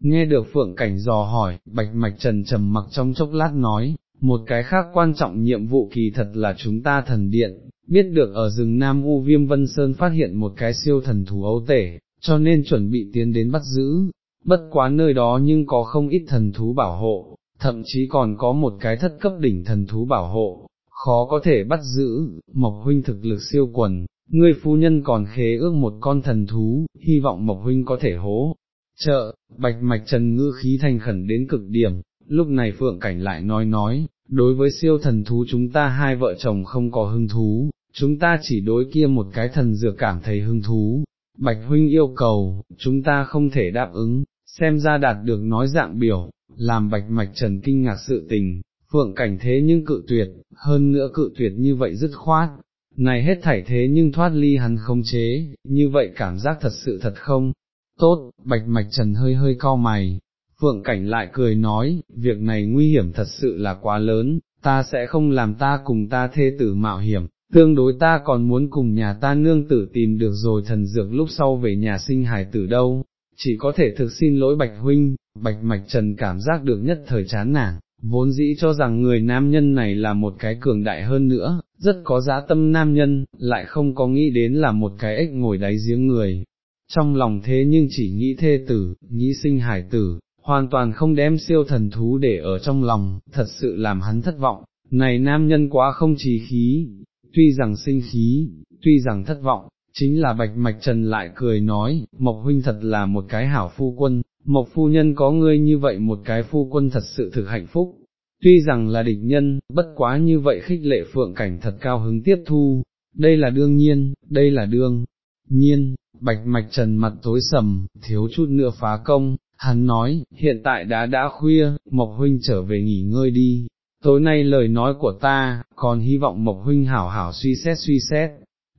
nghe được phượng cảnh dò hỏi, bạch mạch trần trầm mặc trong chốc lát nói, một cái khác quan trọng nhiệm vụ kỳ thật là chúng ta thần điện, biết được ở rừng Nam U Viêm Vân Sơn phát hiện một cái siêu thần thú ấu tể, cho nên chuẩn bị tiến đến bắt giữ, bất quá nơi đó nhưng có không ít thần thú bảo hộ, thậm chí còn có một cái thất cấp đỉnh thần thú bảo hộ, khó có thể bắt giữ, Mộc Huynh thực lực siêu quần, người phu nhân còn khế ước một con thần thú, hy vọng Mộc Huynh có thể hố. Trợ, bạch mạch trần ngữ khí thành khẩn đến cực điểm, lúc này Phượng Cảnh lại nói nói, đối với siêu thần thú chúng ta hai vợ chồng không có hứng thú, chúng ta chỉ đối kia một cái thần dược cảm thấy hứng thú. Bạch huynh yêu cầu, chúng ta không thể đáp ứng, xem ra đạt được nói dạng biểu, làm bạch mạch trần kinh ngạc sự tình, phượng cảnh thế nhưng cự tuyệt, hơn nữa cự tuyệt như vậy dứt khoát, này hết thảy thế nhưng thoát ly hắn không chế, như vậy cảm giác thật sự thật không, tốt, bạch mạch trần hơi hơi cau mày, phượng cảnh lại cười nói, việc này nguy hiểm thật sự là quá lớn, ta sẽ không làm ta cùng ta thê tử mạo hiểm, tương đối ta còn muốn cùng nhà ta nương tử tìm được rồi thần dược lúc sau về nhà sinh hài tử đâu, chỉ có thể thực xin lỗi bạch huynh, bạch mạch trần cảm giác được nhất thời chán nản, vốn dĩ cho rằng người nam nhân này là một cái cường đại hơn nữa, rất có giá tâm nam nhân, lại không có nghĩ đến là một cái ếch ngồi đáy giếng người. Trong lòng thế nhưng chỉ nghĩ thê tử, nghĩ sinh hải tử, hoàn toàn không đem siêu thần thú để ở trong lòng, thật sự làm hắn thất vọng, này nam nhân quá không trí khí, tuy rằng sinh khí, tuy rằng thất vọng, chính là bạch mạch trần lại cười nói, Mộc huynh thật là một cái hảo phu quân, Mộc phu nhân có ngươi như vậy một cái phu quân thật sự thực hạnh phúc, tuy rằng là địch nhân, bất quá như vậy khích lệ phượng cảnh thật cao hứng tiếp thu, đây là đương nhiên, đây là đương nhiên, bạch mạch trần mặt tối sầm, thiếu chút nữa phá công, hắn nói, hiện tại đã đã khuya, Mộc huynh trở về nghỉ ngơi đi, tối nay lời nói của ta, còn hy vọng Mộc huynh hảo hảo suy xét suy xét,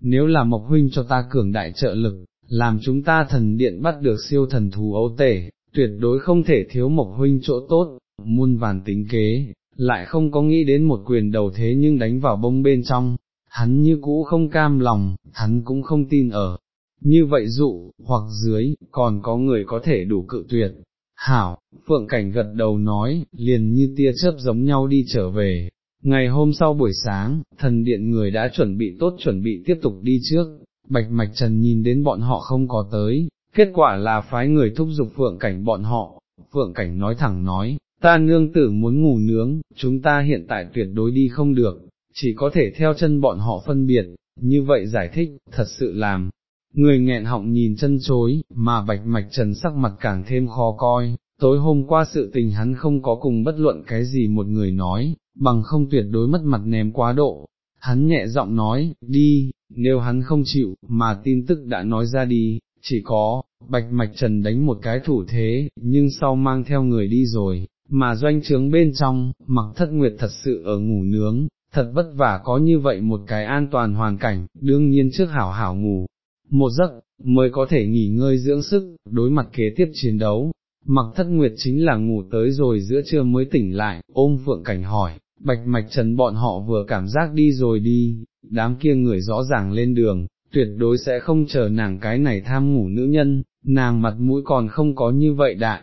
nếu là Mộc huynh cho ta cường đại trợ lực, làm chúng ta thần điện bắt được siêu thần thú ấu tể, tuyệt đối không thể thiếu Mộc huynh chỗ tốt, muôn vàn tính kế, lại không có nghĩ đến một quyền đầu thế nhưng đánh vào bông bên trong, hắn như cũ không cam lòng, hắn cũng không tin ở. Như vậy dụ, hoặc dưới, còn có người có thể đủ cự tuyệt. Hảo, Phượng Cảnh gật đầu nói, liền như tia chớp giống nhau đi trở về, Ngày hôm sau buổi sáng, thần điện người đã chuẩn bị tốt chuẩn bị tiếp tục đi trước, bạch mạch trần nhìn đến bọn họ không có tới, kết quả là phái người thúc giục phượng cảnh bọn họ, phượng cảnh nói thẳng nói, ta nương tử muốn ngủ nướng, chúng ta hiện tại tuyệt đối đi không được, chỉ có thể theo chân bọn họ phân biệt, như vậy giải thích, thật sự làm. Người nghẹn họng nhìn chân chối, mà bạch mạch trần sắc mặt càng thêm khó coi, tối hôm qua sự tình hắn không có cùng bất luận cái gì một người nói, bằng không tuyệt đối mất mặt ném quá độ. Hắn nhẹ giọng nói, đi, nếu hắn không chịu, mà tin tức đã nói ra đi, chỉ có, bạch mạch trần đánh một cái thủ thế, nhưng sau mang theo người đi rồi, mà doanh trướng bên trong, mặc thất nguyệt thật sự ở ngủ nướng, thật vất vả có như vậy một cái an toàn hoàn cảnh, đương nhiên trước hảo hảo ngủ, một giấc, mới có thể nghỉ ngơi dưỡng sức, đối mặt kế tiếp chiến đấu. Mặc thất nguyệt chính là ngủ tới rồi giữa trưa mới tỉnh lại, ôm phượng cảnh hỏi, bạch mạch trần bọn họ vừa cảm giác đi rồi đi, đám kia người rõ ràng lên đường, tuyệt đối sẽ không chờ nàng cái này tham ngủ nữ nhân, nàng mặt mũi còn không có như vậy đại.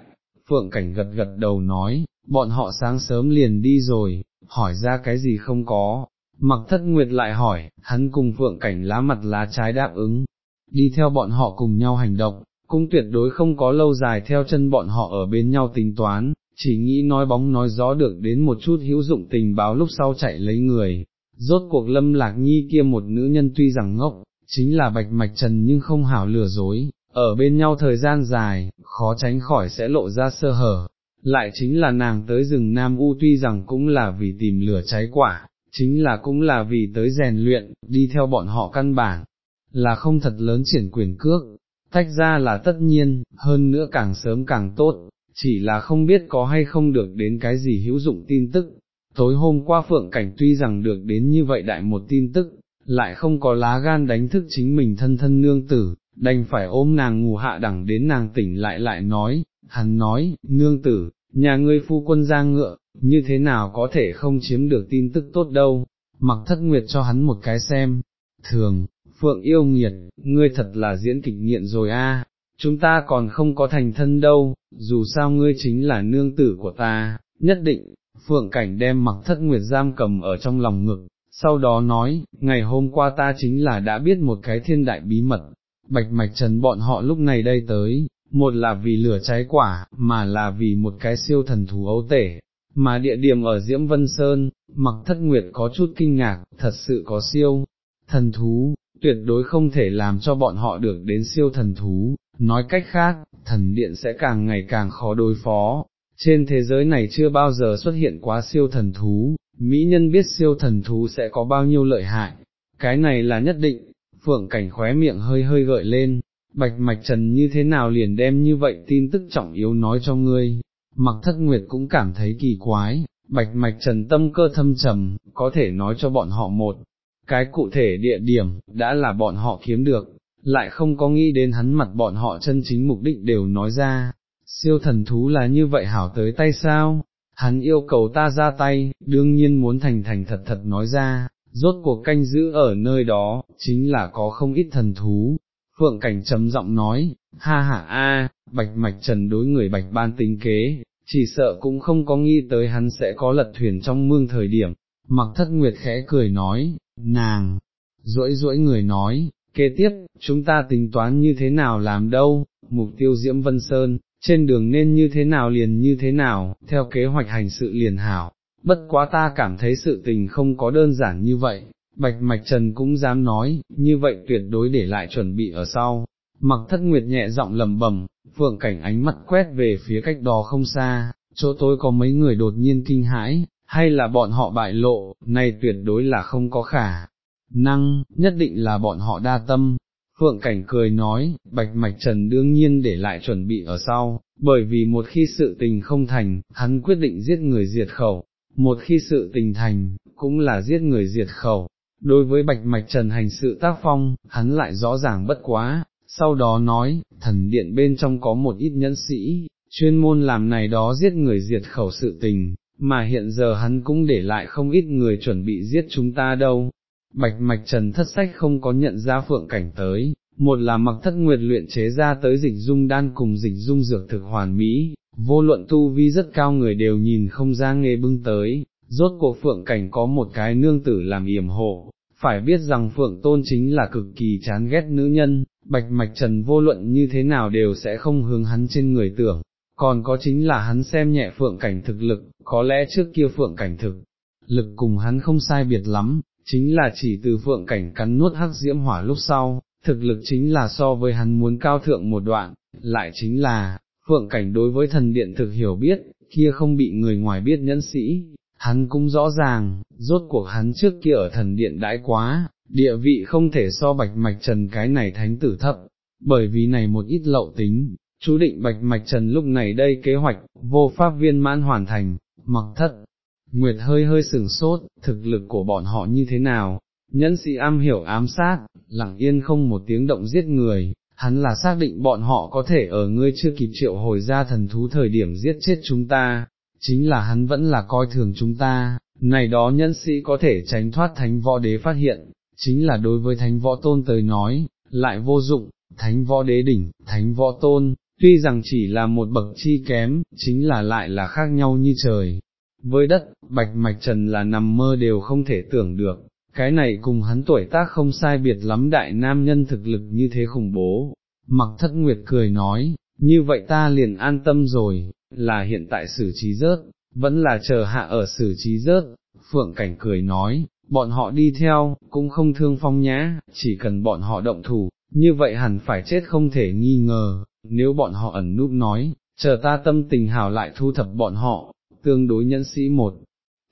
Phượng cảnh gật gật đầu nói, bọn họ sáng sớm liền đi rồi, hỏi ra cái gì không có, mặc thất nguyệt lại hỏi, hắn cùng phượng cảnh lá mặt lá trái đáp ứng, đi theo bọn họ cùng nhau hành động, cũng tuyệt đối không có lâu dài theo chân bọn họ ở bên nhau tính toán, chỉ nghĩ nói bóng nói gió được đến một chút hữu dụng tình báo lúc sau chạy lấy người. Rốt cuộc lâm lạc nhi kia một nữ nhân tuy rằng ngốc, chính là bạch mạch trần nhưng không hảo lừa dối, ở bên nhau thời gian dài, khó tránh khỏi sẽ lộ ra sơ hở. Lại chính là nàng tới rừng Nam U tuy rằng cũng là vì tìm lửa cháy quả, chính là cũng là vì tới rèn luyện, đi theo bọn họ căn bản, là không thật lớn triển quyền cước, tách ra là tất nhiên, hơn nữa càng sớm càng tốt, chỉ là không biết có hay không được đến cái gì hữu dụng tin tức. Tối hôm qua Phượng Cảnh tuy rằng được đến như vậy đại một tin tức, lại không có lá gan đánh thức chính mình thân thân nương tử, đành phải ôm nàng ngủ hạ đẳng đến nàng tỉnh lại lại nói, hắn nói, nương tử, nhà ngươi phu quân ra ngựa, như thế nào có thể không chiếm được tin tức tốt đâu, mặc thất nguyệt cho hắn một cái xem, thường, Phượng yêu nghiệt, ngươi thật là diễn kịch nghiện rồi a. chúng ta còn không có thành thân đâu, dù sao ngươi chính là nương tử của ta, nhất định, phượng cảnh đem mặc thất nguyệt giam cầm ở trong lòng ngực, sau đó nói, ngày hôm qua ta chính là đã biết một cái thiên đại bí mật, bạch mạch trần bọn họ lúc này đây tới, một là vì lửa cháy quả, mà là vì một cái siêu thần thú ấu tể, mà địa điểm ở Diễm Vân Sơn, mặc thất nguyệt có chút kinh ngạc, thật sự có siêu thần thú, tuyệt đối không thể làm cho bọn họ được đến siêu thần thú, nói cách khác, thần điện sẽ càng ngày càng khó đối phó. Trên thế giới này chưa bao giờ xuất hiện quá siêu thần thú, mỹ nhân biết siêu thần thú sẽ có bao nhiêu lợi hại, cái này là nhất định, phượng cảnh khóe miệng hơi hơi gợi lên, bạch mạch trần như thế nào liền đem như vậy tin tức trọng yếu nói cho ngươi, mặc thất nguyệt cũng cảm thấy kỳ quái, bạch mạch trần tâm cơ thâm trầm, có thể nói cho bọn họ một, cái cụ thể địa điểm, đã là bọn họ kiếm được, lại không có nghĩ đến hắn mặt bọn họ chân chính mục đích đều nói ra, siêu thần thú là như vậy hảo tới tay sao, hắn yêu cầu ta ra tay, đương nhiên muốn thành thành thật thật nói ra, rốt cuộc canh giữ ở nơi đó, chính là có không ít thần thú. Phượng Cảnh trầm giọng nói, ha ha a, bạch mạch trần đối người bạch ban tính kế, chỉ sợ cũng không có nghĩ tới hắn sẽ có lật thuyền trong mương thời điểm, mặc thất nguyệt khẽ cười nói, nàng, duỗi duỗi người nói, kế tiếp, chúng ta tính toán như thế nào làm đâu, mục tiêu Diễm Vân Sơn, trên đường nên như thế nào liền như thế nào, theo kế hoạch hành sự liền hảo, bất quá ta cảm thấy sự tình không có đơn giản như vậy, Bạch Mạch Trần cũng dám nói, như vậy tuyệt đối để lại chuẩn bị ở sau. Mặc thất nguyệt nhẹ giọng lầm bầm phượng cảnh ánh mắt quét về phía cách đó không xa, chỗ tôi có mấy người đột nhiên kinh hãi, hay là bọn họ bại lộ, này tuyệt đối là không có khả năng, nhất định là bọn họ đa tâm. Phượng Cảnh cười nói, Bạch Mạch Trần đương nhiên để lại chuẩn bị ở sau, bởi vì một khi sự tình không thành, hắn quyết định giết người diệt khẩu, một khi sự tình thành, cũng là giết người diệt khẩu. Đối với Bạch Mạch Trần hành sự tác phong, hắn lại rõ ràng bất quá, sau đó nói, thần điện bên trong có một ít nhân sĩ, chuyên môn làm này đó giết người diệt khẩu sự tình, mà hiện giờ hắn cũng để lại không ít người chuẩn bị giết chúng ta đâu. Bạch mạch trần thất sách không có nhận ra phượng cảnh tới, một là mặc thất nguyệt luyện chế ra tới dịch dung đan cùng dịch dung dược thực hoàn mỹ, vô luận tu vi rất cao người đều nhìn không ra nghề bưng tới, rốt cuộc phượng cảnh có một cái nương tử làm yểm hộ, phải biết rằng phượng tôn chính là cực kỳ chán ghét nữ nhân, bạch mạch trần vô luận như thế nào đều sẽ không hướng hắn trên người tưởng, còn có chính là hắn xem nhẹ phượng cảnh thực lực, có lẽ trước kia phượng cảnh thực, lực cùng hắn không sai biệt lắm, chính là chỉ từ phượng cảnh cắn nuốt hắc diễm hỏa lúc sau, thực lực chính là so với hắn muốn cao thượng một đoạn, lại chính là, phượng cảnh đối với thần điện thực hiểu biết, kia không bị người ngoài biết nhẫn sĩ, hắn cũng rõ ràng, rốt cuộc hắn trước kia ở thần điện đãi quá, địa vị không thể so bạch mạch trần cái này thánh tử thấp, bởi vì này một ít lậu tính, chú định bạch mạch trần lúc này đây kế hoạch, vô pháp viên mãn hoàn thành, mặc thất. Nguyệt hơi hơi sừng sốt, thực lực của bọn họ như thế nào, nhẫn sĩ am hiểu ám sát, lặng yên không một tiếng động giết người, hắn là xác định bọn họ có thể ở ngươi chưa kịp triệu hồi ra thần thú thời điểm giết chết chúng ta, chính là hắn vẫn là coi thường chúng ta, này đó nhân sĩ có thể tránh thoát thánh võ đế phát hiện, chính là đối với thánh võ tôn tới nói, lại vô dụng, thánh võ đế đỉnh, thánh võ tôn, tuy rằng chỉ là một bậc chi kém, chính là lại là khác nhau như trời. Với đất, bạch mạch trần là nằm mơ đều không thể tưởng được, cái này cùng hắn tuổi tác không sai biệt lắm đại nam nhân thực lực như thế khủng bố. Mặc thất nguyệt cười nói, như vậy ta liền an tâm rồi, là hiện tại xử trí rớt, vẫn là chờ hạ ở xử trí rớt, phượng cảnh cười nói, bọn họ đi theo, cũng không thương phong nhã, chỉ cần bọn họ động thủ, như vậy hẳn phải chết không thể nghi ngờ, nếu bọn họ ẩn núp nói, chờ ta tâm tình hảo lại thu thập bọn họ, tương đối nhân sĩ một.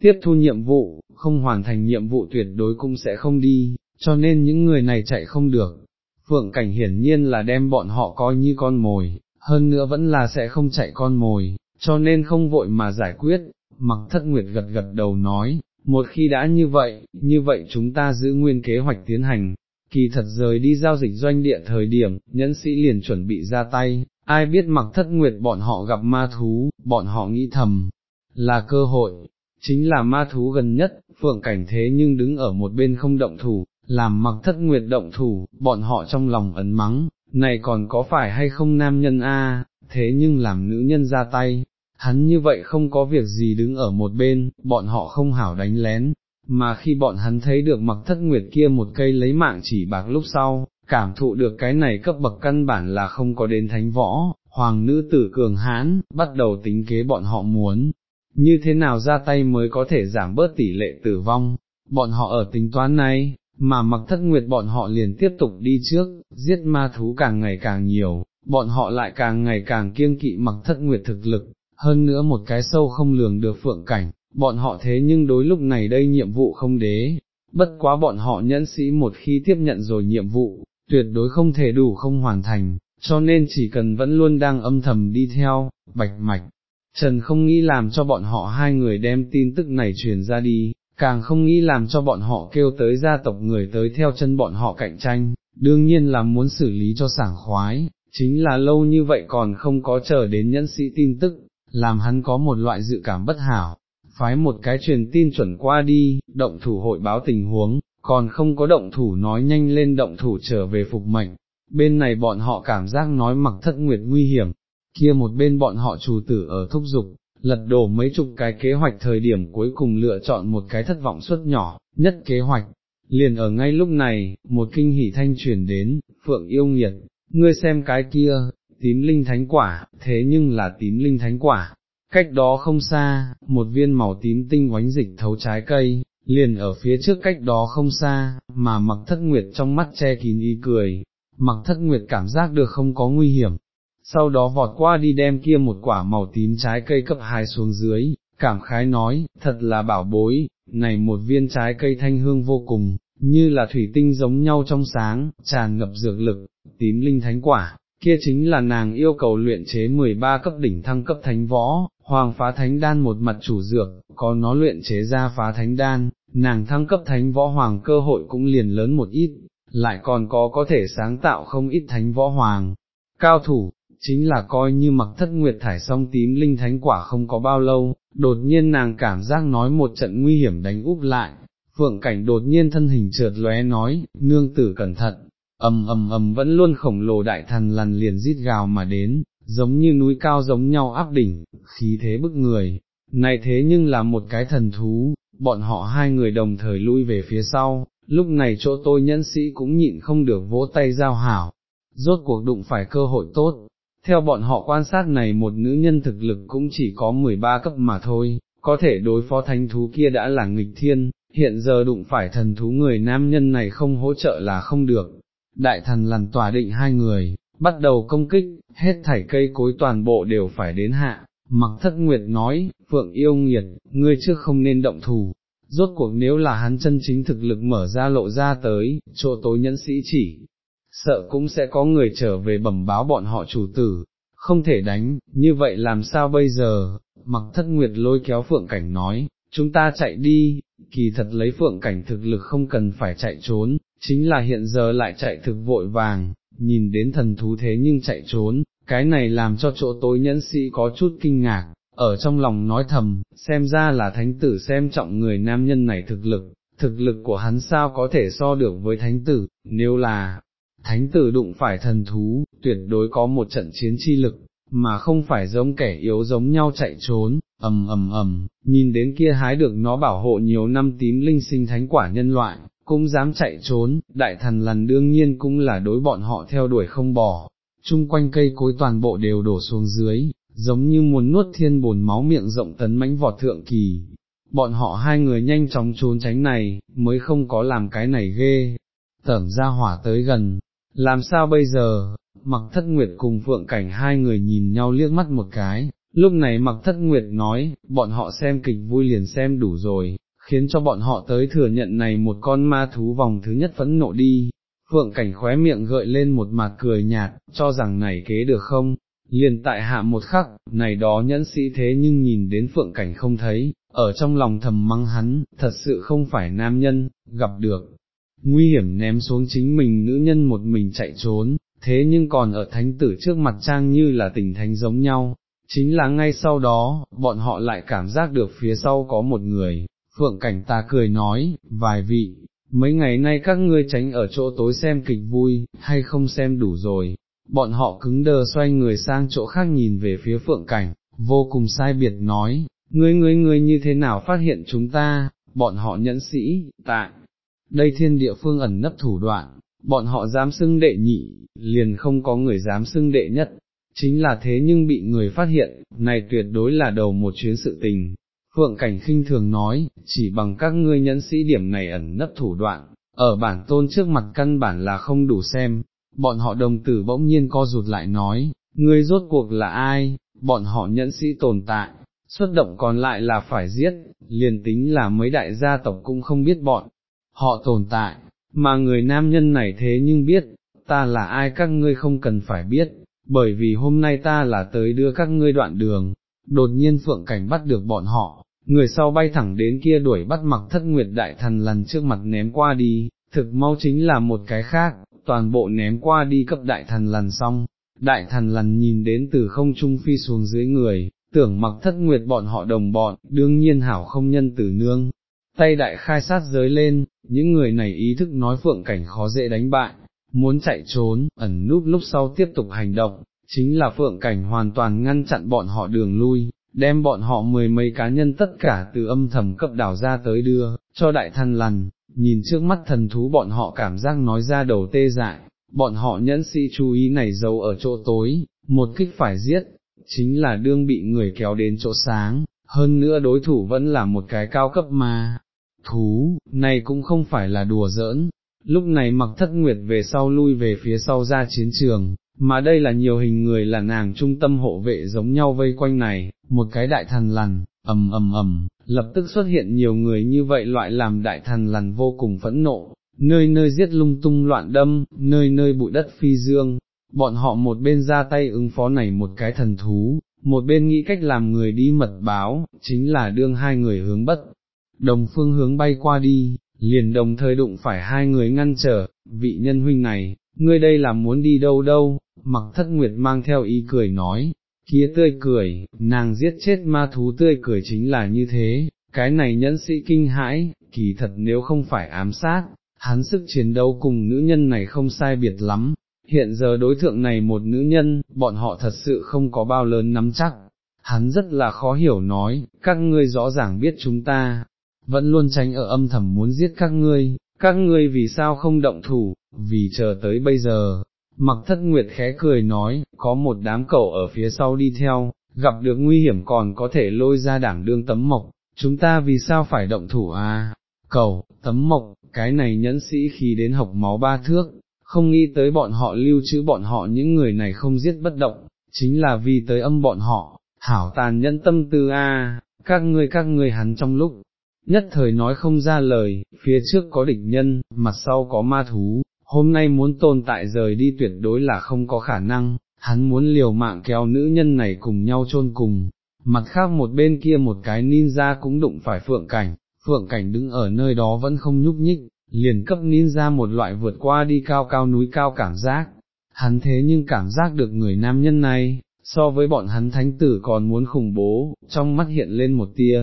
Tiếp thu nhiệm vụ, không hoàn thành nhiệm vụ tuyệt đối cũng sẽ không đi, cho nên những người này chạy không được. Phượng cảnh hiển nhiên là đem bọn họ coi như con mồi, hơn nữa vẫn là sẽ không chạy con mồi, cho nên không vội mà giải quyết, mặc thất nguyệt gật gật đầu nói, một khi đã như vậy, như vậy chúng ta giữ nguyên kế hoạch tiến hành, kỳ thật rời đi giao dịch doanh địa thời điểm, nhẫn sĩ liền chuẩn bị ra tay, ai biết mặc thất nguyệt bọn họ gặp ma thú, bọn họ nghĩ thầm, là cơ hội, chính là ma thú gần nhất, phượng cảnh thế nhưng đứng ở một bên không động thủ, làm mặc thất nguyệt động thủ, bọn họ trong lòng ấn mắng, này còn có phải hay không nam nhân a? thế nhưng làm nữ nhân ra tay, hắn như vậy không có việc gì đứng ở một bên, bọn họ không hảo đánh lén, mà khi bọn hắn thấy được mặc thất nguyệt kia một cây lấy mạng chỉ bạc lúc sau, cảm thụ được cái này cấp bậc căn bản là không có đến thánh võ, hoàng nữ tử cường hãn, bắt đầu tính kế bọn họ muốn, như thế nào ra tay mới có thể giảm bớt tỷ lệ tử vong, bọn họ ở tính toán này, mà mặc thất nguyệt bọn họ liền tiếp tục đi trước, giết ma thú càng ngày càng nhiều, bọn họ lại càng ngày càng kiêng kỵ mặc thất nguyệt thực lực, hơn nữa một cái sâu không lường được phượng cảnh, bọn họ thế nhưng đối lúc này đây nhiệm vụ không đế, bất quá bọn họ nhẫn sĩ một khi tiếp nhận rồi nhiệm vụ, tuyệt đối không thể đủ không hoàn thành, cho nên chỉ cần vẫn luôn đang âm thầm đi theo, bạch mạch. Trần không nghĩ làm cho bọn họ hai người đem tin tức này truyền ra đi, càng không nghĩ làm cho bọn họ kêu tới gia tộc người tới theo chân bọn họ cạnh tranh, đương nhiên là muốn xử lý cho sảng khoái, chính là lâu như vậy còn không có chờ đến nhẫn sĩ tin tức, làm hắn có một loại dự cảm bất hảo, phái một cái truyền tin chuẩn qua đi, động thủ hội báo tình huống, còn không có động thủ nói nhanh lên động thủ trở về phục mệnh, bên này bọn họ cảm giác nói mặc thất nguyệt nguy hiểm, kia một bên bọn họ chủ tử ở thúc dục, lật đổ mấy chục cái kế hoạch thời điểm cuối cùng lựa chọn một cái thất vọng suất nhỏ, nhất kế hoạch. Liền ở ngay lúc này, một kinh hỉ thanh truyền đến, Phượng yêu nghiệt, ngươi xem cái kia, tím linh thánh quả, thế nhưng là tím linh thánh quả. Cách đó không xa, một viên màu tím tinh oánh dịch thấu trái cây, liền ở phía trước cách đó không xa, mà mặc thất nguyệt trong mắt che kín ý cười, mặc thất nguyệt cảm giác được không có nguy hiểm, sau đó vọt qua đi đem kia một quả màu tím trái cây cấp hai xuống dưới, cảm khái nói, thật là bảo bối, này một viên trái cây thanh hương vô cùng, như là thủy tinh giống nhau trong sáng, tràn ngập dược lực, tím linh thánh quả, kia chính là nàng yêu cầu luyện chế 13 cấp đỉnh thăng cấp thánh võ, hoàng phá thánh đan một mặt chủ dược, có nó luyện chế ra phá thánh đan, nàng thăng cấp thánh võ hoàng cơ hội cũng liền lớn một ít, lại còn có có thể sáng tạo không ít thánh võ hoàng. Cao thủ, chính là coi như mặc thất nguyệt thải xong tím linh thánh quả không có bao lâu, đột nhiên nàng cảm giác nói một trận nguy hiểm đánh úp lại, phượng cảnh đột nhiên thân hình trượt lóe nói, nương tử cẩn thận, ầm ầm ầm vẫn luôn khổng lồ đại thần lằn liền rít gào mà đến, giống như núi cao giống nhau áp đỉnh, khí thế bức người, này thế nhưng là một cái thần thú, bọn họ hai người đồng thời lui về phía sau, lúc này chỗ tôi nhân sĩ cũng nhịn không được vỗ tay giao hảo, rốt cuộc đụng phải cơ hội tốt. Theo bọn họ quan sát này một nữ nhân thực lực cũng chỉ có 13 cấp mà thôi, có thể đối phó thánh thú kia đã là nghịch thiên, hiện giờ đụng phải thần thú người nam nhân này không hỗ trợ là không được. Đại thần lằn tòa định hai người, bắt đầu công kích, hết thảy cây cối toàn bộ đều phải đến hạ, mặc thất nguyệt nói, phượng yêu nghiệt, ngươi trước không nên động thủ, rốt cuộc nếu là hắn chân chính thực lực mở ra lộ ra tới, chỗ tối nhẫn sĩ chỉ, sợ cũng sẽ có người trở về bẩm báo bọn họ chủ tử, không thể đánh, như vậy làm sao bây giờ, mặc thất nguyệt lôi kéo phượng cảnh nói, chúng ta chạy đi, kỳ thật lấy phượng cảnh thực lực không cần phải chạy trốn, chính là hiện giờ lại chạy thực vội vàng, nhìn đến thần thú thế nhưng chạy trốn, cái này làm cho chỗ tối nhẫn sĩ có chút kinh ngạc, ở trong lòng nói thầm, xem ra là thánh tử xem trọng người nam nhân này thực lực, thực lực của hắn sao có thể so được với thánh tử, nếu là thánh tử đụng phải thần thú, tuyệt đối có một trận chiến chi lực, mà không phải giống kẻ yếu giống nhau chạy trốn, ầm ầm ầm, nhìn đến kia hái được nó bảo hộ nhiều năm tím linh sinh thánh quả nhân loại, cũng dám chạy trốn, đại thần lần đương nhiên cũng là đối bọn họ theo đuổi không bỏ, chung quanh cây cối toàn bộ đều đổ xuống dưới, giống như muốn nuốt thiên bồn máu miệng rộng tấn mãnh vọt thượng kỳ. Bọn họ hai người nhanh chóng trốn tránh này, mới không có làm cái này ghê, tẩm ra hỏa tới gần, làm sao bây giờ, mặc thất nguyệt cùng phượng cảnh hai người nhìn nhau liếc mắt một cái, lúc này mặc thất nguyệt nói, bọn họ xem kịch vui liền xem đủ rồi, khiến cho bọn họ tới thừa nhận này một con ma thú vòng thứ nhất phẫn nộ đi. Phượng cảnh khóe miệng gợi lên một mặt cười nhạt, cho rằng này kế được không, liền tại hạ một khắc, này đó nhẫn sĩ thế nhưng nhìn đến phượng cảnh không thấy, ở trong lòng thầm mắng hắn, thật sự không phải nam nhân, gặp được, nguy hiểm ném xuống chính mình nữ nhân một mình chạy trốn, thế nhưng còn ở thánh tử trước mặt trang như là tình thánh giống nhau, chính là ngay sau đó, bọn họ lại cảm giác được phía sau có một người, phượng cảnh ta cười nói, vài vị, mấy ngày nay các ngươi tránh ở chỗ tối xem kịch vui, hay không xem đủ rồi, bọn họ cứng đờ xoay người sang chỗ khác nhìn về phía phượng cảnh, vô cùng sai biệt nói, ngươi ngươi ngươi như thế nào phát hiện chúng ta, bọn họ nhẫn sĩ, tại đây thiên địa phương ẩn nấp thủ đoạn, bọn họ dám xưng đệ nhị, liền không có người dám xưng đệ nhất, chính là thế nhưng bị người phát hiện, này tuyệt đối là đầu một chuyến sự tình. Phượng Cảnh khinh thường nói, chỉ bằng các ngươi nhẫn sĩ điểm này ẩn nấp thủ đoạn, ở bản tôn trước mặt căn bản là không đủ xem, bọn họ đồng tử bỗng nhiên co rụt lại nói, ngươi rốt cuộc là ai, bọn họ nhẫn sĩ tồn tại, xuất động còn lại là phải giết, liền tính là mấy đại gia tộc cũng không biết bọn, họ tồn tại, mà người nam nhân này thế nhưng biết, ta là ai các ngươi không cần phải biết, bởi vì hôm nay ta là tới đưa các ngươi đoạn đường, đột nhiên phượng cảnh bắt được bọn họ, người sau bay thẳng đến kia đuổi bắt mặc thất nguyệt đại thần lần trước mặt ném qua đi, thực mau chính là một cái khác, toàn bộ ném qua đi cấp đại thần lần xong, đại thần lần nhìn đến từ không trung phi xuống dưới người, tưởng mặc thất nguyệt bọn họ đồng bọn, đương nhiên hảo không nhân tử nương. Tay đại khai sát giới lên, những người này ý thức nói phượng cảnh khó dễ đánh bại, muốn chạy trốn, ẩn núp lúc sau tiếp tục hành động, chính là phượng cảnh hoàn toàn ngăn chặn bọn họ đường lui, đem bọn họ mười mấy cá nhân tất cả từ âm thầm cấp đảo ra tới đưa, cho đại thần lằn, nhìn trước mắt thần thú bọn họ cảm giác nói ra đầu tê dại, bọn họ nhẫn sĩ chú ý này giấu ở chỗ tối, một kích phải giết, chính là đương bị người kéo đến chỗ sáng, hơn nữa đối thủ vẫn là một cái cao cấp mà. Thú, này cũng không phải là đùa giỡn, lúc này mặc thất nguyệt về sau lui về phía sau ra chiến trường, mà đây là nhiều hình người là nàng trung tâm hộ vệ giống nhau vây quanh này, một cái đại thần lằn, ầm ầm ầm, lập tức xuất hiện nhiều người như vậy loại làm đại thần lằn vô cùng phẫn nộ, nơi nơi giết lung tung loạn đâm, nơi nơi bụi đất phi dương, bọn họ một bên ra tay ứng phó này một cái thần thú, một bên nghĩ cách làm người đi mật báo, chính là đương hai người hướng bất, đồng phương hướng bay qua đi, liền đồng thời đụng phải hai người ngăn trở, vị nhân huynh này, ngươi đây là muốn đi đâu đâu, mặc thất nguyệt mang theo ý cười nói, kia tươi cười, nàng giết chết ma thú tươi cười chính là như thế, cái này nhẫn sĩ kinh hãi, kỳ thật nếu không phải ám sát, hắn sức chiến đấu cùng nữ nhân này không sai biệt lắm, hiện giờ đối tượng này một nữ nhân, bọn họ thật sự không có bao lớn nắm chắc, hắn rất là khó hiểu nói, các ngươi rõ ràng biết chúng ta, vẫn luôn tránh ở âm thầm muốn giết các ngươi, các ngươi vì sao không động thủ, vì chờ tới bây giờ. Mặc thất nguyệt khẽ cười nói, có một đám cậu ở phía sau đi theo, gặp được nguy hiểm còn có thể lôi ra đảng đương tấm mộc, chúng ta vì sao phải động thủ à? Cầu, tấm mộc, cái này nhẫn sĩ khi đến học máu ba thước, không nghĩ tới bọn họ lưu trữ bọn họ những người này không giết bất động, chính là vì tới âm bọn họ, hảo tàn nhẫn tâm tư a, các ngươi các ngươi hắn trong lúc, nhất thời nói không ra lời, phía trước có địch nhân, mặt sau có ma thú, hôm nay muốn tồn tại rời đi tuyệt đối là không có khả năng, hắn muốn liều mạng kéo nữ nhân này cùng nhau chôn cùng, mặt khác một bên kia một cái ninja cũng đụng phải phượng cảnh, phượng cảnh đứng ở nơi đó vẫn không nhúc nhích, liền cấp ninja một loại vượt qua đi cao cao núi cao cảm giác, hắn thế nhưng cảm giác được người nam nhân này, so với bọn hắn thánh tử còn muốn khủng bố, trong mắt hiện lên một tia,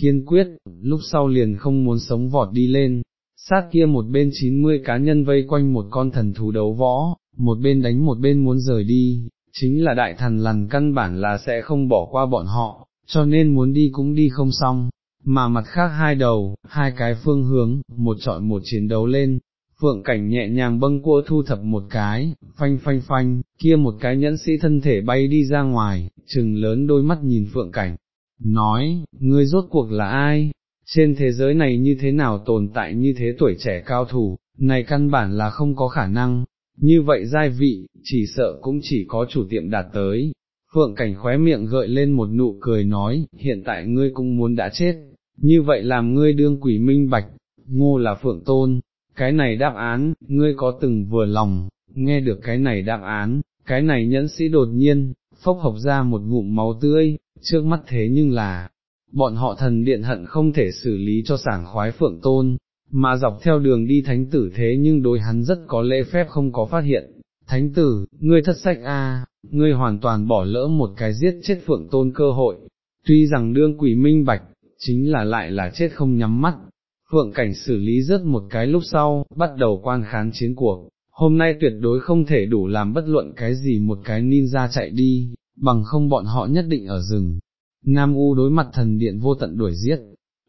kiên quyết, lúc sau liền không muốn sống vọt đi lên, sát kia một bên 90 cá nhân vây quanh một con thần thú đấu võ, một bên đánh một bên muốn rời đi, chính là đại thần lằn căn bản là sẽ không bỏ qua bọn họ, cho nên muốn đi cũng đi không xong, mà mặt khác hai đầu, hai cái phương hướng, một chọn một chiến đấu lên, phượng cảnh nhẹ nhàng bâng cua thu thập một cái, phanh phanh phanh, kia một cái nhẫn sĩ thân thể bay đi ra ngoài, trừng lớn đôi mắt nhìn phượng cảnh, nói, ngươi rốt cuộc là ai, trên thế giới này như thế nào tồn tại như thế tuổi trẻ cao thủ, này căn bản là không có khả năng, như vậy giai vị, chỉ sợ cũng chỉ có chủ tiệm đạt tới. Phượng cảnh khóe miệng gợi lên một nụ cười nói, hiện tại ngươi cũng muốn đã chết, như vậy làm ngươi đương quỷ minh bạch, ngô là phượng tôn, cái này đáp án, ngươi có từng vừa lòng, nghe được cái này đáp án, cái này nhẫn sĩ đột nhiên, phốc học ra một ngụm máu tươi, trước mắt thế nhưng là, bọn họ thần điện hận không thể xử lý cho sảng khoái phượng tôn, mà dọc theo đường đi thánh tử thế nhưng đối hắn rất có lễ phép không có phát hiện. Thánh tử, ngươi thất sách a, ngươi hoàn toàn bỏ lỡ một cái giết chết phượng tôn cơ hội, tuy rằng đương quỷ minh bạch, chính là lại là chết không nhắm mắt. Phượng cảnh xử lý rất một cái lúc sau, bắt đầu quan khán chiến cuộc, hôm nay tuyệt đối không thể đủ làm bất luận cái gì một cái ninja chạy đi, bằng không bọn họ nhất định ở rừng. Nam U đối mặt thần điện vô tận đuổi giết,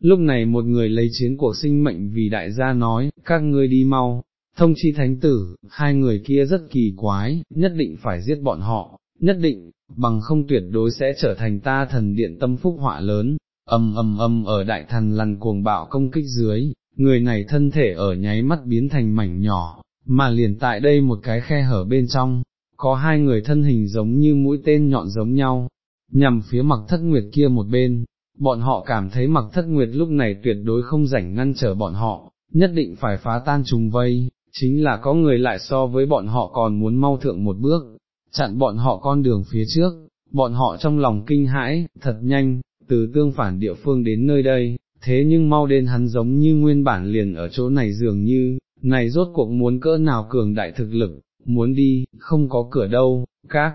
lúc này một người lấy chiến cuộc sinh mệnh vì đại gia nói, các ngươi đi mau, thông chi thánh tử, hai người kia rất kỳ quái, nhất định phải giết bọn họ, nhất định, bằng không tuyệt đối sẽ trở thành ta thần điện tâm phúc họa lớn, ầm ầm ầm ở đại thần lằn cuồng bạo công kích dưới, người này thân thể ở nháy mắt biến thành mảnh nhỏ, mà liền tại đây một cái khe hở bên trong, có hai người thân hình giống như mũi tên nhọn giống nhau, nhằm phía mặc thất nguyệt kia một bên, bọn họ cảm thấy mặc thất nguyệt lúc này tuyệt đối không rảnh ngăn trở bọn họ, nhất định phải phá tan trùng vây, chính là có người lại so với bọn họ còn muốn mau thượng một bước, chặn bọn họ con đường phía trước, bọn họ trong lòng kinh hãi, thật nhanh, từ tương phản địa phương đến nơi đây, thế nhưng mau đến hắn giống như nguyên bản liền ở chỗ này dường như, này rốt cuộc muốn cỡ nào cường đại thực lực, muốn đi, không có cửa đâu, các,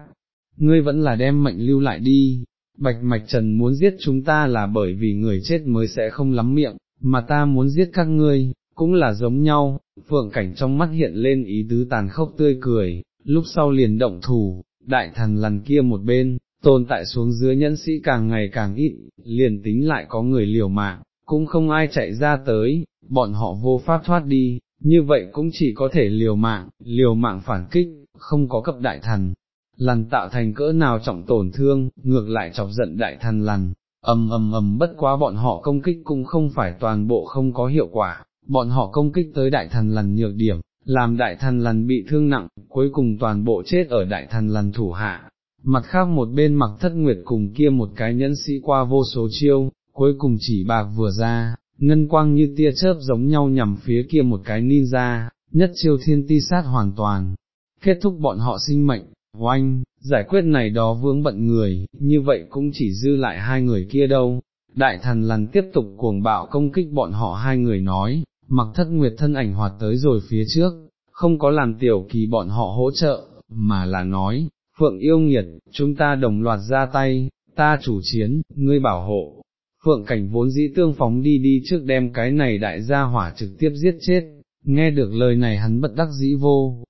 ngươi vẫn là đem mệnh lưu lại đi, bạch mạch trần muốn giết chúng ta là bởi vì người chết mới sẽ không lắm miệng, mà ta muốn giết các ngươi, cũng là giống nhau, phượng cảnh trong mắt hiện lên ý tứ tàn khốc tươi cười, lúc sau liền động thủ, đại thần lằn kia một bên, tồn tại xuống dưới nhẫn sĩ càng ngày càng ít, liền tính lại có người liều mạng, cũng không ai chạy ra tới, bọn họ vô pháp thoát đi, như vậy cũng chỉ có thể liều mạng, liều mạng phản kích, không có cấp đại thần. Lằn tạo thành cỡ nào trọng tổn thương, ngược lại chọc giận đại thần lằn, ầm ầm ầm bất quá bọn họ công kích cũng không phải toàn bộ không có hiệu quả, bọn họ công kích tới đại thần lằn nhược điểm, làm đại thần lằn bị thương nặng, cuối cùng toàn bộ chết ở đại thần lằn thủ hạ. Mặt khác một bên mặc thất nguyệt cùng kia một cái nhẫn sĩ qua vô số chiêu, cuối cùng chỉ bạc vừa ra, ngân quang như tia chớp giống nhau nhằm phía kia một cái ninja, nhất chiêu thiên ti sát hoàn toàn, kết thúc bọn họ sinh mệnh, oanh, giải quyết này đó vướng bận người, như vậy cũng chỉ dư lại hai người kia đâu. Đại thần lằn tiếp tục cuồng bạo công kích bọn họ hai người nói, mặc thất nguyệt thân ảnh hoạt tới rồi phía trước, không có làm tiểu kỳ bọn họ hỗ trợ, mà là nói, Phượng yêu nghiệt, chúng ta đồng loạt ra tay, ta chủ chiến, ngươi bảo hộ. Phượng cảnh vốn dĩ tương phóng đi đi trước đem cái này đại gia hỏa trực tiếp giết chết, nghe được lời này hắn bất đắc dĩ vô.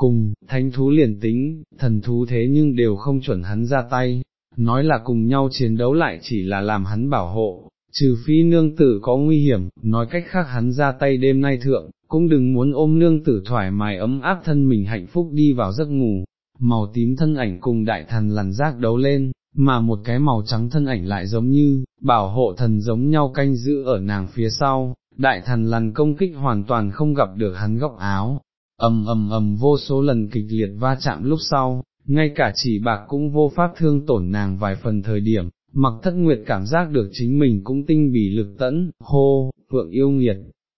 Cùng, thánh thú liền tính, thần thú thế nhưng đều không chuẩn hắn ra tay, nói là cùng nhau chiến đấu lại chỉ là làm hắn bảo hộ, trừ phi nương tử có nguy hiểm, nói cách khác hắn ra tay đêm nay thượng, cũng đừng muốn ôm nương tử thoải mái ấm áp thân mình hạnh phúc đi vào giấc ngủ, màu tím thân ảnh cùng đại thần lằn rác đấu lên, mà một cái màu trắng thân ảnh lại giống như, bảo hộ thần giống nhau canh giữ ở nàng phía sau, đại thần lằn công kích hoàn toàn không gặp được hắn góc áo, ầm ầm ầm vô số lần kịch liệt va chạm lúc sau, ngay cả chỉ bạc cũng vô pháp thương tổn nàng vài phần thời điểm, mặc thất nguyệt cảm giác được chính mình cũng tinh bỉ lực tẫn, hô, phượng yêu nghiệt,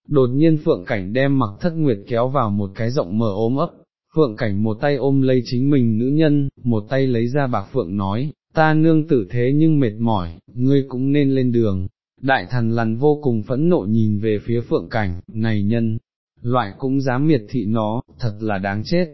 đột nhiên phượng cảnh đem mặc thất nguyệt kéo vào một cái rộng mở ôm ấp, phượng cảnh một tay ôm lấy chính mình nữ nhân, một tay lấy ra bạc phượng nói, ta nương tử thế nhưng mệt mỏi, ngươi cũng nên lên đường. Đại thần lằn vô cùng phẫn nộ nhìn về phía phượng cảnh, này nhân, loại cũng dám miệt thị nó, thật là đáng chết,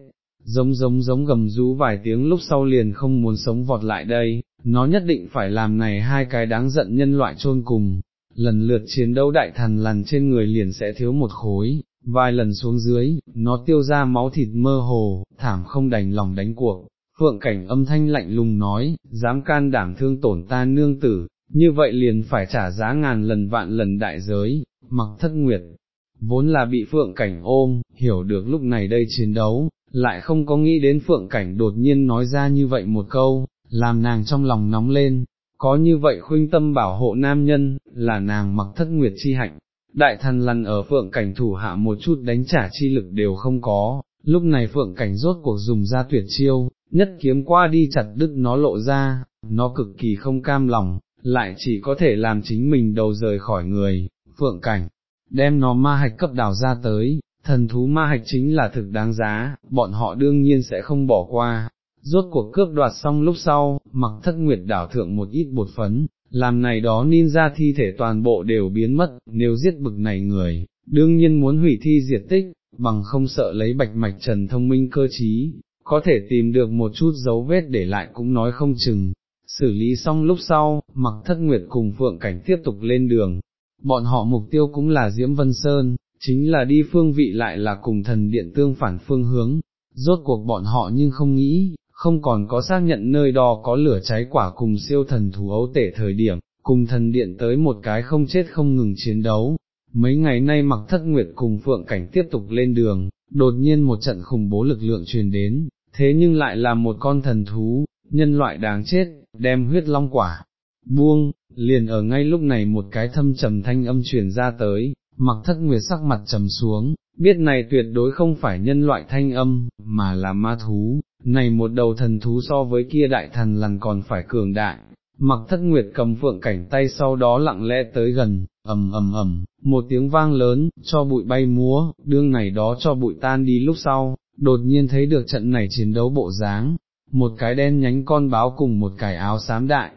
giống giống giống gầm rú vài tiếng lúc sau liền không muốn sống vọt lại đây, nó nhất định phải làm này hai cái đáng giận nhân loại chôn cùng, lần lượt chiến đấu đại thần lằn trên người liền sẽ thiếu một khối, vài lần xuống dưới, nó tiêu ra máu thịt mơ hồ, thảm không đành lòng đánh cuộc. Phượng cảnh âm thanh lạnh lùng nói, dám can đảm thương tổn ta nương tử, như vậy liền phải trả giá ngàn lần vạn lần đại giới, mặc thất nguyệt, vốn là bị phượng cảnh ôm, hiểu được lúc này đây chiến đấu, lại không có nghĩ đến phượng cảnh đột nhiên nói ra như vậy một câu, làm nàng trong lòng nóng lên, có như vậy khuyên tâm bảo hộ nam nhân, là nàng mặc thất nguyệt chi hạnh. Đại thần lăn ở phượng cảnh thủ hạ một chút đánh trả chi lực đều không có, lúc này phượng cảnh rốt cuộc dùng ra tuyệt chiêu, nhất kiếm qua đi chặt đứt nó lộ ra, nó cực kỳ không cam lòng, lại chỉ có thể làm chính mình đầu rời khỏi người, phượng cảnh, đem nó ma hạch cấp đào ra tới, thần thú ma hạch chính là thực đáng giá, bọn họ đương nhiên sẽ không bỏ qua. Rốt cuộc cướp đoạt xong lúc sau, mặc thất nguyệt đảo thượng một ít bột phấn, làm này đó ninja thi thể toàn bộ đều biến mất, nếu giết bực này người, đương nhiên muốn hủy thi diệt tích, bằng không sợ lấy bạch mạch trần thông minh cơ trí, có thể tìm được một chút dấu vết để lại cũng nói không chừng. Xử lý xong lúc sau, mặc thất nguyệt cùng phượng cảnh tiếp tục lên đường, bọn họ mục tiêu cũng là Diễm Vân Sơn, chính là đi phương vị lại là cùng thần điện tương phản phương hướng, rốt cuộc bọn họ nhưng không nghĩ, không còn có xác nhận nơi đó có lửa cháy quả cùng siêu thần thú ấu tể thời điểm, cùng thần điện tới một cái không chết không ngừng chiến đấu. Mấy ngày nay mặc thất nguyệt cùng phượng cảnh tiếp tục lên đường, đột nhiên một trận khủng bố lực lượng truyền đến, thế nhưng lại là một con thần thú, nhân loại đáng chết, đem huyết long quả, buông, liền ở ngay lúc này một cái thâm trầm thanh âm truyền ra tới, mặc thất nguyệt sắc mặt trầm xuống, biết này tuyệt đối không phải nhân loại thanh âm, mà là ma thú, này một đầu thần thú so với kia đại thần lằn còn phải cường đại. Mặc thất nguyệt cầm phượng cảnh tay sau đó lặng lẽ tới gần, ầm ầm ầm, một tiếng vang lớn, cho bụi bay múa, đương này đó cho bụi tan đi lúc sau, đột nhiên thấy được trận này chiến đấu bộ dáng, một cái đen nhánh con báo cùng một cái áo xám đại,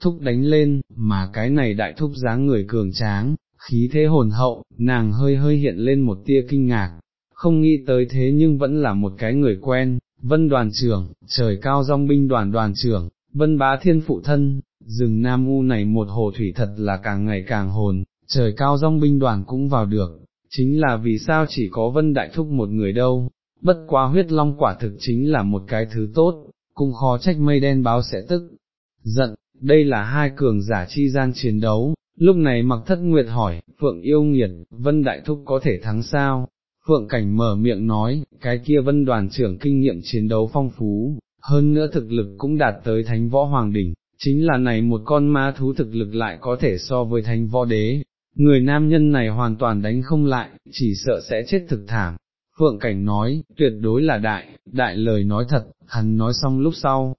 thúc đánh lên, mà cái này đại thúc dáng người cường tráng, khí thế hồn hậu, nàng hơi hơi hiện lên một tia kinh ngạc, không nghĩ tới thế nhưng vẫn là một cái người quen, vân đoàn trưởng, trời cao dòng binh đoàn đoàn trưởng, vân bá thiên phụ thân, rừng Nam U này một hồ thủy thật là càng ngày càng hồn, trời cao dòng binh đoàn cũng vào được, chính là vì sao chỉ có vân đại thúc một người đâu, bất quá huyết long quả thực chính là một cái thứ tốt, cũng khó trách mây đen báo sẽ tức, giận, đây là hai cường giả chi gian chiến đấu, lúc này mặc thất nguyệt hỏi, Phượng yêu nghiệt, Vân Đại Thúc có thể thắng sao? Phượng Cảnh mở miệng nói, cái kia Vân đoàn trưởng kinh nghiệm chiến đấu phong phú, hơn nữa thực lực cũng đạt tới thánh võ hoàng đỉnh, chính là này một con ma thú thực lực lại có thể so với thánh võ đế, người nam nhân này hoàn toàn đánh không lại, chỉ sợ sẽ chết thực thảm. Phượng Cảnh nói, tuyệt đối là đại, đại lời nói thật, hắn nói xong lúc sau,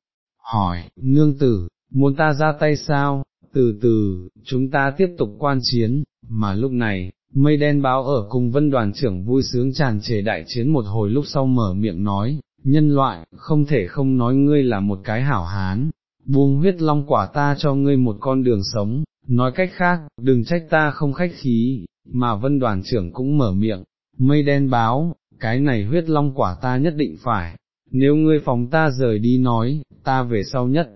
hỏi, nương tử, muốn ta ra tay sao, từ từ, chúng ta tiếp tục quan chiến, mà lúc này, mây đen báo ở cùng vân đoàn trưởng vui sướng tràn trề đại chiến một hồi lúc sau mở miệng nói, nhân loại, không thể không nói ngươi là một cái hảo hán, buông huyết long quả ta cho ngươi một con đường sống, nói cách khác, đừng trách ta không khách khí, mà vân đoàn trưởng cũng mở miệng, mây đen báo, cái này huyết long quả ta nhất định phải, nếu ngươi phóng ta rời đi nói, ta về sau nhất,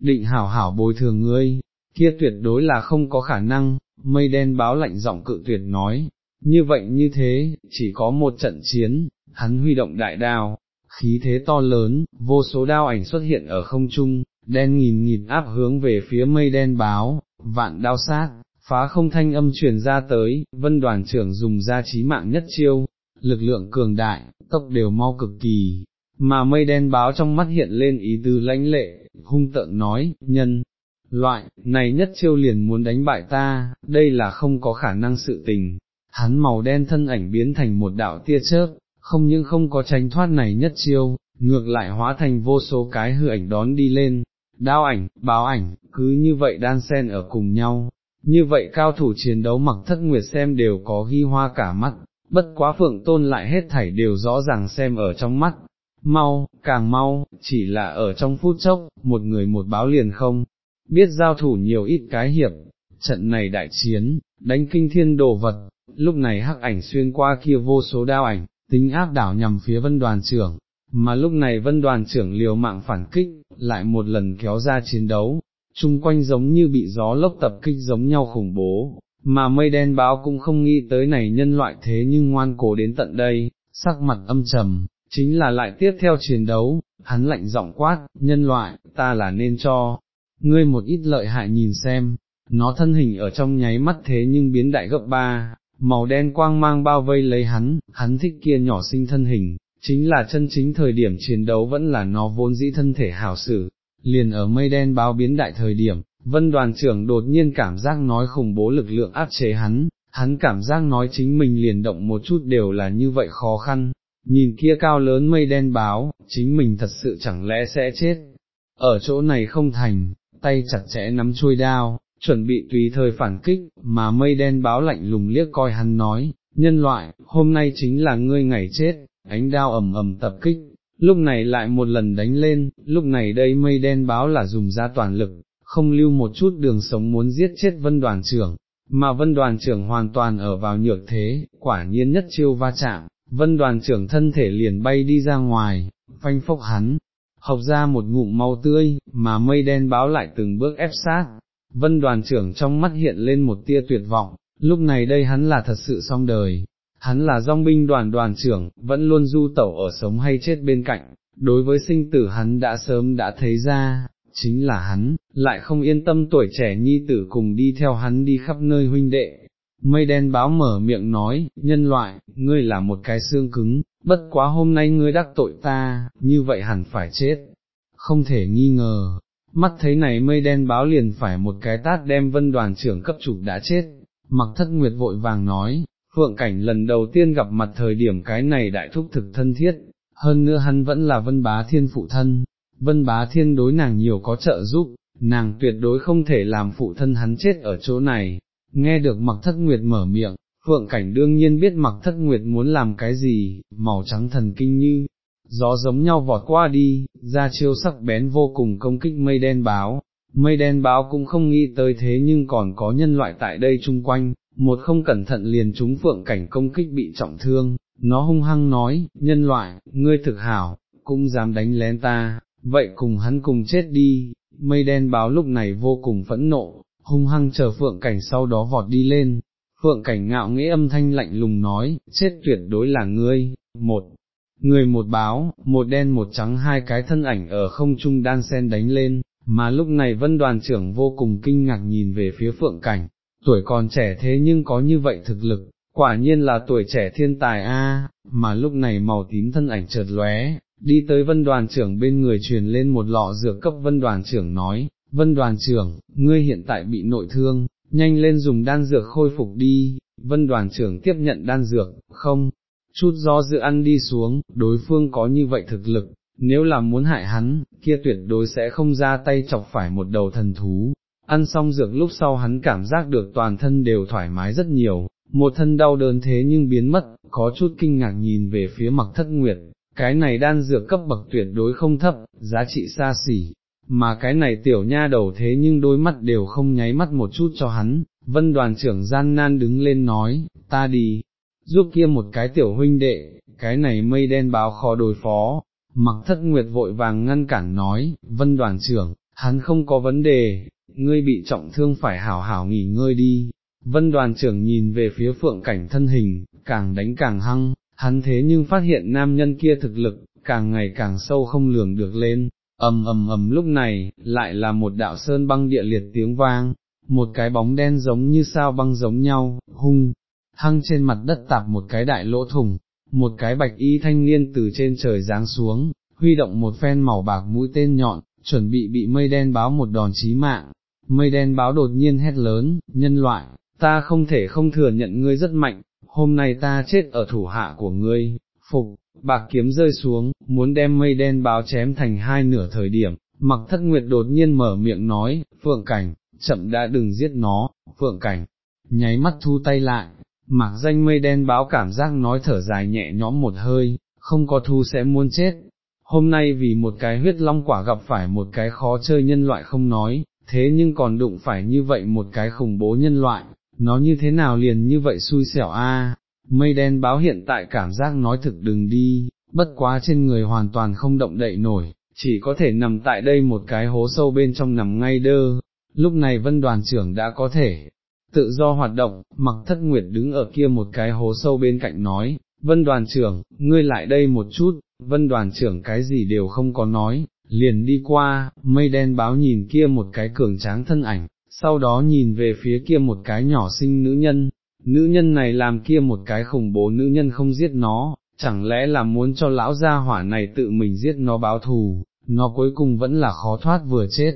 định hảo hảo bồi thường ngươi, kia tuyệt đối là không có khả năng, mây đen báo lạnh giọng cự tuyệt nói, như vậy như thế, chỉ có một trận chiến, hắn huy động đại đao, khí thế to lớn, vô số đao ảnh xuất hiện ở không trung, đen nghìn nghìn áp hướng về phía mây đen báo, vạn đao sát, phá không thanh âm truyền ra tới, vân đoàn trưởng dùng ra trí mạng nhất chiêu, lực lượng cường đại, tốc đều mau cực kỳ, mà mây đen báo trong mắt hiện lên ý tư lãnh lệ, hung tợn nói, nhân, loại, này nhất chiêu liền muốn đánh bại ta, đây là không có khả năng sự tình, hắn màu đen thân ảnh biến thành một đạo tia chớp, không những không có tránh thoát này nhất chiêu, ngược lại hóa thành vô số cái hư ảnh đón đi lên, đao ảnh, báo ảnh, cứ như vậy đan sen ở cùng nhau, như vậy cao thủ chiến đấu mặc thất nguyệt xem đều có ghi hoa cả mắt, bất quá phượng tôn lại hết thảy đều rõ ràng xem ở trong mắt, mau, càng mau, chỉ là ở trong phút chốc, một người một báo liền không, biết giao thủ nhiều ít cái hiệp, trận này đại chiến, đánh kinh thiên đồ vật, lúc này hắc ảnh xuyên qua kia vô số đao ảnh, tính áp đảo nhằm phía vân đoàn trưởng, mà lúc này vân đoàn trưởng liều mạng phản kích, lại một lần kéo ra chiến đấu, chung quanh giống như bị gió lốc tập kích giống nhau khủng bố, mà mây đen báo cũng không nghĩ tới này nhân loại thế nhưng ngoan cố đến tận đây, sắc mặt âm trầm, chính là lại tiếp theo chiến đấu, hắn lạnh giọng quát, nhân loại, ta là nên cho, ngươi một ít lợi hại nhìn xem, nó thân hình ở trong nháy mắt thế nhưng biến đại gấp ba, màu đen quang mang bao vây lấy hắn, hắn thích kia nhỏ sinh thân hình, chính là chân chính thời điểm chiến đấu vẫn là nó vốn dĩ thân thể hảo sử, liền ở mây đen báo biến đại thời điểm, vân đoàn trưởng đột nhiên cảm giác nói khủng bố lực lượng áp chế hắn, hắn cảm giác nói chính mình liền động một chút đều là như vậy khó khăn, nhìn kia cao lớn mây đen báo, chính mình thật sự chẳng lẽ sẽ chết, ở chỗ này không thành, tay chặt chẽ nắm chuôi đao, chuẩn bị tùy thời phản kích, mà mây đen báo lạnh lùng liếc coi hắn nói, nhân loại, hôm nay chính là ngươi ngày chết, ánh đao ầm ầm tập kích, lúc này lại một lần đánh lên, lúc này đây mây đen báo là dùng ra toàn lực, không lưu một chút đường sống muốn giết chết vân đoàn trưởng, mà vân đoàn trưởng hoàn toàn ở vào nhược thế, quả nhiên nhất chiêu va chạm, vân đoàn trưởng thân thể liền bay đi ra ngoài, phanh phốc hắn, học ra một ngụm mau tươi, mà mây đen báo lại từng bước ép sát, vân đoàn trưởng trong mắt hiện lên một tia tuyệt vọng, lúc này đây hắn là thật sự xong đời, hắn là dòng binh đoàn đoàn trưởng, vẫn luôn du tẩu ở sống hay chết bên cạnh, đối với sinh tử hắn đã sớm đã thấy ra, chính là hắn, lại không yên tâm tuổi trẻ nhi tử cùng đi theo hắn đi khắp nơi huynh đệ. Mây đen báo mở miệng nói, nhân loại, ngươi là một cái xương cứng, bất quá hôm nay ngươi đắc tội ta, như vậy hẳn phải chết, không thể nghi ngờ. Mắt thấy này mây đen báo liền phải một cái tát đem vân đoàn trưởng cấp chủ đã chết, mặc thất nguyệt vội vàng nói, phượng cảnh lần đầu tiên gặp mặt thời điểm cái này đại thúc thực thân thiết, hơn nữa hắn vẫn là vân bá thiên phụ thân, vân bá thiên đối nàng nhiều có trợ giúp, nàng tuyệt đối không thể làm phụ thân hắn chết ở chỗ này, nghe được mặc thất nguyệt mở miệng, phượng cảnh đương nhiên biết mặc thất nguyệt muốn làm cái gì, màu trắng thần kinh như, gió giống nhau vọt qua đi, ra chiêu sắc bén vô cùng công kích mây đen báo, mây đen báo cũng không nghĩ tới thế nhưng còn có nhân loại tại đây chung quanh, một không cẩn thận liền chúng phượng cảnh công kích bị trọng thương, nó hung hăng nói, nhân loại, ngươi thực hảo, cũng dám đánh lén ta, vậy cùng hắn cùng chết đi, mây đen báo lúc này vô cùng phẫn nộ, hung hăng chờ phượng cảnh sau đó vọt đi lên, phượng cảnh ngạo nghĩa âm thanh lạnh lùng nói, chết tuyệt đối là ngươi, một, người một báo, một đen một trắng hai cái thân ảnh ở không trung đan sen đánh lên, mà lúc này vân đoàn trưởng vô cùng kinh ngạc nhìn về phía phượng cảnh, tuổi còn trẻ thế nhưng có như vậy thực lực, quả nhiên là tuổi trẻ thiên tài a. mà lúc này màu tím thân ảnh chợt lóe, đi tới vân đoàn trưởng bên người truyền lên một lọ dược cấp. Vân đoàn trưởng nói, vân đoàn trưởng, ngươi hiện tại bị nội thương, nhanh lên dùng đan dược khôi phục đi, vân đoàn trưởng tiếp nhận đan dược, không, chút do dự ăn đi xuống, đối phương có như vậy thực lực, nếu là muốn hại hắn, kia tuyệt đối sẽ không ra tay chọc phải một đầu thần thú. Ăn xong dược lúc sau hắn cảm giác được toàn thân đều thoải mái rất nhiều, một thân đau đớn thế nhưng biến mất, có chút kinh ngạc nhìn về phía mặc thất nguyệt, cái này đan dược cấp bậc tuyệt đối không thấp, giá trị xa xỉ, mà cái này tiểu nha đầu thế nhưng đôi mắt đều không nháy mắt một chút cho hắn, vân đoàn trưởng gian nan đứng lên nói, ta đi, giúp kia một cái tiểu huynh đệ, cái này mây đen báo khó đối phó, mặc thất nguyệt vội vàng ngăn cản nói, vân đoàn trưởng, hắn không có vấn đề, ngươi bị trọng thương phải hảo hảo nghỉ ngơi đi. Vân đoàn trưởng nhìn về phía phượng cảnh thân hình, càng đánh càng hăng, hắn thế nhưng phát hiện nam nhân kia thực lực, càng ngày càng sâu không lường được lên, ầm ầm ầm lúc này, lại là một đạo sơn băng địa liệt tiếng vang, một cái bóng đen giống như sao băng giống nhau, hung, hăng trên mặt đất tạp một cái đại lỗ thủng, một cái bạch y thanh niên từ trên trời giáng xuống, huy động một phen màu bạc mũi tên nhọn, chuẩn bị bị mây đen báo một đòn chí mạng. Mây đen báo đột nhiên hét lớn, nhân loại, ta không thể không thừa nhận ngươi rất mạnh, hôm nay ta chết ở thủ hạ của ngươi, phục, bạc kiếm rơi xuống, muốn đem mây đen báo chém thành hai nửa thời điểm, mặc thất nguyệt đột nhiên mở miệng nói, phượng cảnh, chậm đã đừng giết nó, phượng cảnh, nháy mắt thu tay lại, mặc danh mây đen báo cảm giác nói thở dài nhẹ nhõm một hơi, không có thu sẽ muốn chết. Hôm nay vì một cái huyết long quả gặp phải một cái khó chơi nhân loại không nói, thế nhưng còn đụng phải như vậy một cái khủng bố nhân loại, nó như thế nào liền như vậy xui xẻo a mây đen báo hiện tại cảm giác nói thực đừng đi, bất quá trên người hoàn toàn không động đậy nổi, chỉ có thể nằm tại đây một cái hố sâu bên trong nằm ngay đơ, lúc này vân đoàn trưởng đã có thể tự do hoạt động, mặc thất nguyệt đứng ở kia một cái hố sâu bên cạnh nói, vân đoàn trưởng, ngươi lại đây một chút, vân đoàn trưởng cái gì đều không có nói, liền đi qua, mây đen báo nhìn kia một cái cường tráng thân ảnh, sau đó nhìn về phía kia một cái nhỏ xinh nữ nhân, nữ nhân này làm kia một cái khủng bố nữ nhân không giết nó, chẳng lẽ là muốn cho lão gia hỏa này tự mình giết nó báo thù, nó cuối cùng vẫn là khó thoát vừa chết.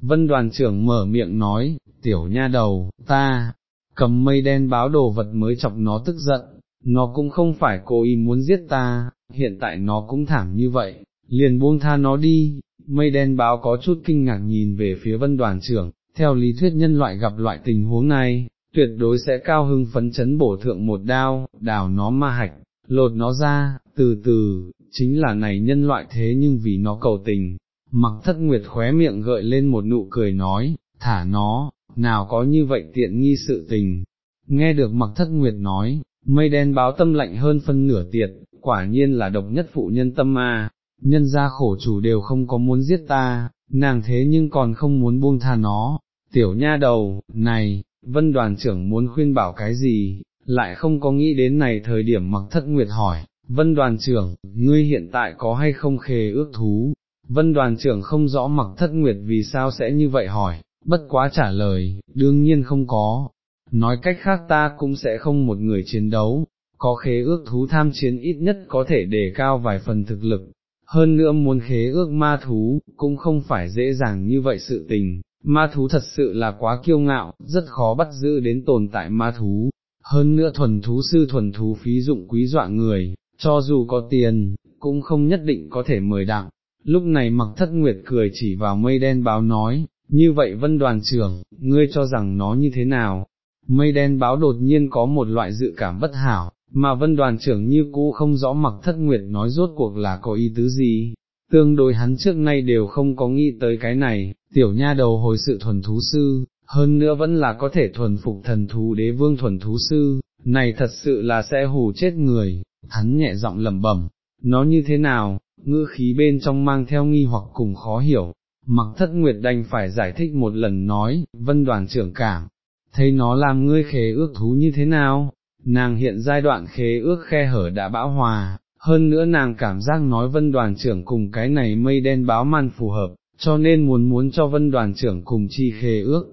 Vân đoàn trưởng mở miệng nói, tiểu nha đầu, ta, cầm mây đen báo đồ vật mới chọc nó tức giận, nó cũng không phải cố ý muốn giết ta, hiện tại nó cũng thảm như vậy, liền buông tha nó đi, mây đen báo có chút kinh ngạc nhìn về phía vân đoàn trưởng, theo lý thuyết nhân loại gặp loại tình huống này, tuyệt đối sẽ cao hưng phấn chấn bổ thượng một đao, đào nó ma hạch, lột nó ra, từ từ, chính là này nhân loại thế nhưng vì nó cầu tình, mặc thất nguyệt khóe miệng gợi lên một nụ cười nói, thả nó, nào có như vậy tiện nghi sự tình. Nghe được mặc thất nguyệt nói, mây đen báo tâm lạnh hơn phân nửa tiệt, quả nhiên là độc nhất phụ nhân tâm ma, nhân gia khổ chủ đều không có muốn giết ta, nàng thế nhưng còn không muốn buông tha nó, tiểu nha đầu, này, vân đoàn trưởng muốn khuyên bảo cái gì, lại không có nghĩ đến này thời điểm mặc thất nguyệt hỏi, vân đoàn trưởng, ngươi hiện tại có hay không khề ước thú, vân đoàn trưởng không rõ mặc thất nguyệt vì sao sẽ như vậy hỏi, bất quá trả lời, đương nhiên không có, nói cách khác ta cũng sẽ không một người chiến đấu, có khế ước thú tham chiến ít nhất có thể đề cao vài phần thực lực, hơn nữa muốn khế ước ma thú, cũng không phải dễ dàng như vậy sự tình, ma thú thật sự là quá kiêu ngạo, rất khó bắt giữ đến tồn tại ma thú, hơn nữa thuần thú sư thuần thú phí dụng quý dọa người, cho dù có tiền, cũng không nhất định có thể mời đặng. Lúc này mặc thất nguyệt cười chỉ vào mây đen báo nói, như vậy vân đoàn trưởng, ngươi cho rằng nó như thế nào? Mây đen báo đột nhiên có một loại dự cảm bất hảo, mà vân đoàn trưởng như cũ không rõ mặc thất nguyệt nói rốt cuộc là có ý tứ gì, tương đối hắn trước nay đều không có nghĩ tới cái này, tiểu nha đầu hồi sự thuần thú sư, hơn nữa vẫn là có thể thuần phục thần thú đế vương thuần thú sư, này thật sự là sẽ hù chết người, hắn nhẹ giọng lẩm bẩm, nó như thế nào, ngữ khí bên trong mang theo nghi hoặc cùng khó hiểu, mặc thất nguyệt đành phải giải thích một lần nói, vân đoàn trưởng cảm, thấy nó làm ngươi khế ước thú như thế nào, nàng hiện giai đoạn khế ước khe hở đã bão hòa, hơn nữa nàng cảm giác nói vân đoàn trưởng cùng cái này mây đen báo man phù hợp, cho nên muốn muốn cho vân đoàn trưởng cùng chi khế ước,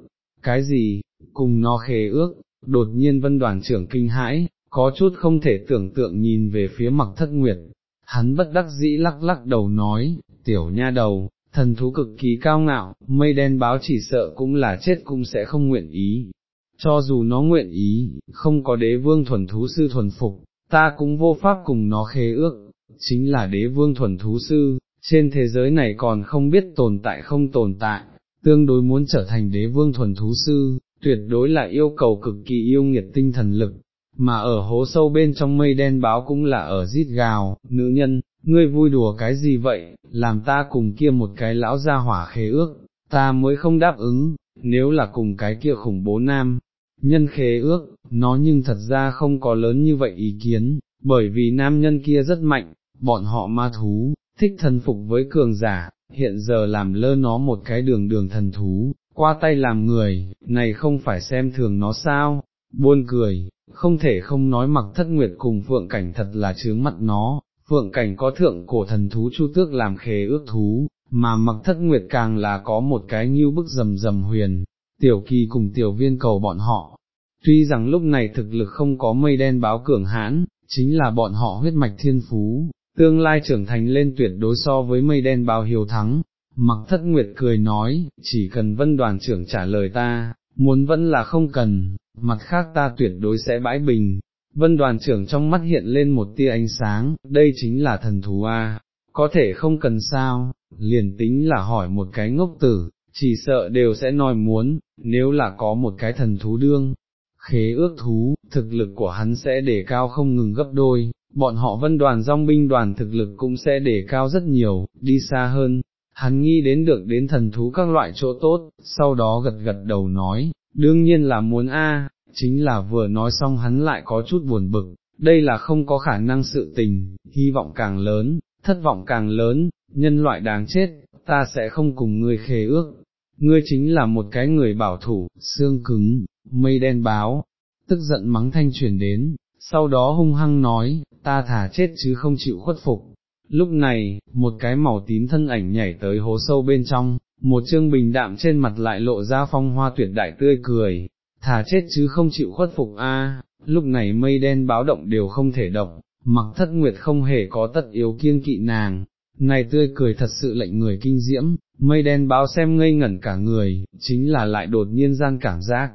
cái gì, cùng nó khế ước, đột nhiên vân đoàn trưởng kinh hãi, có chút không thể tưởng tượng nhìn về phía mặc thất nguyệt, hắn bất đắc dĩ lắc lắc đầu nói, tiểu nha đầu, thần thú cực kỳ cao ngạo, mây đen báo chỉ sợ cũng là chết cũng sẽ không nguyện ý, cho dù nó nguyện ý, không có đế vương thuần thú sư thuần phục, ta cũng vô pháp cùng nó khế ước, chính là đế vương thuần thú sư, trên thế giới này còn không biết tồn tại không tồn tại, tương đối muốn trở thành đế vương thuần thú sư, tuyệt đối là yêu cầu cực kỳ yêu nghiệt tinh thần lực, mà ở hố sâu bên trong mây đen báo cũng là ở rít gào, nữ nhân, ngươi vui đùa cái gì vậy, làm ta cùng kia một cái lão gia hỏa khế ước, ta mới không đáp ứng, nếu là cùng cái kia khủng bố nam, nhân khế ước, nó nhưng thật ra không có lớn như vậy ý kiến, bởi vì nam nhân kia rất mạnh, bọn họ ma thú, thích thần phục với cường giả, hiện giờ làm lơ nó một cái đường đường thần thú, qua tay làm người, này không phải xem thường nó sao, buôn cười, không thể không nói mặc thất nguyệt cùng phượng cảnh thật là chướng mặt nó, phượng cảnh có thượng cổ thần thú chu tước làm khế ước thú, mà mặc thất nguyệt càng là có một cái như bức rầm rầm huyền, tiểu kỳ cùng tiểu viên cầu bọn họ. Tuy rằng lúc này thực lực không có mây đen báo cường hãn, chính là bọn họ huyết mạch thiên phú, tương lai trưởng thành lên tuyệt đối so với mây đen báo hiếu thắng. Mặc thất nguyệt cười nói, chỉ cần vân đoàn trưởng trả lời ta, muốn vẫn là không cần, mặt khác ta tuyệt đối sẽ bãi bình. Vân đoàn trưởng trong mắt hiện lên một tia ánh sáng, đây chính là thần thú A, có thể không cần sao, liền tính là hỏi một cái ngốc tử, chỉ sợ đều sẽ nói muốn, nếu là có một cái thần thú đương, khế ước thú, thực lực của hắn sẽ để cao không ngừng gấp đôi, bọn họ vân đoàn dòng binh đoàn thực lực cũng sẽ để cao rất nhiều, đi xa hơn, hắn nghi đến được đến thần thú các loại chỗ tốt, sau đó gật gật đầu nói, đương nhiên là muốn a, chính là vừa nói xong hắn lại có chút buồn bực, đây là không có khả năng sự tình, hy vọng càng lớn, thất vọng càng lớn, nhân loại đáng chết, ta sẽ không cùng ngươi khế ước, ngươi chính là một cái người bảo thủ, xương cứng, mây đen báo, tức giận mắng thanh truyền đến, sau đó hung hăng nói, ta thả chết chứ không chịu khuất phục. Lúc này, một cái màu tím thân ảnh nhảy tới hố sâu bên trong, một chương bình đạm trên mặt lại lộ ra phong hoa tuyệt đại tươi cười, thả chết chứ không chịu khuất phục a. lúc này mây đen báo động đều không thể động, mặc thất nguyệt không hề có tất yếu kiêng kỵ nàng, này tươi cười thật sự lệnh người kinh diễm, mây đen báo xem ngây ngẩn cả người, chính là lại đột nhiên gian cảm giác,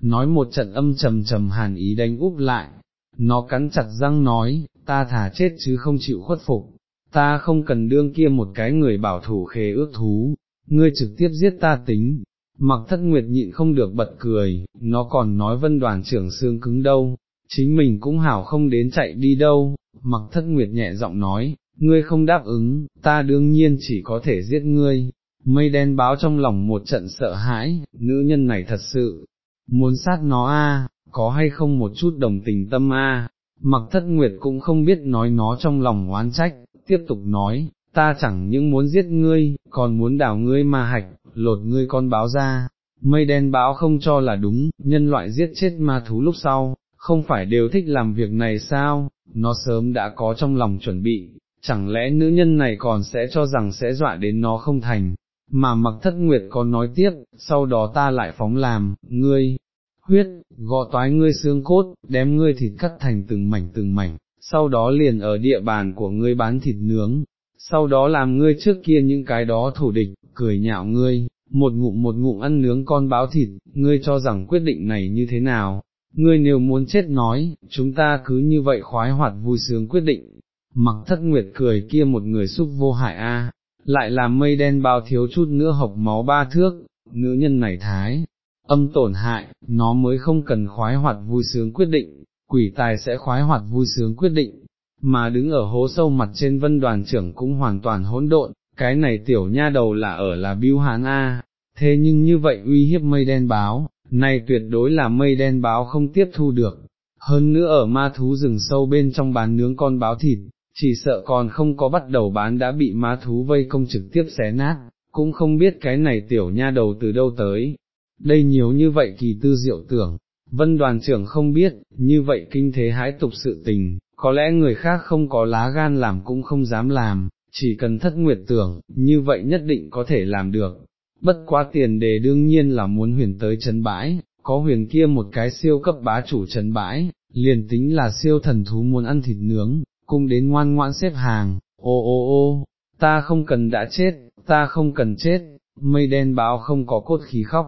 nói một trận âm trầm trầm hàn ý đánh úp lại, nó cắn chặt răng nói, ta thả chết chứ không chịu khuất phục, ta không cần đương kia một cái người bảo thủ khế ước thú, ngươi trực tiếp giết ta tính, mặc thất nguyệt nhịn không được bật cười, nó còn nói vân đoàn trưởng xương cứng đâu, chính mình cũng hảo không đến chạy đi đâu, mặc thất nguyệt nhẹ giọng nói, ngươi không đáp ứng, ta đương nhiên chỉ có thể giết ngươi, mây đen báo trong lòng một trận sợ hãi, nữ nhân này thật sự, muốn sát nó a, có hay không một chút đồng tình tâm a, mặc thất nguyệt cũng không biết nói nó trong lòng oán trách, tiếp tục nói, ta chẳng những muốn giết ngươi, còn muốn đảo ngươi ma hạch, lột ngươi con báo ra, mây đen báo không cho là đúng, nhân loại giết chết ma thú lúc sau, không phải đều thích làm việc này sao, nó sớm đã có trong lòng chuẩn bị, chẳng lẽ nữ nhân này còn sẽ cho rằng sẽ dọa đến nó không thành, mà mặc thất nguyệt có nói tiếp, sau đó ta lại phóng làm, ngươi, huyết, gọ toái ngươi xương cốt, đem ngươi thịt cắt thành từng mảnh từng mảnh, sau đó liền ở địa bàn của ngươi bán thịt nướng, sau đó làm ngươi trước kia những cái đó thủ địch, cười nhạo ngươi, một ngụm một ngụm ăn nướng con báo thịt, ngươi cho rằng quyết định này như thế nào, ngươi nếu muốn chết nói, chúng ta cứ như vậy khoái hoạt vui sướng quyết định, mặc thất nguyệt cười kia một người xúc vô hại a, lại làm mây đen bao thiếu chút nữa học máu ba thước, nữ nhân này thái, âm tổn hại, nó mới không cần khoái hoạt vui sướng quyết định, quỷ tài sẽ khoái hoạt vui sướng quyết định, mà đứng ở hố sâu mặt trên vân đoàn trưởng cũng hoàn toàn hỗn độn, cái này tiểu nha đầu là ở là biêu hán A, thế nhưng như vậy uy hiếp mây đen báo, này tuyệt đối là mây đen báo không tiếp thu được, hơn nữa ở ma thú rừng sâu bên trong bán nướng con báo thịt, chỉ sợ còn không có bắt đầu bán đã bị ma thú vây công trực tiếp xé nát, cũng không biết cái này tiểu nha đầu từ đâu tới. Đây nhiều như vậy kỳ tư diệu tưởng, vân đoàn trưởng không biết, như vậy kinh thế hãi tục sự tình, có lẽ người khác không có lá gan làm cũng không dám làm, chỉ cần thất nguyệt tưởng, như vậy nhất định có thể làm được. Bất quá tiền đề đương nhiên là muốn huyền tới chân bãi, có huyền kia một cái siêu cấp bá chủ chấn bãi, liền tính là siêu thần thú muốn ăn thịt nướng, cung đến ngoan ngoãn xếp hàng, ô ô ô, ta không cần đã chết, ta không cần chết, mây đen báo không có cốt khí khóc,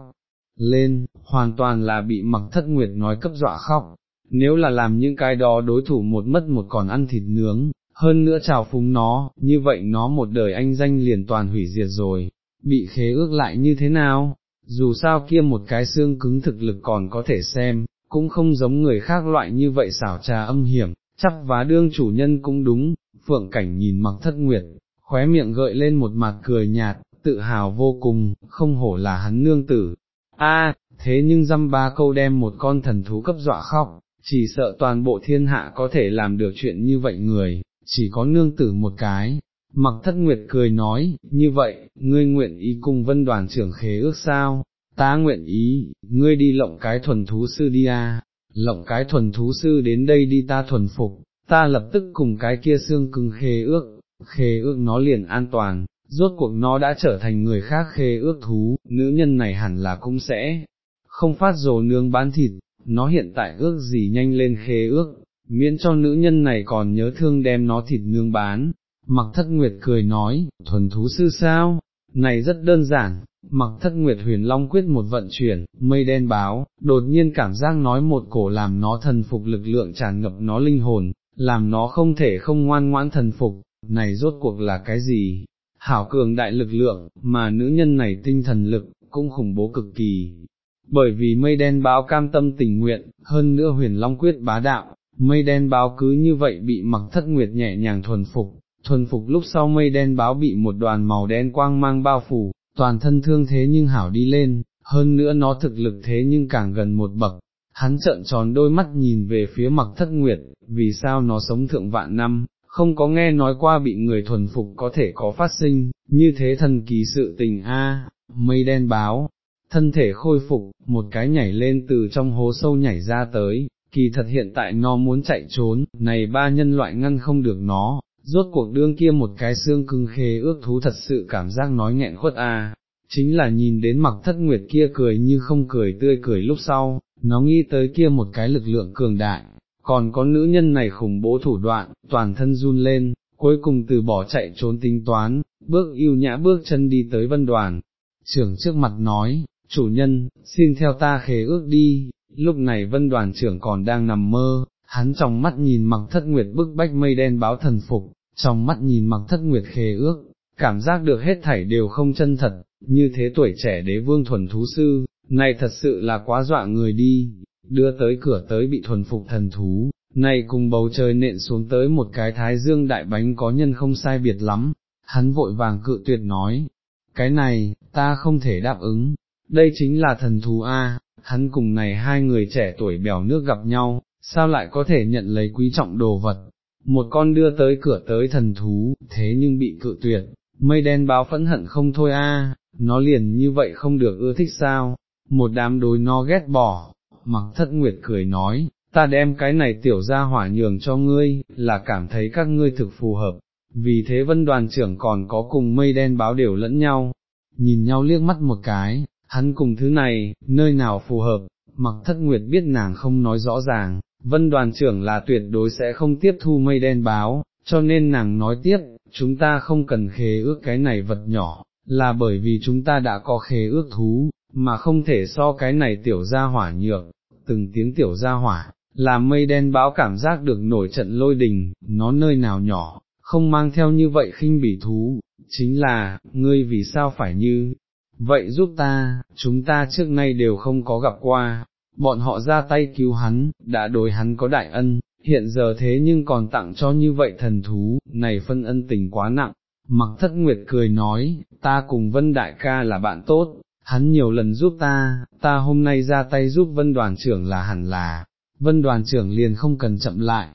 lên, hoàn toàn là bị mặc thất nguyệt nói cấp dọa khóc, nếu là làm những cái đó đối thủ một mất một còn ăn thịt nướng, hơn nữa chào phúng nó, như vậy nó một đời anh danh liền toàn hủy diệt rồi, bị khế ước lại như thế nào, dù sao kia một cái xương cứng thực lực còn có thể xem, cũng không giống người khác loại như vậy xảo trà âm hiểm, chắc vá đương chủ nhân cũng đúng, phượng cảnh nhìn mặc thất nguyệt, khóe miệng gợi lên một mặt cười nhạt, tự hào vô cùng, không hổ là hắn nương tử. A, thế nhưng dăm ba câu đem một con thần thú cấp dọa khóc, chỉ sợ toàn bộ thiên hạ có thể làm được chuyện như vậy người, chỉ có nương tử một cái. Mặc thất nguyệt cười nói, như vậy, ngươi nguyện ý cùng vân đoàn trưởng khế ước sao, ta nguyện ý, ngươi đi lộng cái thuần thú sư đi à, lộng cái thuần thú sư đến đây đi ta thuần phục, ta lập tức cùng cái kia xương cứng khế ước, khế ước nó liền an toàn, rốt cuộc nó đã trở thành người khác khế ước thú, nữ nhân này hẳn là cũng sẽ không phát rồ nương bán thịt, nó hiện tại ước gì nhanh lên khế ước, miễn cho nữ nhân này còn nhớ thương đem nó thịt nương bán. Mặc thất nguyệt cười nói, thuần thú sư sao, này rất đơn giản, mặc thất nguyệt huyền long quyết một vận chuyển, mây đen báo, đột nhiên cảm giác nói một cổ làm nó thần phục lực lượng tràn ngập nó linh hồn, làm nó không thể không ngoan ngoãn thần phục, này rốt cuộc là cái gì? Hảo cường đại lực lượng, mà nữ nhân này tinh thần lực, cũng khủng bố cực kỳ. Bởi vì mây đen báo cam tâm tình nguyện, hơn nữa huyền long quyết bá đạo, mây đen báo cứ như vậy bị mặc thất nguyệt nhẹ nhàng thuần phục, thuần phục lúc sau mây đen báo bị một đoàn màu đen quang mang bao phủ, toàn thân thương thế nhưng hảo đi lên, hơn nữa nó thực lực thế nhưng càng gần một bậc, hắn trợn tròn đôi mắt nhìn về phía mặc thất nguyệt, vì sao nó sống thượng vạn năm, không có nghe nói qua bị người thuần phục có thể có phát sinh, như thế thần kỳ sự tình a mây đen báo, thân thể khôi phục, một cái nhảy lên từ trong hố sâu nhảy ra tới, kỳ thật hiện tại nó muốn chạy trốn, này ba nhân loại ngăn không được nó, rốt cuộc đương kia một cái xương cưng khê ước thú thật sự cảm giác nói nghẹn khuất à, chính là nhìn đến mặc thất nguyệt kia cười như không cười tươi cười lúc sau, nó nghĩ tới kia một cái lực lượng cường đại, còn có nữ nhân này khủng bố thủ đoạn, toàn thân run lên, cuối cùng từ bỏ chạy trốn tính toán, bước yêu nhã bước chân đi tới vân đoàn, trưởng trước mặt nói, chủ nhân, xin theo ta khế ước đi, lúc này vân đoàn trưởng còn đang nằm mơ, hắn trong mắt nhìn mặc thất nguyệt bức bách mây đen báo thần phục, trong mắt nhìn mặc thất nguyệt khề ước, cảm giác được hết thảy đều không chân thật, như thế tuổi trẻ đế vương thuần thú sư, này thật sự là quá dọa người đi, đưa tới cửa tới bị thuần phục thần thú, này cùng bầu trời nện xuống tới một cái thái dương đại bánh có nhân không sai biệt lắm, hắn vội vàng cự tuyệt nói, cái này, ta không thể đáp ứng, đây chính là thần thú A, hắn cùng này hai người trẻ tuổi bèo nước gặp nhau, sao lại có thể nhận lấy quý trọng đồ vật, một con đưa tới cửa tới thần thú, thế nhưng bị cự tuyệt, mây đen báo phẫn hận không thôi a, nó liền như vậy không được ưa thích sao, một đám đối nó ghét bỏ, mặc thất nguyệt cười nói, ta đem cái này tiểu ra hỏa nhường cho ngươi, là cảm thấy các ngươi thực phù hợp, vì thế vân đoàn trưởng còn có cùng mây đen báo đều lẫn nhau, nhìn nhau liếc mắt một cái, hắn cùng thứ này, nơi nào phù hợp, mặc thất nguyệt biết nàng không nói rõ ràng, vân đoàn trưởng là tuyệt đối sẽ không tiếp thu mây đen báo, cho nên nàng nói tiếp, chúng ta không cần khế ước cái này vật nhỏ, là bởi vì chúng ta đã có khế ước thú, mà không thể so cái này tiểu gia hỏa nhược, từng tiếng tiểu gia hỏa, làm mây đen báo cảm giác được nổi trận lôi đình, nó nơi nào nhỏ, không mang theo như vậy khinh bỉ thú, chính là, ngươi vì sao phải như, vậy giúp ta, chúng ta trước nay đều không có gặp qua, bọn họ ra tay cứu hắn, đã đối hắn có đại ân, hiện giờ thế nhưng còn tặng cho như vậy thần thú, này phân ân tình quá nặng. Mặc thất nguyệt cười nói, ta cùng vân đại ca là bạn tốt, hắn nhiều lần giúp ta, ta hôm nay ra tay giúp vân đoàn trưởng là hẳn là, vân đoàn trưởng liền không cần chậm lại.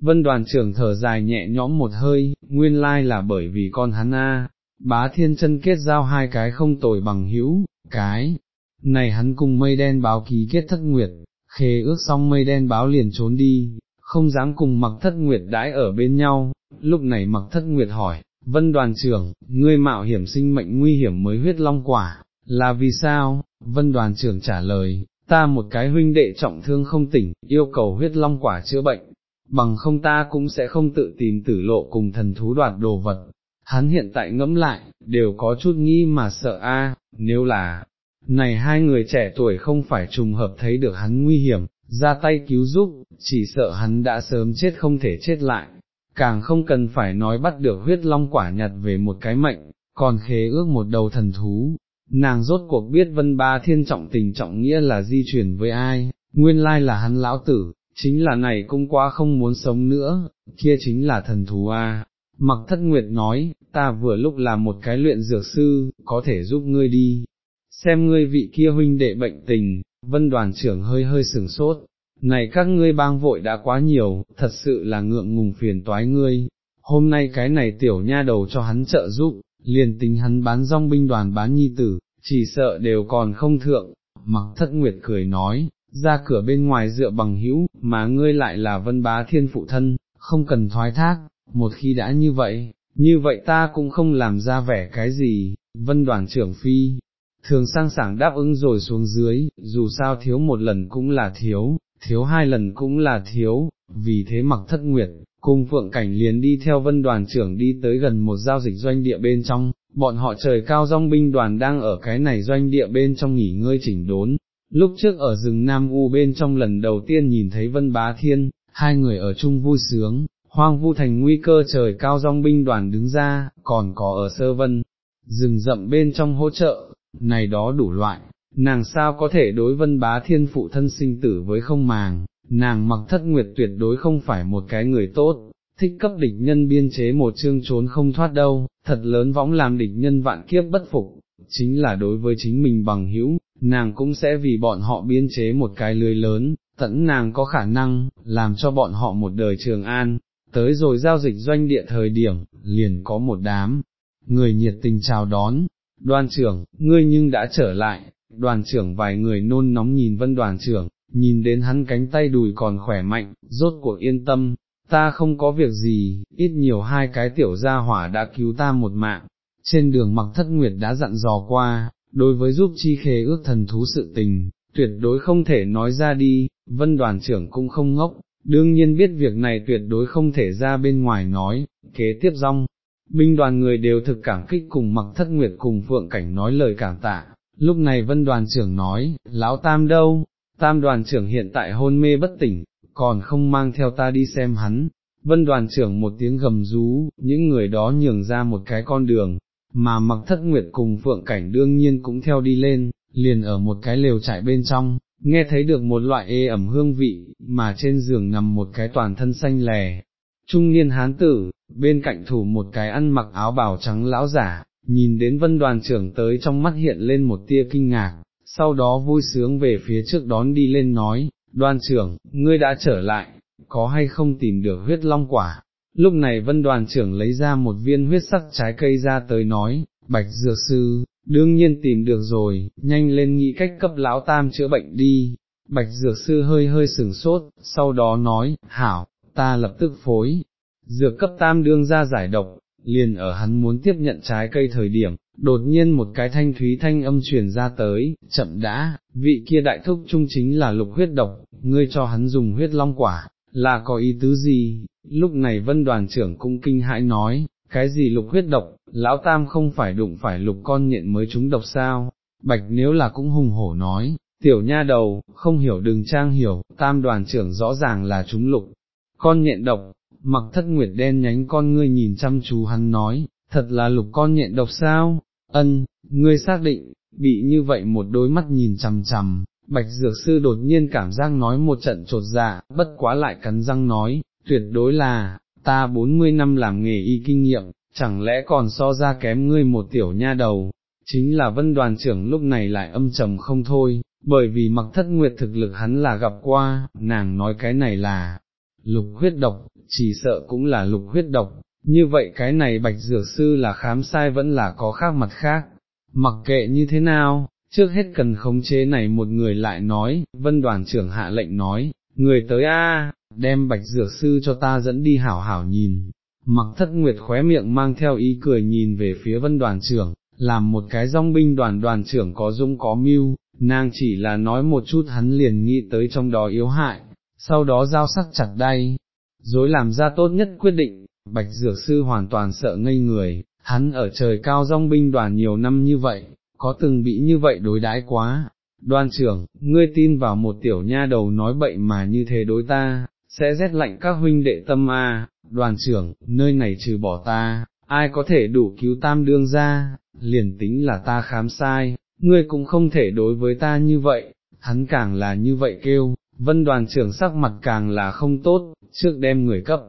Vân đoàn trưởng thở dài nhẹ nhõm một hơi, nguyên lai là bởi vì con hắn a, bá thiên chân kết giao hai cái không tồi bằng hữu, cái, này hắn cùng mây đen báo ký kết thất nguyệt, khế ước xong mây đen báo liền trốn đi, không dám cùng mặc thất nguyệt đãi ở bên nhau, lúc này mặc thất nguyệt hỏi, vân đoàn trưởng, ngươi mạo hiểm sinh mệnh nguy hiểm mới huyết long quả, là vì sao, vân đoàn trưởng trả lời, ta một cái huynh đệ trọng thương không tỉnh, yêu cầu huyết long quả chữa bệnh, bằng không ta cũng sẽ không tự tìm tử lộ cùng thần thú đoạt đồ vật. Hắn hiện tại ngẫm lại, đều có chút nghi mà sợ a, nếu là, này hai người trẻ tuổi không phải trùng hợp thấy được hắn nguy hiểm, ra tay cứu giúp, chỉ sợ hắn đã sớm chết không thể chết lại, càng không cần phải nói bắt được huyết long quả nhặt về một cái mệnh, còn khế ước một đầu thần thú. Nàng rốt cuộc biết vân ba thiên trọng tình trọng nghĩa là di chuyển với ai, nguyên lai là hắn lão tử, chính là này cũng quá không muốn sống nữa, kia chính là thần thú a. Mặc thất nguyệt nói, ta vừa lúc là một cái luyện dược sư, có thể giúp ngươi đi, xem ngươi vị kia huynh đệ bệnh tình, vân đoàn trưởng hơi hơi sừng sốt, này các ngươi bang vội đã quá nhiều, thật sự là ngượng ngùng phiền toái ngươi, hôm nay cái này tiểu nha đầu cho hắn trợ giúp, liền tính hắn bán rong binh đoàn bán nhi tử, chỉ sợ đều còn không thượng, mặc thất nguyệt cười nói, ra cửa bên ngoài dựa bằng hữu, mà ngươi lại là vân bá thiên phụ thân, không cần thoái thác, một khi đã như vậy, như vậy ta cũng không làm ra vẻ cái gì, vân đoàn trưởng phi, thường sang sảng đáp ứng rồi xuống dưới, dù sao thiếu một lần cũng là thiếu, thiếu hai lần cũng là thiếu, vì thế mặc thất nguyệt, cung phượng cảnh liền đi theo vân đoàn trưởng đi tới gần một giao dịch doanh địa bên trong, bọn họ trời cao dòng binh đoàn đang ở cái này doanh địa bên trong nghỉ ngơi chỉnh đốn. Lúc trước ở rừng Nam U bên trong lần đầu tiên nhìn thấy Vân Bá Thiên, hai người ở chung vui sướng, hoang vu thành nguy cơ trời cao dòng binh đoàn đứng ra, còn có ở sơ vân, rừng rậm bên trong hỗ trợ, này đó đủ loại, nàng sao có thể đối vân bá thiên phụ thân sinh tử với không màng, nàng mặc thất nguyệt tuyệt đối không phải một cái người tốt, thích cấp địch nhân biên chế một chương trốn không thoát đâu, thật lớn võng làm địch nhân vạn kiếp bất phục, chính là đối với chính mình bằng hữu, nàng cũng sẽ vì bọn họ biên chế một cái lưới lớn, tận nàng có khả năng, làm cho bọn họ một đời trường an, tới rồi giao dịch doanh địa thời điểm, liền có một đám, người nhiệt tình chào đón, Đoàn trưởng, ngươi nhưng đã trở lại, đoàn trưởng vài người nôn nóng nhìn vân đoàn trưởng, nhìn đến hắn cánh tay đùi còn khỏe mạnh, rốt cuộc yên tâm, ta không có việc gì, ít nhiều hai cái tiểu gia hỏa đã cứu ta một mạng, trên đường mặc thất nguyệt đã dặn dò qua, đối với giúp chi khế ước thần thú sự tình, tuyệt đối không thể nói ra đi, vân đoàn trưởng cũng không ngốc, đương nhiên biết việc này tuyệt đối không thể ra bên ngoài nói, kế tiếp rong, binh đoàn người đều thực cảm kích cùng mặc thất nguyệt cùng phượng cảnh nói lời cảm tạ, lúc này vân đoàn trưởng nói, lão tam đâu, tam đoàn trưởng hiện tại hôn mê bất tỉnh, còn không mang theo ta đi xem hắn, vân đoàn trưởng một tiếng gầm rú, những người đó nhường ra một cái con đường, mà mặc thất nguyệt cùng phượng cảnh đương nhiên cũng theo đi lên, liền ở một cái lều trại bên trong, nghe thấy được một loại ê ẩm hương vị, mà trên giường nằm một cái toàn thân xanh lè, trung niên hán tử, bên cạnh thủ một cái ăn mặc áo bào trắng lão giả, nhìn đến vân đoàn trưởng tới trong mắt hiện lên một tia kinh ngạc, sau đó vui sướng về phía trước đón đi lên nói, đoàn trưởng, ngươi đã trở lại, có hay không tìm được huyết long quả. Lúc này vân đoàn trưởng lấy ra một viên huyết sắc trái cây ra tới nói, bạch dược sư, đương nhiên tìm được rồi, nhanh lên nghĩ cách cấp lão tam chữa bệnh đi, Bạch dược sư hơi hơi sừng sốt, sau đó nói, hảo, ta lập tức phối, dược cấp tam đương ra giải độc, liền ở hắn muốn tiếp nhận trái cây thời điểm, đột nhiên một cái thanh thúy thanh âm truyền ra tới, chậm đã, vị kia đại thúc trung chính là lục huyết độc, ngươi cho hắn dùng huyết long quả, là có ý tứ gì, lúc này vân đoàn trưởng cũng kinh hãi nói, cái gì lục huyết độc, lão tam không phải đụng phải lục con nhện mới trúng độc sao, bạch nếu là cũng hùng hổ nói, tiểu nha đầu, không hiểu đừng trang hiểu, tam đoàn trưởng rõ ràng là chúng lục, con nhện độc, mặc thất nguyệt đen nhánh con ngươi nhìn chăm chú hắn nói, thật là lục con nhện độc sao, ân, ngươi xác định, bị như vậy một đôi mắt nhìn chằm chằm, bạch dược sư đột nhiên cảm giác nói một trận trột dạ, bất quá lại cắn răng nói, tuyệt đối là, ta 40 năm làm nghề y kinh nghiệm, chẳng lẽ còn so ra kém ngươi một tiểu nha đầu, chính là vân đoàn trưởng lúc này lại âm trầm không thôi, bởi vì mặc thất nguyệt thực lực hắn là gặp qua, nàng nói cái này là lục huyết độc, chỉ sợ cũng là lục huyết độc, như vậy cái này bạch dược sư là khám sai vẫn là có khác mặt khác, mặc kệ như thế nào, trước hết cần khống chế này một người lại nói, vân đoàn trưởng hạ lệnh nói, người tới a, đem bạch dược sư cho ta dẫn đi hảo hảo nhìn, mặc thất nguyệt khóe miệng mang theo ý cười nhìn về phía vân đoàn trưởng, làm một cái dòng binh đoàn đoàn trưởng có dung có mưu, nàng chỉ là nói một chút hắn liền nghĩ tới trong đó yếu hại, sau đó giao sắc chặt đay, dối làm ra tốt nhất quyết định, bạch dược sư hoàn toàn sợ ngây người, hắn ở trời cao rong binh đoàn nhiều năm như vậy, có từng bị như vậy đối đãi quá. Đoan trưởng, ngươi tin vào một tiểu nha đầu nói bậy mà như thế đối ta, sẽ rét lạnh các huynh đệ tâm a. đoàn trưởng, nơi này trừ bỏ ta, ai có thể đủ cứu tam đương ra, liền tính là ta khám sai, ngươi cũng không thể đối với ta như vậy, hắn càng là như vậy kêu, vân đoàn trưởng sắc mặt càng là không tốt, trước đem người cấp,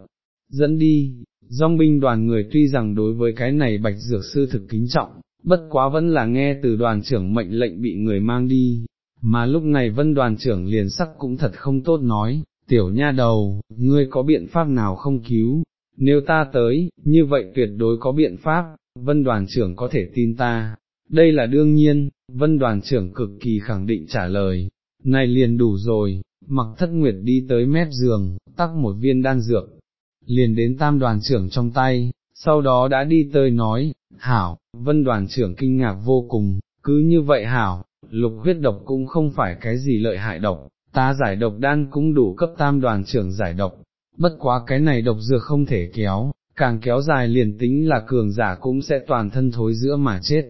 dẫn đi, dòng binh đoàn người tuy rằng đối với cái này bạch dược sư thực kính trọng, bất quá vẫn là nghe từ đoàn trưởng mệnh lệnh bị người mang đi, mà lúc này vân đoàn trưởng liền sắc cũng thật không tốt nói, tiểu nha đầu, ngươi có biện pháp nào không cứu, nếu ta tới, như vậy tuyệt đối có biện pháp, vân đoàn trưởng có thể tin ta, đây là đương nhiên, vân đoàn trưởng cực kỳ khẳng định trả lời, này liền đủ rồi, mặc thất nguyệt đi tới mép giường, tắc một viên đan dược, liền đến tam đoàn trưởng trong tay, sau đó đã đi tới nói, hảo, vân đoàn trưởng kinh ngạc vô cùng, cứ như vậy hảo, lục huyết độc cũng không phải cái gì lợi hại độc, ta giải độc đan cũng đủ cấp tam đoàn trưởng giải độc, bất quá cái này độc dược không thể kéo, càng kéo dài liền tính là cường giả cũng sẽ toàn thân thối giữa mà chết.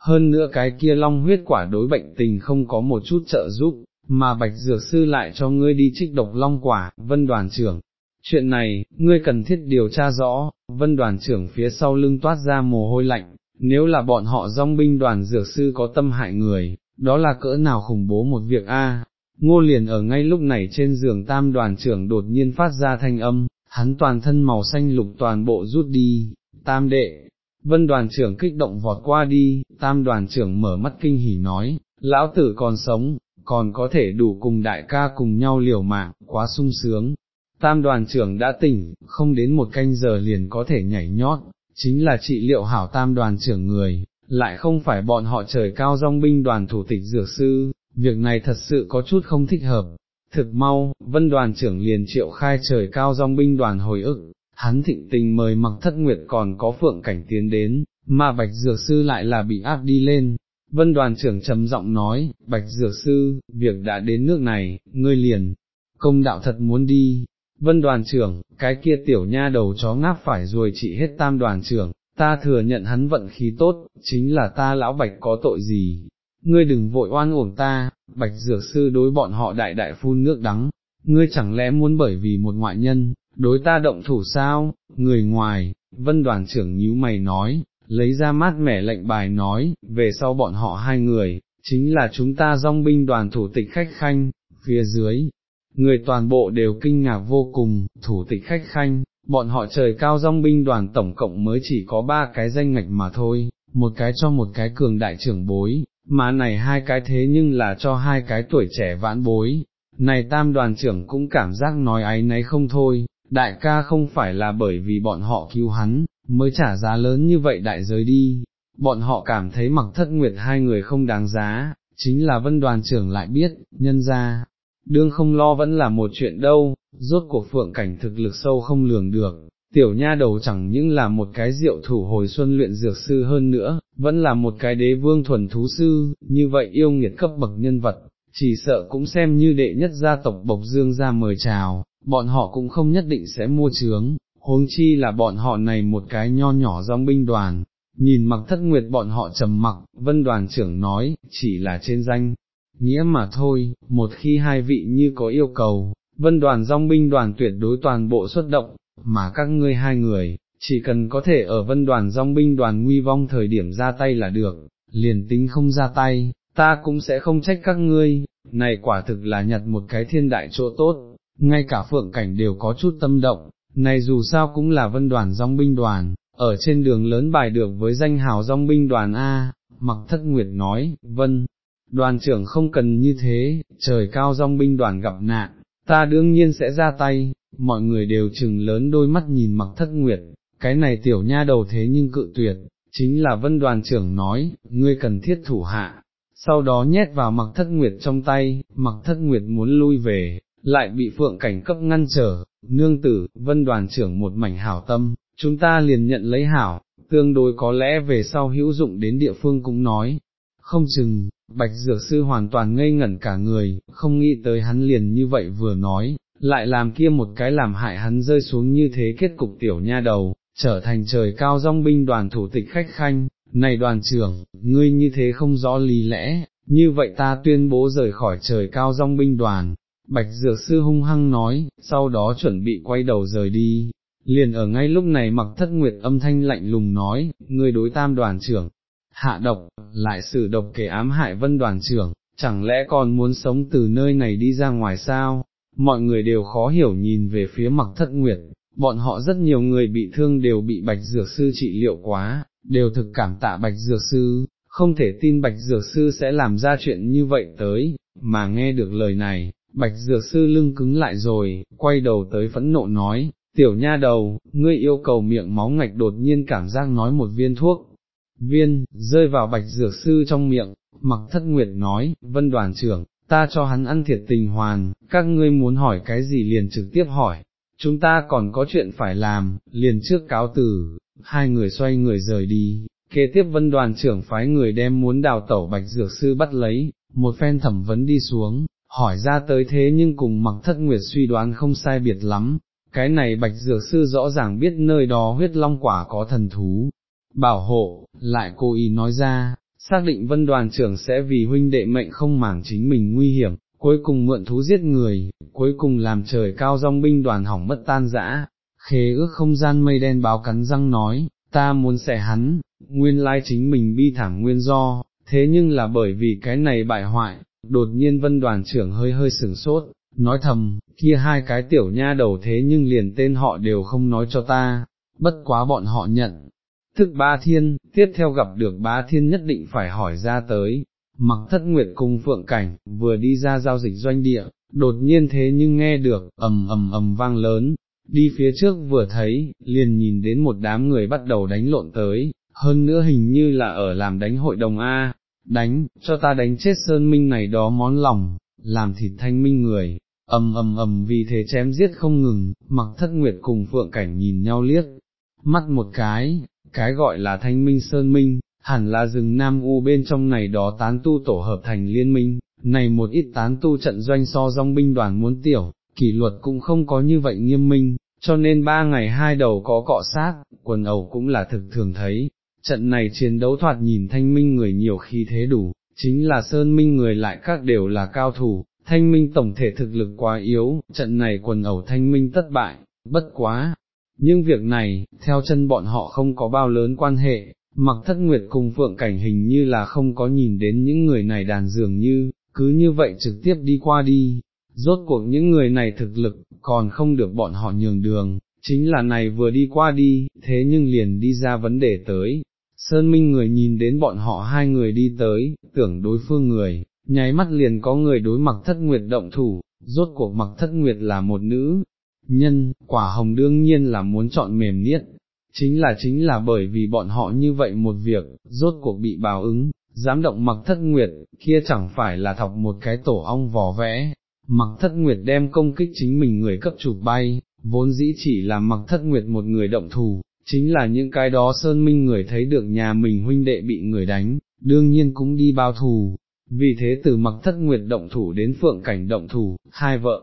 Hơn nữa cái kia long huyết quả đối bệnh tình không có một chút trợ giúp, mà bạch dược sư lại cho ngươi đi trích độc long quả, vân đoàn trưởng. Chuyện này, ngươi cần thiết điều tra rõ, vân đoàn trưởng phía sau lưng toát ra mồ hôi lạnh, nếu là bọn họ dòng binh đoàn dược sư có tâm hại người, đó là cỡ nào khủng bố một việc a. Ngô liền ở ngay lúc này trên giường tam đoàn trưởng đột nhiên phát ra thanh âm, hắn toàn thân màu xanh lục toàn bộ rút đi, tam đệ, vân đoàn trưởng kích động vọt qua đi, tam đoàn trưởng mở mắt kinh hỉ nói, lão tử còn sống, còn có thể đủ cùng đại ca cùng nhau liều mạng, quá sung sướng. Tam đoàn trưởng đã tỉnh, không đến một canh giờ liền có thể nhảy nhót, chính là trị liệu hảo tam đoàn trưởng người, lại không phải bọn họ trời cao dòng binh đoàn thủ tịch dược sư, việc này thật sự có chút không thích hợp. Thực mau, vân đoàn trưởng liền triệu khai trời cao dòng binh đoàn hồi ức, hắn thịnh tình mời mặc thất nguyệt còn có phượng cảnh tiến đến, mà bạch dược sư lại là bị áp đi lên, Vân đoàn trưởng trầm giọng nói, bạch dược sư, việc đã đến nước này, ngươi liền, công đạo thật muốn đi. Vân đoàn trưởng, cái kia tiểu nha đầu chó ngáp phải rồi trị hết tam đoàn trưởng, ta thừa nhận hắn vận khí tốt, chính là ta lão bạch có tội gì. Ngươi đừng vội oan uổng ta, bạch dược sư đối bọn họ đại đại phun nước đắng, ngươi chẳng lẽ muốn bởi vì một ngoại nhân, đối ta động thủ sao, người ngoài, vân đoàn trưởng nhíu mày nói, lấy ra mát mẻ lệnh bài nói, về sau bọn họ hai người, chính là chúng ta dòng binh đoàn thủ tịch khách khanh, phía dưới, người toàn bộ đều kinh ngạc vô cùng, thủ tịch khách khanh, bọn họ trời cao dòng binh đoàn tổng cộng mới chỉ có ba cái danh ngạch mà thôi, một cái cho một cái cường đại trưởng bối, mà này hai cái thế nhưng là cho hai cái tuổi trẻ vãn bối, này tam đoàn trưởng cũng cảm giác nói ấy nấy không thôi, đại ca không phải là bởi vì bọn họ cứu hắn, mới trả giá lớn như vậy đại giới đi, bọn họ cảm thấy mặc thất nguyệt hai người không đáng giá, chính là vân đoàn trưởng lại biết, nhân ra, đương không lo vẫn là một chuyện đâu, rốt cuộc phượng cảnh thực lực sâu không lường được, tiểu nha đầu chẳng những là một cái diệu thủ hồi xuân luyện dược sư hơn nữa, vẫn là một cái đế vương thuần thú sư, như vậy yêu nghiệt cấp bậc nhân vật, chỉ sợ cũng xem như đệ nhất gia tộc Bộc Dương ra mời chào, bọn họ cũng không nhất định sẽ mua trướng, huống chi là bọn họ này một cái nho nhỏ dòng binh đoàn. Nhìn mặc thất nguyệt bọn họ trầm mặc, vân đoàn trưởng nói, chỉ là trên danh, nghĩa mà thôi, một khi hai vị như có yêu cầu, vân đoàn dòng binh đoàn tuyệt đối toàn bộ xuất động, mà các ngươi hai người, chỉ cần có thể ở vân đoàn dòng binh đoàn nguy vong thời điểm ra tay là được, liền tính không ra tay, ta cũng sẽ không trách các ngươi, này quả thực là nhặt một cái thiên đại chỗ tốt, ngay cả phượng cảnh đều có chút tâm động, này dù sao cũng là vân đoàn dòng binh đoàn, ở trên đường lớn bài được với danh hào dòng binh đoàn A, mặc thất nguyệt nói, vân, đoàn trưởng không cần như thế, trời cao dòng binh đoàn gặp nạn, ta đương nhiên sẽ ra tay, mọi người đều chừng lớn đôi mắt nhìn mặc thất nguyệt, cái này tiểu nha đầu thế nhưng cự tuyệt, chính là vân đoàn trưởng nói, ngươi cần thiết thủ hạ, sau đó nhét vào mặc thất nguyệt trong tay, mặc thất nguyệt muốn lui về, lại bị phượng cảnh cấp ngăn trở, nương tử, vân đoàn trưởng một mảnh hảo tâm, chúng ta liền nhận lấy hảo, tương đối có lẽ về sau hữu dụng đến địa phương cũng nói, không chừng, bạch dược sư hoàn toàn ngây ngẩn cả người, không nghĩ tới hắn liền như vậy vừa nói, lại làm kia một cái làm hại hắn rơi xuống như thế kết cục tiểu nha đầu, trở thành trời cao dòng binh đoàn thủ tịch khách khanh, này đoàn trưởng, ngươi như thế không rõ lý lẽ, như vậy ta tuyên bố rời khỏi trời cao dòng binh đoàn, bạch dược sư hung hăng nói, sau đó chuẩn bị quay đầu rời đi, liền ở ngay lúc này mặc thất nguyệt âm thanh lạnh lùng nói, ngươi đối tam đoàn trưởng, hạ độc, lại xử độc kể ám hại vân đoàn trưởng, chẳng lẽ còn muốn sống từ nơi này đi ra ngoài sao, mọi người đều khó hiểu nhìn về phía mặc thất nguyệt, bọn họ rất nhiều người bị thương đều bị bạch dược sư trị liệu quá, đều thực cảm tạ bạch dược sư, không thể tin bạch dược sư sẽ làm ra chuyện như vậy tới, mà nghe được lời này, bạch dược sư lưng cứng lại rồi, quay đầu tới phẫn nộ nói, tiểu nha đầu, ngươi yêu cầu miệng máu ngạch đột nhiên cảm giác nói một viên thuốc, viên, rơi vào bạch dược sư trong miệng, mặc thất nguyệt nói, vân đoàn trưởng, ta cho hắn ăn thiệt tình hoàn, các ngươi muốn hỏi cái gì liền trực tiếp hỏi, chúng ta còn có chuyện phải làm, liền trước cáo từ, hai người xoay người rời đi, kế tiếp vân đoàn trưởng phái người đem muốn đào tẩu bạch dược sư bắt lấy, một phen thẩm vấn đi xuống, hỏi ra tới thế nhưng cùng mặc thất nguyệt suy đoán không sai biệt lắm, cái này bạch dược sư rõ ràng biết nơi đó huyết long quả có thần thú, bảo hộ, lại cô ý nói ra, xác định vân đoàn trưởng sẽ vì huynh đệ mệnh không màng chính mình nguy hiểm, cuối cùng mượn thú giết người, cuối cùng làm trời cao dòng binh đoàn hỏng mất tan rã, khế ước không gian mây đen báo cắn răng nói, ta muốn xẻ hắn, nguyên lai chính mình bi thảm nguyên do, thế nhưng là bởi vì cái này bại hoại, đột nhiên vân đoàn trưởng hơi hơi sừng sốt, nói thầm, kia hai cái tiểu nha đầu thế nhưng liền tên họ đều không nói cho ta, bất quá bọn họ nhận. Thức ba thiên, tiếp theo gặp được ba thiên nhất định phải hỏi ra tới, mặc thất nguyệt cùng phượng cảnh, vừa đi ra giao dịch doanh địa, đột nhiên thế nhưng nghe được, ầm ầm ầm vang lớn, đi phía trước vừa thấy, liền nhìn đến một đám người bắt đầu đánh lộn tới, hơn nữa hình như là ở làm đánh hội đồng A, đánh, cho ta đánh chết sơn minh này đó món lòng, làm thịt thanh minh người, ầm ầm ầm vì thế chém giết không ngừng, mặc thất nguyệt cùng phượng cảnh nhìn nhau liếc, mắt một cái, cái gọi là thanh minh sơn minh, hẳn là rừng Nam U bên trong này đó tán tu tổ hợp thành liên minh, này một ít tán tu trận doanh so dòng binh đoàn muốn tiểu, kỷ luật cũng không có như vậy nghiêm minh, cho nên ba ngày hai đầu có cọ sát, quần ẩu cũng là thực thường thấy, trận này chiến đấu thoạt nhìn thanh minh người nhiều khi thế đủ, chính là sơn minh người lại các đều là cao thủ, thanh minh tổng thể thực lực quá yếu, trận này quần ẩu thanh minh thất bại, bất quá. Nhưng việc này, theo chân bọn họ không có bao lớn quan hệ, mặc thất nguyệt cùng phượng cảnh hình như là không có nhìn đến những người này đàn dường như, cứ như vậy trực tiếp đi qua đi, rốt cuộc những người này thực lực, còn không được bọn họ nhường đường, chính là này vừa đi qua đi, thế nhưng liền đi ra vấn đề tới. Sơn Minh người nhìn đến bọn họ hai người đi tới, tưởng đối phương người, nháy mắt liền có người đối mặc thất nguyệt động thủ, rốt cuộc mặc thất nguyệt là một nữ, nhân, quả hồng đương nhiên là muốn chọn mềm niết, chính là chính là bởi vì bọn họ như vậy một việc, rốt cuộc bị báo ứng, dám động mặc thất nguyệt, kia chẳng phải là thọc một cái tổ ong vò vẽ, mặc thất nguyệt đem công kích chính mình người cấp chụp bay, vốn dĩ chỉ là mặc thất nguyệt một người động thủ, chính là những cái đó sơn minh người thấy được nhà mình huynh đệ bị người đánh, đương nhiên cũng đi bao thù, vì thế từ mặc thất nguyệt động thủ đến phượng cảnh động thủ, hai vợ,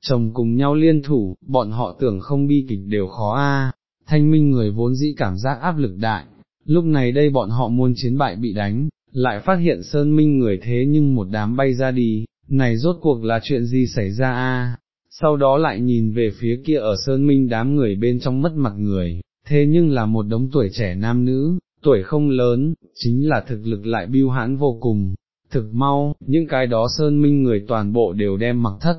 chồng cùng nhau liên thủ, bọn họ tưởng không bi kịch đều khó a. thanh minh người vốn dĩ cảm giác áp lực đại, lúc này đây bọn họ muốn chiến bại bị đánh, lại phát hiện sơn minh người thế nhưng một đám bay ra đi, này rốt cuộc là chuyện gì xảy ra a? sau đó lại nhìn về phía kia ở sơn minh đám người bên trong mất mặt người, thế nhưng là một đống tuổi trẻ nam nữ, tuổi không lớn, chính là thực lực lại biêu hãn vô cùng, thực mau, những cái đó sơn minh người toàn bộ đều đem mặc thất.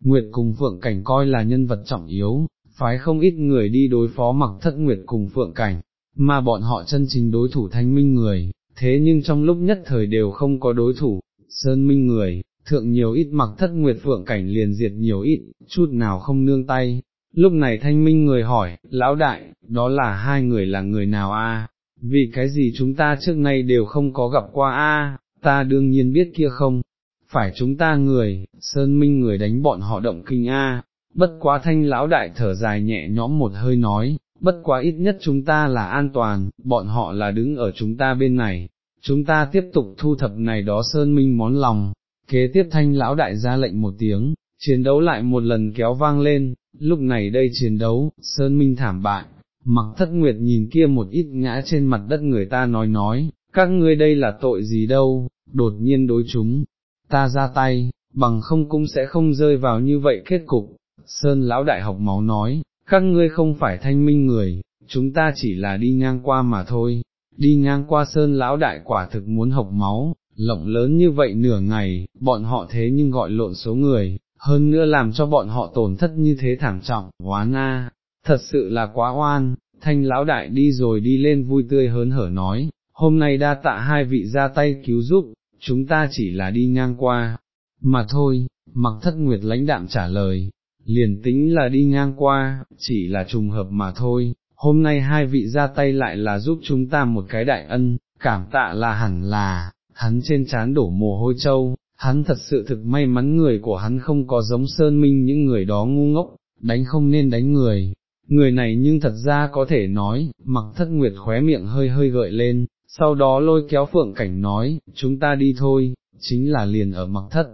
Nguyệt cùng Phượng Cảnh coi là nhân vật trọng yếu, phái không ít người đi đối phó mặc thất Nguyệt cùng Phượng Cảnh, mà bọn họ chân chính đối thủ thanh minh người, thế nhưng trong lúc nhất thời đều không có đối thủ, sơn minh người, thượng nhiều ít mặc thất Nguyệt Phượng Cảnh liền diệt nhiều ít, chút nào không nương tay. Lúc này thanh minh người hỏi, lão đại, đó là hai người là người nào a? Vì cái gì chúng ta trước nay đều không có gặp qua a? ta đương nhiên biết kia không, phải chúng ta người, sơn minh người đánh bọn họ động kinh a, bất quá thanh lão đại thở dài nhẹ nhõm một hơi nói, bất quá ít nhất chúng ta là an toàn, bọn họ là đứng ở chúng ta bên này, chúng ta tiếp tục thu thập này đó sơn minh món lòng, kế tiếp thanh lão đại ra lệnh một tiếng, chiến đấu lại một lần kéo vang lên, lúc này đây chiến đấu, sơn minh thảm bại, mặc thất nguyệt nhìn kia một ít ngã trên mặt đất người ta nói nói, các ngươi đây là tội gì đâu, đột nhiên đối chúng, ta ra tay, bằng không cũng sẽ không rơi vào như vậy kết cục, Sơn lão đại học máu nói, các ngươi không phải thanh minh người, chúng ta chỉ là đi ngang qua mà thôi, đi ngang qua Sơn lão đại quả thực muốn học máu, lộng lớn như vậy nửa ngày, bọn họ thế nhưng gọi lộn số người, hơn nữa làm cho bọn họ tổn thất như thế thảm trọng, oán a, thật sự là quá oan, thanh lão đại đi rồi đi lên vui tươi hớn hở nói, hôm nay đa tạ hai vị ra tay cứu giúp, chúng ta chỉ là đi ngang qua, mà thôi, mặc thất nguyệt lãnh đạm trả lời, liền tính là đi ngang qua, chỉ là trùng hợp mà thôi, hôm nay hai vị ra tay lại là giúp chúng ta một cái đại ân, cảm tạ là hẳn là, hắn trên chán đổ mồ hôi châu, hắn thật sự thực may mắn người của hắn không có giống sơn minh những người đó ngu ngốc, đánh không nên đánh người. Người này nhưng thật ra có thể nói, mặc thất nguyệt khóe miệng hơi hơi gợi lên, sau đó lôi kéo phượng cảnh nói, chúng ta đi thôi, chính là liền ở mặc thất.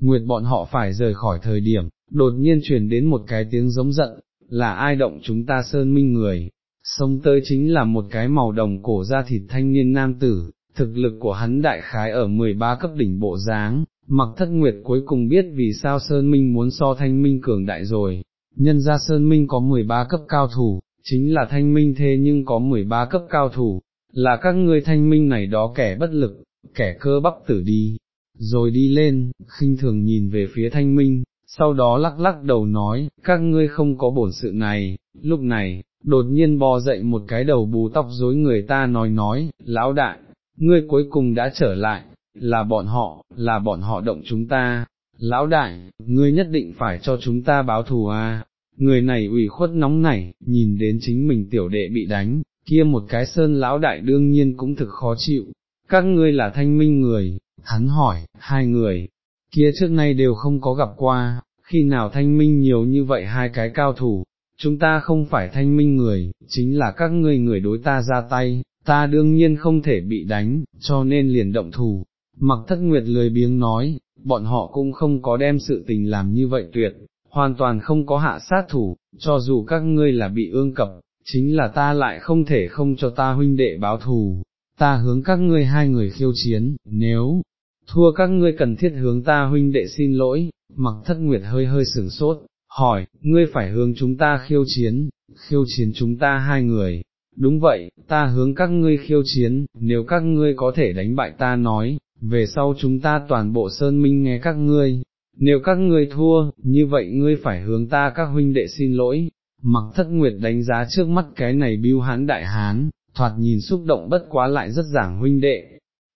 Nguyệt bọn họ phải rời khỏi thời điểm, đột nhiên truyền đến một cái tiếng giống giận, là ai động chúng ta sơn minh người, sông tới chính là một cái màu đồng cổ da thịt thanh niên nam tử, thực lực của hắn đại khái ở 13 cấp đỉnh bộ dáng, mặc thất nguyệt cuối cùng biết vì sao Sơn Minh muốn so thanh minh cường đại rồi, nhân ra Sơn Minh có 13 cấp cao thủ, chính là thanh minh thế nhưng có 13 cấp cao thủ, là các ngươi thanh minh này đó kẻ bất lực, kẻ cơ bắp tử đi, rồi đi lên, khinh thường nhìn về phía thanh minh, sau đó lắc lắc đầu nói, các ngươi không có bổn sự này, lúc này, đột nhiên bò dậy một cái đầu bù tóc rối người ta nói nói, lão đại, ngươi cuối cùng đã trở lại, là bọn họ, là bọn họ động chúng ta, lão đại, ngươi nhất định phải cho chúng ta báo thù à, người này ủy khuất nóng nảy, nhìn đến chính mình tiểu đệ bị đánh, kia một cái sơn lão đại đương nhiên cũng thực khó chịu, các ngươi là thanh minh người, hắn hỏi, hai người, kia trước nay đều không có gặp qua, khi nào thanh minh nhiều như vậy hai cái cao thủ, chúng ta không phải thanh minh người, chính là các ngươi người đối ta ra tay, ta đương nhiên không thể bị đánh, cho nên liền động thủ. Mặc thất nguyệt lười biếng nói, bọn họ cũng không có đem sự tình làm như vậy tuyệt, hoàn toàn không có hạ sát thủ, cho dù các ngươi là bị ương cập, chính là ta lại không thể không cho ta huynh đệ báo thù, ta hướng các ngươi hai người khiêu chiến, nếu thua các ngươi cần thiết hướng ta huynh đệ xin lỗi, mặc thất nguyệt hơi hơi sửng sốt, hỏi, ngươi phải hướng chúng ta khiêu chiến, khiêu chiến chúng ta hai người, đúng vậy, ta hướng các ngươi khiêu chiến, nếu các ngươi có thể đánh bại ta nói, về sau chúng ta toàn bộ sơn minh nghe các ngươi, nếu các ngươi thua, như vậy ngươi phải hướng ta các huynh đệ xin lỗi, mặc thất nguyệt đánh giá trước mắt cái này biêu hán đại hán, thoạt nhìn xúc động bất quá lại rất giảng huynh đệ.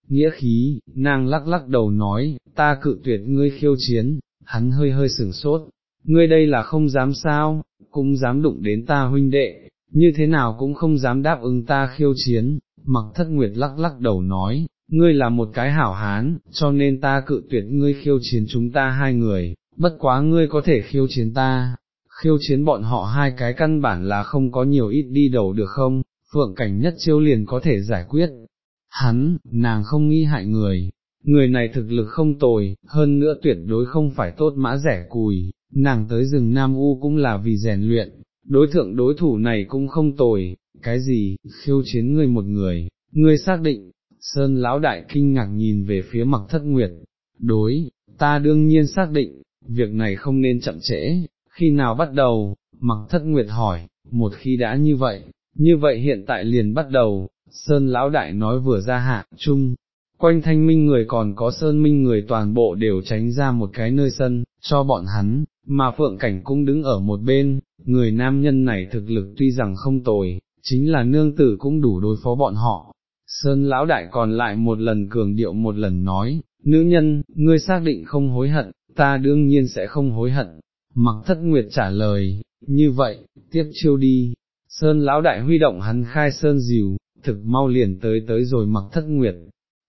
Nghĩa khí, nàng lắc lắc đầu nói, ta cự tuyệt ngươi khiêu chiến, hắn hơi hơi sửng sốt, ngươi đây là không dám sao, cũng dám đụng đến ta huynh đệ, như thế nào cũng không dám đáp ứng ta khiêu chiến, mặc thất nguyệt lắc lắc đầu nói, ngươi là một cái hảo hán, cho nên ta cự tuyệt ngươi khiêu chiến chúng ta hai người, bất quá ngươi có thể khiêu chiến ta, khiêu chiến bọn họ hai cái căn bản là không có nhiều ít đi đầu được không, phượng cảnh nhất chiêu liền có thể giải quyết. Hắn, nàng không nghi hại người, người này thực lực không tồi, hơn nữa tuyệt đối không phải tốt mã rẻ cùi, nàng tới rừng Nam U cũng là vì rèn luyện, đối thượng đối thủ này cũng không tồi, cái gì, khiêu chiến ngươi một người, ngươi xác định, Sơn lão đại kinh ngạc nhìn về phía mặc thất nguyệt, đối, ta đương nhiên xác định, việc này không nên chậm trễ, khi nào bắt đầu, mặc thất nguyệt hỏi, một khi đã như vậy, như vậy hiện tại liền bắt đầu, Sơn lão đại nói vừa ra hạ, chung, quanh thanh minh người còn có Sơn minh người toàn bộ đều tránh ra một cái nơi sân, cho bọn hắn, mà Phượng Cảnh cũng đứng ở một bên, người nam nhân này thực lực tuy rằng không tồi, chính là nương tử cũng đủ đối phó bọn họ. Sơn lão đại còn lại một lần cường điệu một lần nói, nữ nhân, ngươi xác định không hối hận, ta đương nhiên sẽ không hối hận. Mặc thất nguyệt trả lời, như vậy, tiếp chiêu đi. Sơn lão đại huy động hắn khai sơn dìu, thực mau liền tới tới rồi mặc thất nguyệt.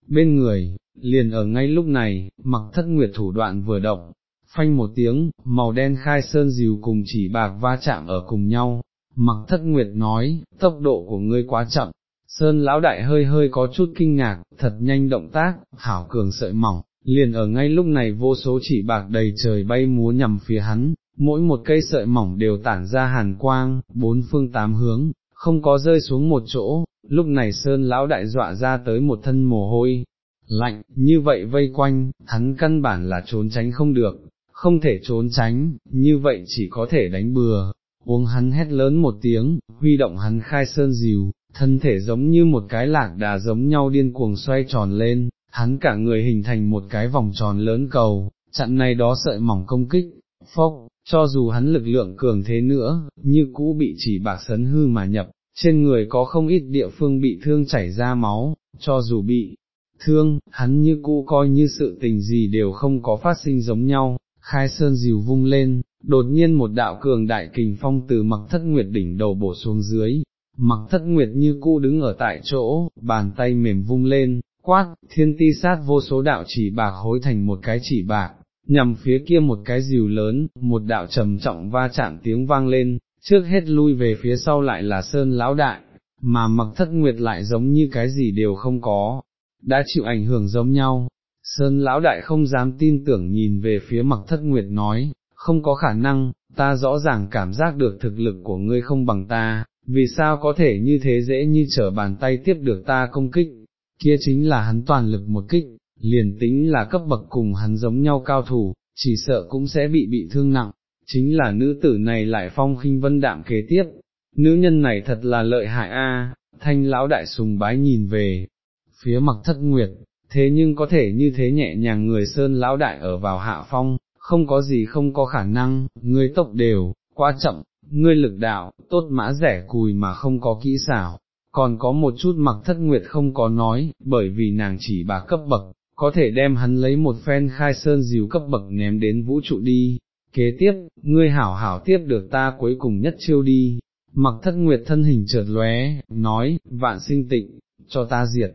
Bên người, liền ở ngay lúc này, mặc thất nguyệt thủ đoạn vừa động, phanh một tiếng, màu đen khai sơn dìu cùng chỉ bạc va chạm ở cùng nhau, mặc thất nguyệt nói, tốc độ của ngươi quá chậm, sơn lão đại hơi hơi có chút kinh ngạc, thật nhanh động tác, hảo cường sợi mỏng, liền ở ngay lúc này vô số chỉ bạc đầy trời bay múa nhằm phía hắn, mỗi một cây sợi mỏng đều tản ra hàn quang, bốn phương tám hướng, không có rơi xuống một chỗ, lúc này sơn lão đại dọa ra tới một thân mồ hôi, lạnh, như vậy vây quanh, hắn căn bản là trốn tránh không được, không thể trốn tránh, như vậy chỉ có thể đánh bừa, uống hắn hét lớn một tiếng, huy động hắn khai sơn dìu, thân thể giống như một cái lạc đà giống nhau điên cuồng xoay tròn lên, hắn cả người hình thành một cái vòng tròn lớn cầu, chặn này đó sợi mỏng công kích, phốc, cho dù hắn lực lượng cường thế nữa, như cũ bị chỉ bạc sấn hư mà nhập, trên người có không ít địa phương bị thương chảy ra máu, cho dù bị thương, hắn như cũ coi như sự tình gì đều không có phát sinh giống nhau, khai sơn dìu vung lên, đột nhiên một đạo cường đại kình phong từ mặc thất nguyệt đỉnh đầu bổ xuống dưới, mặc thất nguyệt như cũ đứng ở tại chỗ, bàn tay mềm vung lên, quát, thiên ti sát vô số đạo chỉ bạc hối thành một cái chỉ bạc, nhằm phía kia một cái dìu lớn, một đạo trầm trọng va chạm tiếng vang lên, trước hết lui về phía sau lại là sơn lão đại, mà mặc thất nguyệt lại giống như cái gì đều không có, đã chịu ảnh hưởng giống nhau. Sơn lão đại không dám tin tưởng nhìn về phía mặc thất nguyệt nói, không có khả năng, ta rõ ràng cảm giác được thực lực của ngươi không bằng ta, vì sao có thể như thế dễ như trở bàn tay tiếp được ta công kích, kia chính là hắn toàn lực một kích, liền tính là cấp bậc cùng hắn giống nhau cao thủ, chỉ sợ cũng sẽ bị bị thương nặng, chính là nữ tử này lại phong khinh vân đạm kế tiếp, nữ nhân này thật là lợi hại a. thanh lão đại sùng bái nhìn về, phía mặc thất nguyệt, thế nhưng có thể như thế nhẹ nhàng người sơn lão đại ở vào hạ phong, không có gì không có khả năng, ngươi tốc đều, quá chậm, ngươi lực đạo, tốt mã rẻ cùi mà không có kỹ xảo, còn có một chút mặc thất nguyệt không có nói, bởi vì nàng chỉ bà cấp bậc, có thể đem hắn lấy một phen khai sơn dìu cấp bậc ném đến vũ trụ đi, kế tiếp, ngươi hảo hảo tiếp được ta cuối cùng nhất chiêu đi, mặc thất nguyệt thân hình chợt lóe, nói, vạn sinh tịnh, cho ta diệt,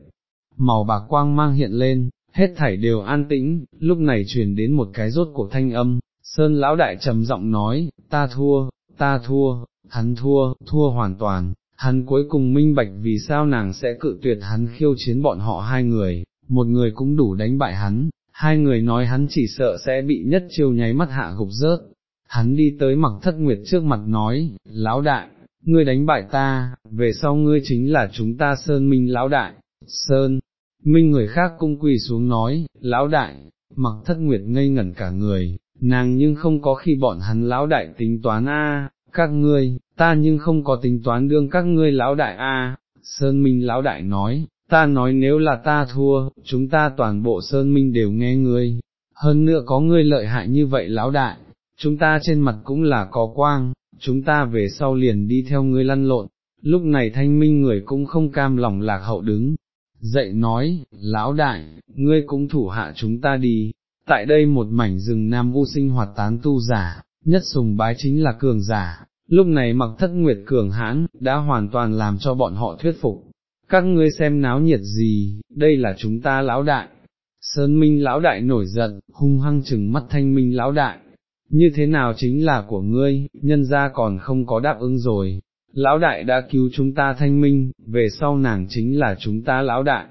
màu bạc quang mang hiện lên, hết thảy đều an tĩnh, lúc này truyền đến một cái rốt của thanh âm, Sơn lão đại trầm giọng nói, ta thua, ta thua, hắn thua, thua hoàn toàn, hắn cuối cùng minh bạch vì sao nàng sẽ cự tuyệt hắn khiêu chiến bọn họ hai người, một người cũng đủ đánh bại hắn, hai người nói hắn chỉ sợ sẽ bị nhất chiêu nháy mắt hạ gục rớt, hắn đi tới mặc thất nguyệt trước mặt nói, lão đại, ngươi đánh bại ta, về sau ngươi chính là chúng ta Sơn Minh lão đại, Sơn, Minh người khác cung quỳ xuống nói, lão đại, mặc thất nguyệt ngây ngẩn cả người, nàng nhưng không có khi bọn hắn lão đại tính toán a, các ngươi, ta nhưng không có tính toán đương các ngươi lão đại a. Sơn Minh lão đại nói, ta nói nếu là ta thua, chúng ta toàn bộ Sơn Minh đều nghe ngươi, hơn nữa có ngươi lợi hại như vậy lão đại, chúng ta trên mặt cũng là có quang, chúng ta về sau liền đi theo ngươi lăn lộn, lúc này thanh minh người cũng không cam lòng lạc hậu đứng, dậy nói, lão đại, ngươi cũng thủ hạ chúng ta đi, tại đây một mảnh rừng nam u sinh hoạt tán tu giả, nhất sùng bái chính là cường giả, lúc này mặc thất nguyệt cường hãn, đã hoàn toàn làm cho bọn họ thuyết phục, các ngươi xem náo nhiệt gì, đây là chúng ta lão đại. Sơn Minh lão đại nổi giận, hung hăng chừng mắt thanh minh lão đại, như thế nào chính là của ngươi, nhân ra còn không có đáp ứng rồi, lão đại đã cứu chúng ta thanh minh, về sau nàng chính là chúng ta lão đại.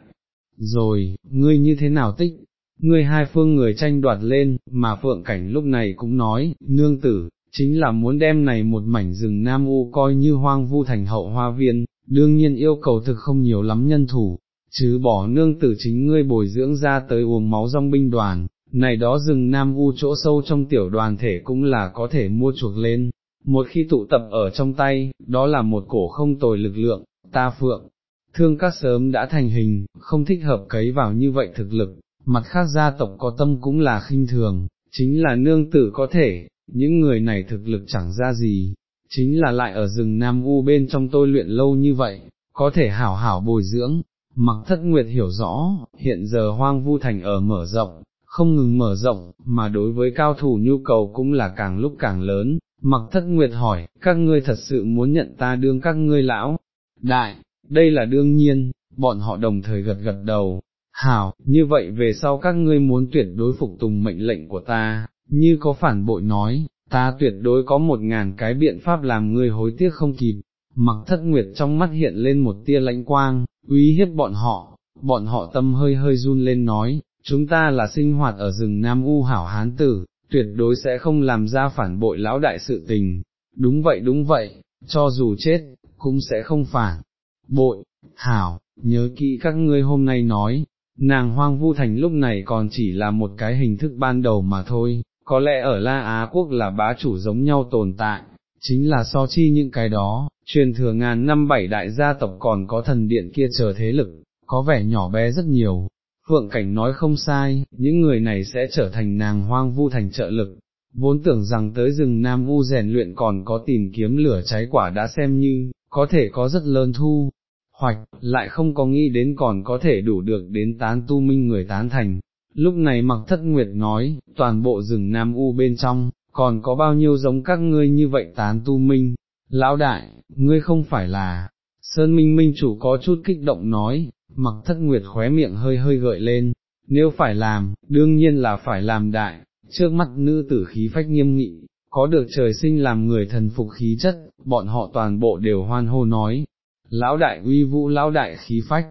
Rồi, ngươi như thế nào tích? Ngươi hai phương người tranh đoạt lên, mà phượng cảnh lúc này cũng nói, nương tử, chính là muốn đem này một mảnh rừng Nam U coi như hoang vu thành hậu hoa viên, đương nhiên yêu cầu thực không nhiều lắm nhân thủ, chứ bỏ nương tử chính ngươi bồi dưỡng ra tới uống máu rong binh đoàn, này đó rừng Nam U chỗ sâu trong tiểu đoàn thể cũng là có thể mua chuộc lên, một khi tụ tập ở trong tay, đó là một cổ không tồi lực lượng, ta phượng, thương các sớm đã thành hình, không thích hợp cấy vào như vậy thực lực, mặt khác gia tộc có tâm cũng là khinh thường, chính là nương tử có thể, những người này thực lực chẳng ra gì, chính là lại ở rừng Nam U bên trong tôi luyện lâu như vậy, có thể hảo hảo bồi dưỡng, mặc thất nguyệt hiểu rõ, hiện giờ hoang vu thành ở mở rộng, không ngừng mở rộng, mà đối với cao thủ nhu cầu cũng là càng lúc càng lớn, mặc thất nguyệt hỏi, các ngươi thật sự muốn nhận ta đương các ngươi lão, đại, đây là đương nhiên, bọn họ đồng thời gật gật đầu, hảo, như vậy về sau các ngươi muốn tuyệt đối phục tùng mệnh lệnh của ta, như có phản bội nói, ta tuyệt đối có một ngàn cái biện pháp làm ngươi hối tiếc không kịp, mặc thất nguyệt trong mắt hiện lên một tia lãnh quang, uy hiếp bọn họ, bọn họ tâm hơi hơi run lên nói, chúng ta là sinh hoạt ở rừng Nam U hảo hán tử, tuyệt đối sẽ không làm ra phản bội lão đại sự tình, đúng vậy đúng vậy, cho dù chết, cũng sẽ không phản bội, hảo, nhớ kỹ các ngươi hôm nay nói, nàng hoang vu thành lúc này còn chỉ là một cái hình thức ban đầu mà thôi, có lẽ ở La Á Quốc là bá chủ giống nhau tồn tại, chính là so chi những cái đó, truyền thừa ngàn năm bảy đại gia tộc còn có thần điện kia chờ thế lực, có vẻ nhỏ bé rất nhiều. Phượng Cảnh nói không sai, những người này sẽ trở thành nàng hoang vu thành trợ lực, vốn tưởng rằng tới rừng Nam U rèn luyện còn có tìm kiếm lửa cháy quả đã xem như, có thể có rất lớn thu, hoạch, lại không có nghĩ đến còn có thể đủ được đến tán tu minh người tán thành, Lúc này mặc thất nguyệt nói, toàn bộ rừng Nam U bên trong, còn có bao nhiêu giống các ngươi như vậy tán tu minh, lão đại, ngươi không phải là, Sơn Minh Minh chủ có chút kích động nói, mặc thất nguyệt khóe miệng hơi hơi gợi lên, nếu phải làm, đương nhiên là phải làm đại, trước mắt nữ tử khí phách nghiêm nghị, có được trời sinh làm người thần phục khí chất, bọn họ toàn bộ đều hoan hô nói, lão đại uy vũ lão đại khí phách,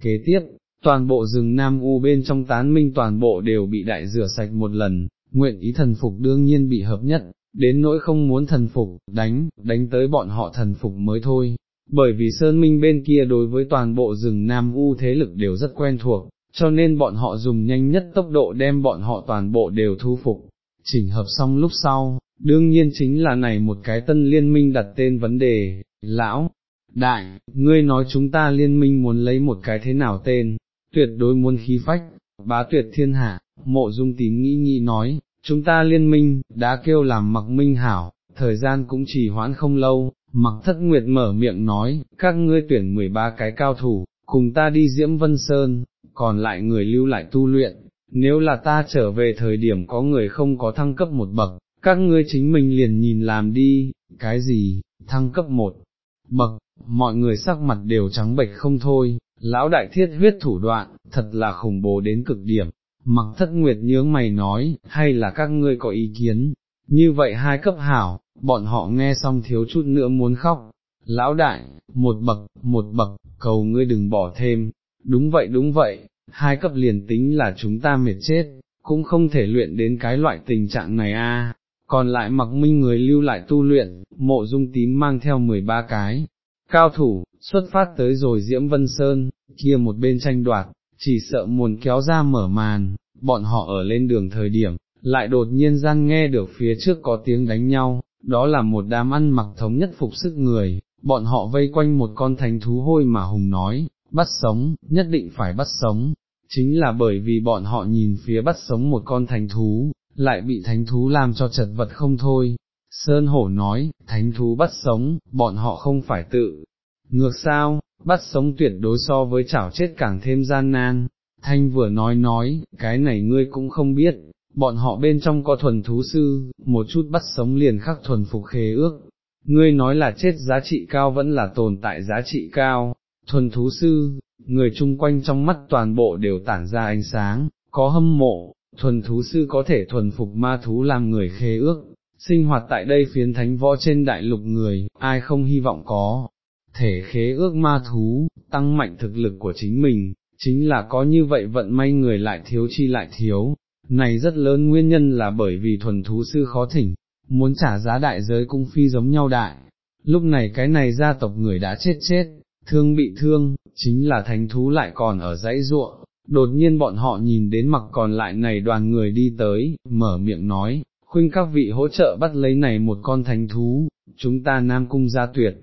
kế tiếp, toàn bộ rừng Nam U bên trong tán minh toàn bộ đều bị đại rửa sạch một lần, nguyện ý thần phục đương nhiên bị hợp nhất, đến nỗi không muốn thần phục, đánh, đánh tới bọn họ thần phục mới thôi, bởi vì Sơn Minh bên kia đối với toàn bộ rừng Nam U thế lực đều rất quen thuộc, cho nên bọn họ dùng nhanh nhất tốc độ đem bọn họ toàn bộ đều thu phục, chỉnh hợp xong lúc sau, đương nhiên chính là này một cái tân liên minh đặt tên vấn đề, lão, đại, ngươi nói chúng ta liên minh muốn lấy một cái thế nào tên, tuyệt đối muốn khí phách, bá tuyệt thiên hạ, mộ dung tín nghĩ nghĩ nói, chúng ta liên minh, đã kêu làm mặc minh hảo, thời gian cũng chỉ hoãn không lâu, mặc thất nguyệt mở miệng nói, các ngươi tuyển 13 cái cao thủ, cùng ta đi diễm vân sơn, còn lại người lưu lại tu luyện, nếu là ta trở về thời điểm có người không có thăng cấp một bậc, các ngươi chính mình liền nhìn làm đi, cái gì, thăng cấp một bậc, mọi người sắc mặt đều trắng bệch không thôi, lão đại thiết huyết thủ đoạn, thật là khủng bố đến cực điểm, mặc thất nguyệt nhướng mày nói, hay là các ngươi có ý kiến, như vậy hai cấp hảo, bọn họ nghe xong thiếu chút nữa muốn khóc, lão đại, một bậc, một bậc, cầu ngươi đừng bỏ thêm, đúng vậy đúng vậy, hai cấp liền tính là chúng ta mệt chết, cũng không thể luyện đến cái loại tình trạng này a. còn lại mặc minh người lưu lại tu luyện, mộ dung tím mang theo 13 cái, cao thủ, xuất phát tới rồi Diễm Vân Sơn, kia một bên tranh đoạt, chỉ sợ muốn kéo ra mở màn, bọn họ ở lên đường thời điểm, lại đột nhiên gian nghe được phía trước có tiếng đánh nhau, đó là một đám ăn mặc thống nhất phục sức người, bọn họ vây quanh một con thánh thú hôi mà hùng nói, bắt sống, nhất định phải bắt sống, chính là bởi vì bọn họ nhìn phía bắt sống một con thánh thú, lại bị thánh thú làm cho chật vật không thôi. Sơn hổ nói, thánh thú bắt sống, bọn họ không phải tự, ngược sao, bắt sống tuyệt đối so với chảo chết càng thêm gian nan, thanh vừa nói nói, cái này ngươi cũng không biết, bọn họ bên trong có thuần thú sư, một chút bắt sống liền khắc thuần phục khế ước, ngươi nói là chết giá trị cao vẫn là tồn tại giá trị cao, thuần thú sư, người chung quanh trong mắt toàn bộ đều tản ra ánh sáng, có hâm mộ, thuần thú sư có thể thuần phục ma thú làm người khế ước, sinh hoạt tại đây phiến thánh võ trên đại lục người, ai không hy vọng có, thể khế ước ma thú, tăng mạnh thực lực của chính mình, chính là có như vậy vận may người lại thiếu chi lại thiếu, này rất lớn nguyên nhân là bởi vì thuần thú sư khó thỉnh, muốn trả giá đại giới cung phi giống nhau đại, lúc này cái này gia tộc người đã chết chết, thương bị thương, chính là thánh thú lại còn ở dãy ruộng, đột nhiên bọn họ nhìn đến mặc còn lại này đoàn người đi tới, mở miệng nói, khuyên các vị hỗ trợ bắt lấy này một con thánh thú, chúng ta Nam Cung gia tuyệt,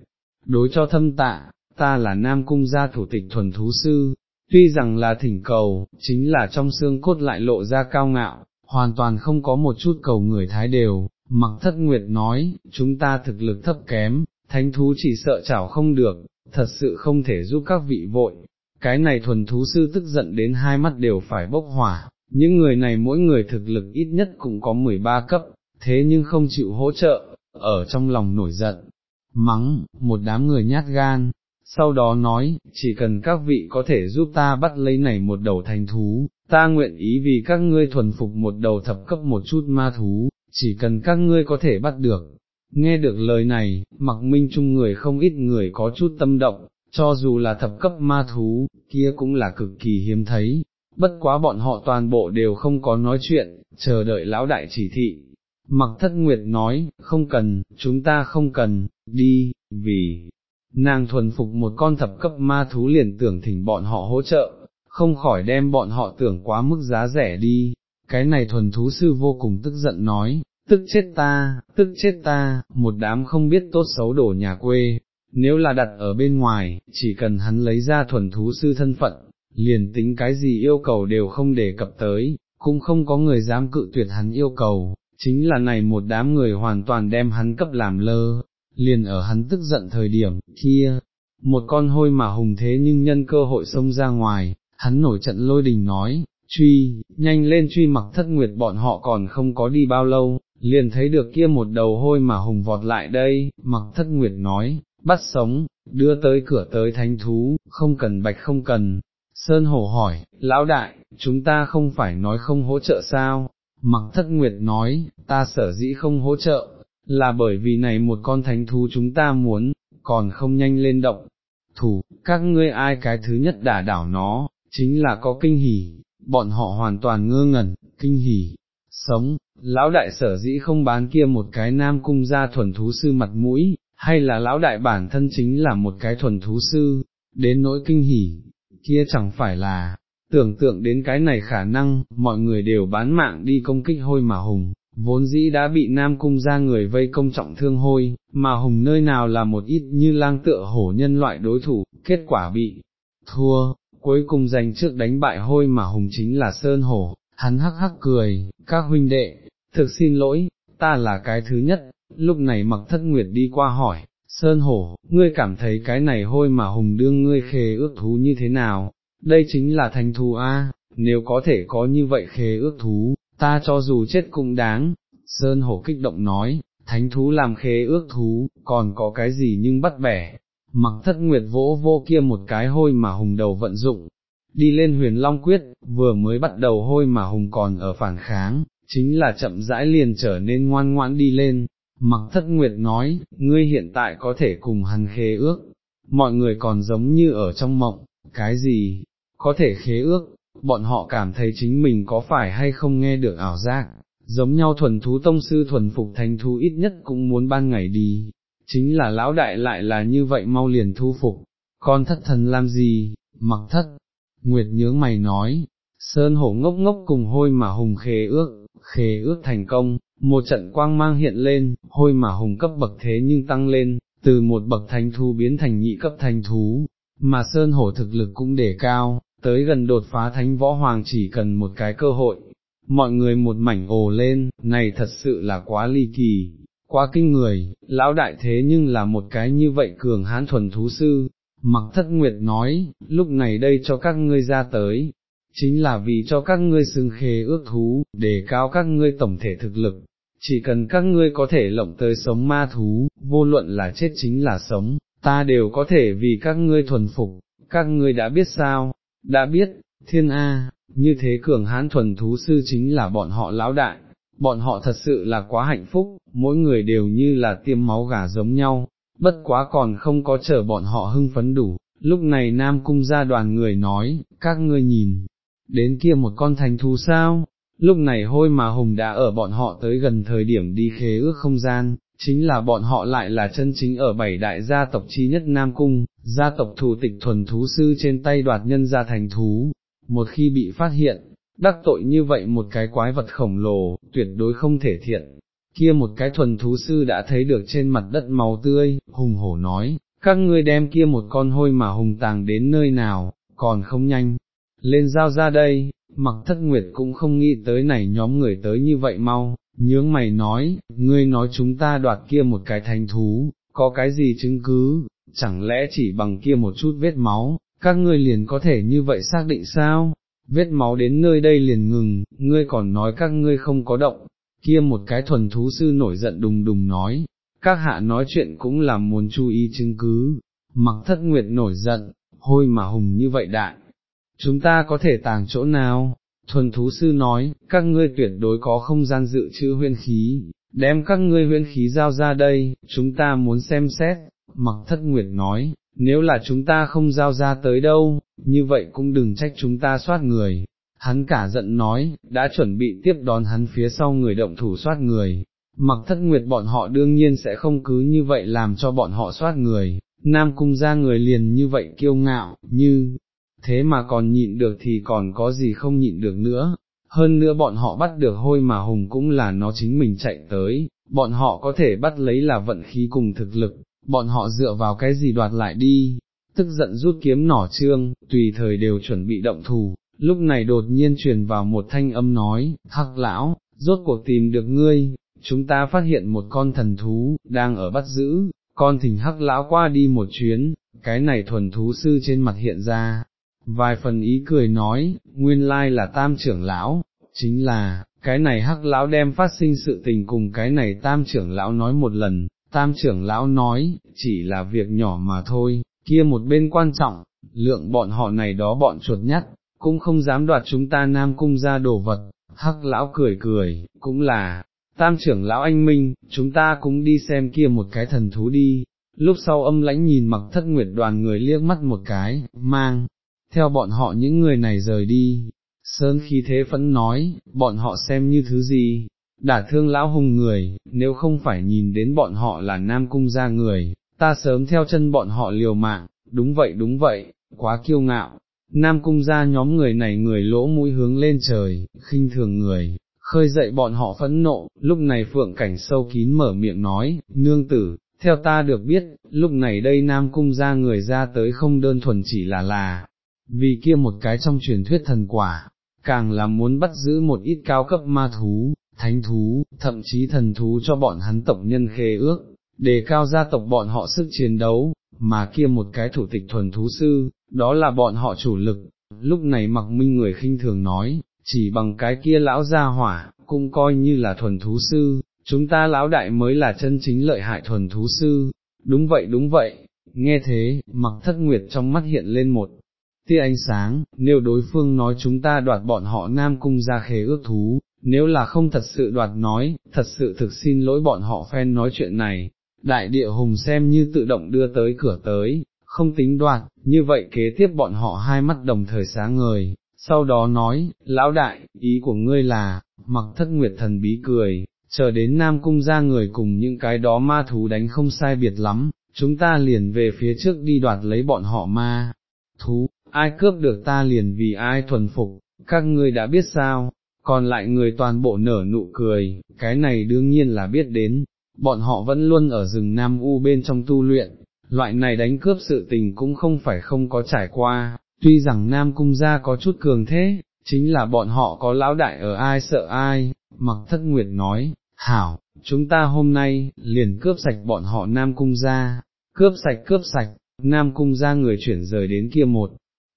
đối cho thâm tạ, ta là Nam Cung gia thủ tịch thuần thú sư, tuy rằng là thỉnh cầu, chính là trong xương cốt lại lộ ra cao ngạo, hoàn toàn không có một chút cầu người thái đều, mặc thất nguyệt nói, chúng ta thực lực thấp kém, thánh thú chỉ sợ chảo không được, thật sự không thể giúp các vị vội, cái này thuần thú sư tức giận đến hai mắt đều phải bốc hỏa, những người này mỗi người thực lực ít nhất cũng có 13 cấp, thế nhưng không chịu hỗ trợ, ở trong lòng nổi giận, mắng, một đám người nhát gan, sau đó nói, chỉ cần các vị có thể giúp ta bắt lấy này một đầu thành thú, ta nguyện ý vì các ngươi thuần phục một đầu thập cấp một chút ma thú, chỉ cần các ngươi có thể bắt được. Nghe được lời này, mặc minh chung người không ít người có chút tâm động, cho dù là thập cấp ma thú, kia cũng là cực kỳ hiếm thấy, bất quá bọn họ toàn bộ đều không có nói chuyện, chờ đợi lão đại chỉ thị. Mặc thất nguyệt nói, không cần, chúng ta không cần, đi, vì, nàng thuần phục một con thập cấp ma thú liền tưởng thỉnh bọn họ hỗ trợ, không khỏi đem bọn họ tưởng quá mức giá rẻ đi, cái này thuần thú sư vô cùng tức giận nói, tức chết ta, tức chết ta, một đám không biết tốt xấu đổ nhà quê, nếu là đặt ở bên ngoài, chỉ cần hắn lấy ra thuần thú sư thân phận, liền tính cái gì yêu cầu đều không đề cập tới, cũng không có người dám cự tuyệt hắn yêu cầu, chính là này một đám người hoàn toàn đem hắn cấp làm lơ, liền ở hắn tức giận thời điểm, kia, một con hôi mà hùng thế nhưng nhân cơ hội xông ra ngoài, hắn nổi trận lôi đình nói, truy, nhanh lên truy mặc thất nguyệt bọn họ còn không có đi bao lâu, liền thấy được kia một đầu hôi mà hùng vọt lại đây, mặc thất nguyệt nói, bắt sống, đưa tới cửa tới thánh thú, không cần bạch không cần. Sơn hổ hỏi, lão đại, chúng ta không phải nói không hỗ trợ sao? Mặc thất nguyệt nói, ta sở dĩ không hỗ trợ, là bởi vì này một con thánh thú chúng ta muốn, còn không nhanh lên động. Thủ, các ngươi ai cái thứ nhất đả đảo nó, chính là có kinh hỉ, bọn họ hoàn toàn ngơ ngẩn, kinh hỉ, sống, lão đại sở dĩ không bán kia một cái nam cung ra thuần thú sư mặt mũi, hay là lão đại bản thân chính là một cái thuần thú sư, đến nỗi kinh hỉ, kia chẳng phải là, tưởng tượng đến cái này khả năng, mọi người đều bán mạng đi công kích hôi mà hùng, vốn dĩ đã bị nam cung ra người vây công trọng thương hôi, mà hùng nơi nào là một ít như lang tựa hổ nhân loại đối thủ, kết quả bị thua, cuối cùng giành trước đánh bại hôi mà hùng chính là sơn hổ, hắn hắc hắc cười, các huynh đệ, thực xin lỗi, ta là cái thứ nhất, lúc này mặc thất nguyệt đi qua hỏi, Sơn Hổ, ngươi cảm thấy cái này hôi mà hùng đương ngươi khề ước thú như thế nào, đây chính là thành thù A, nếu có thể có như vậy khề ước thú, ta cho dù chết cũng đáng, Sơn Hổ kích động nói, thánh thú làm khế ước thú, còn có cái gì nhưng bắt bẻ, mặc thất nguyệt vỗ vô kia một cái hôi mà hùng đầu vận dụng, đi lên huyền long quyết, vừa mới bắt đầu hôi mà hùng còn ở phản kháng, chính là chậm rãi liền trở nên ngoan ngoãn đi lên, mặc thất nguyệt nói, ngươi hiện tại có thể cùng hắn khế ước, mọi người còn giống như ở trong mộng, cái gì, có thể khế ước, bọn họ cảm thấy chính mình có phải hay không nghe được ảo giác, giống nhau thuần thú tông sư thuần phục thành thú ít nhất cũng muốn ban ngày đi, chính là lão đại lại là như vậy mau liền thu phục, con thất thần làm gì, mặc thất, nguyệt nhướng mày nói, sơn hổ ngốc ngốc cùng hôi mà hùng khế ước, khế ước thành công, một trận quang mang hiện lên, hôi mà hùng cấp bậc thế nhưng tăng lên, từ một bậc thành thú biến thành nhị cấp thành thú, mà sơn hổ thực lực cũng để cao, tới gần đột phá thánh võ hoàng chỉ cần một cái cơ hội. Mọi người một mảnh ồ lên, này thật sự là quá ly kỳ, quá kinh người, lão đại thế nhưng là một cái như vậy cường hán thuần thú sư, mặc thất nguyệt nói, lúc này đây cho các ngươi ra tới, chính là vì cho các ngươi xưng khế ước thú, để cao các ngươi tổng thể thực lực, chỉ cần các ngươi có thể lộng tới sống ma thú, vô luận là chết chính là sống, ta đều có thể vì các ngươi thuần phục, các ngươi đã biết sao, đã biết, thiên A, như thế cường hãn thuần thú sư chính là bọn họ lão đại, bọn họ thật sự là quá hạnh phúc, mỗi người đều như là tiêm máu gà giống nhau, bất quá còn không có chờ bọn họ hưng phấn đủ, lúc này Nam Cung ra đoàn người nói, các ngươi nhìn, đến kia một con thành thú sao, lúc này hôi mà hùng đã ở bọn họ tới gần thời điểm đi khế ước không gian, chính là bọn họ lại là chân chính ở bảy đại gia tộc chi nhất Nam Cung, gia tộc thủ tịch thuần thú sư trên tay đoạt nhân gia thành thú, một khi bị phát hiện, đắc tội như vậy một cái quái vật khổng lồ, tuyệt đối không thể thiện. Kia một cái thuần thú sư đã thấy được trên mặt đất màu tươi, hùng hổ nói, các ngươi đem kia một con hôi mà hùng tàng đến nơi nào, còn không nhanh, lên giao ra đây, mặc thất nguyệt cũng không nghĩ tới này nhóm người tới như vậy mau, nhướng mày nói, ngươi nói chúng ta đoạt kia một cái thành thú, có cái gì chứng cứ, chẳng lẽ chỉ bằng kia một chút vết máu, các ngươi liền có thể như vậy xác định sao, vết máu đến nơi đây liền ngừng, ngươi còn nói các ngươi không có động, kia một cái thuần thú sư nổi giận đùng đùng nói, các hạ nói chuyện cũng là muốn chú ý chứng cứ, mặc thất nguyệt nổi giận, hôi mà hùng như vậy đại, chúng ta có thể tàng chỗ nào, thuần thú sư nói, các ngươi tuyệt đối có không gian dự trữ huyên khí, đem các ngươi huyên khí giao ra đây, chúng ta muốn xem xét, mặc thất nguyệt nói, nếu là chúng ta không giao ra tới đâu, như vậy cũng đừng trách chúng ta soát người. Hắn cả giận nói, đã chuẩn bị tiếp đón hắn phía sau người động thủ soát người, mặc thất nguyệt bọn họ đương nhiên sẽ không cứ như vậy làm cho bọn họ soát người, nam cung ra người liền như vậy kiêu ngạo, như, thế mà còn nhịn được thì còn có gì không nhịn được nữa, hơn nữa bọn họ bắt được hôi mà hùng cũng là nó chính mình chạy tới, bọn họ có thể bắt lấy là vận khí cùng thực lực, bọn họ dựa vào cái gì đoạt lại đi, tức giận rút kiếm nỏ trương, tùy thời đều chuẩn bị động thủ. lúc này đột nhiên truyền vào một thanh âm nói, hắc lão, rốt cuộc tìm được ngươi, chúng ta phát hiện một con thần thú, đang ở bắt giữ, con thỉnh hắc lão qua đi một chuyến, cái này thuần thú sư trên mặt hiện ra, vài phần ý cười nói, nguyên lai là tam trưởng lão, chính là, cái này hắc lão đem phát sinh sự tình cùng cái này tam trưởng lão nói một lần, tam trưởng lão nói, chỉ là việc nhỏ mà thôi, kia một bên quan trọng, lượng bọn họ này đó bọn chuột nhắt, cũng không dám đoạt chúng ta nam cung ra đồ vật, hắc lão cười cười, cũng là, tam trưởng lão anh minh, chúng ta cũng đi xem kia một cái thần thú đi, lúc sau âm lãnh nhìn mặc thất nguyệt đoàn người liếc mắt một cái, mang, theo bọn họ những người này rời đi, sơn khi thế phẫn nói, bọn họ xem như thứ gì, đả thương lão hùng người, nếu không phải nhìn đến bọn họ là nam cung gia người, ta sớm theo chân bọn họ liều mạng, đúng vậy đúng vậy, quá kiêu ngạo, nam cung gia nhóm người này người lỗ mũi hướng lên trời, khinh thường người, khơi dậy bọn họ phẫn nộ, lúc này phượng cảnh sâu kín mở miệng nói, nương tử, theo ta được biết, lúc này đây nam cung gia người ra tới không đơn thuần chỉ là là, vì kia một cái trong truyền thuyết thần quả, càng là muốn bắt giữ một ít cao cấp ma thú, thánh thú, thậm chí thần thú cho bọn hắn tổng nhân khê ước, đề cao gia tộc bọn họ sức chiến đấu, mà kia một cái thủ tịch thuần thú sư, đó là bọn họ chủ lực, lúc này mặc minh người khinh thường nói, chỉ bằng cái kia lão gia hỏa, cũng coi như là thuần thú sư, chúng ta lão đại mới là chân chính lợi hại thuần thú sư, đúng vậy đúng vậy, nghe thế, mặc thất nguyệt trong mắt hiện lên một tia ánh sáng, nếu đối phương nói chúng ta đoạt bọn họ nam cung ra khế ước thú, nếu là không thật sự đoạt nói, thật sự thực xin lỗi bọn họ phen nói chuyện này, đại địa hùng xem như tự động đưa tới cửa tới, không tính đoạt, như vậy kế tiếp bọn họ hai mắt đồng thời sáng ngời, sau đó nói, lão đại, ý của ngươi là, mặc thất nguyệt thần bí cười, chờ đến Nam Cung ra người cùng những cái đó ma thú đánh không sai biệt lắm, chúng ta liền về phía trước đi đoạt lấy bọn họ ma, thú, ai cướp được ta liền vì ai thuần phục, các ngươi đã biết sao, còn lại người toàn bộ nở nụ cười, cái này đương nhiên là biết đến, bọn họ vẫn luôn ở rừng Nam U bên trong tu luyện, loại này đánh cướp sự tình cũng không phải không có trải qua, tuy rằng Nam Cung gia có chút cường thế, chính là bọn họ có lão đại ở ai sợ ai, mặc thất nguyệt nói, hảo, chúng ta hôm nay, liền cướp sạch bọn họ Nam Cung gia, cướp sạch cướp sạch, Nam Cung gia người chuyển rời đến kia một,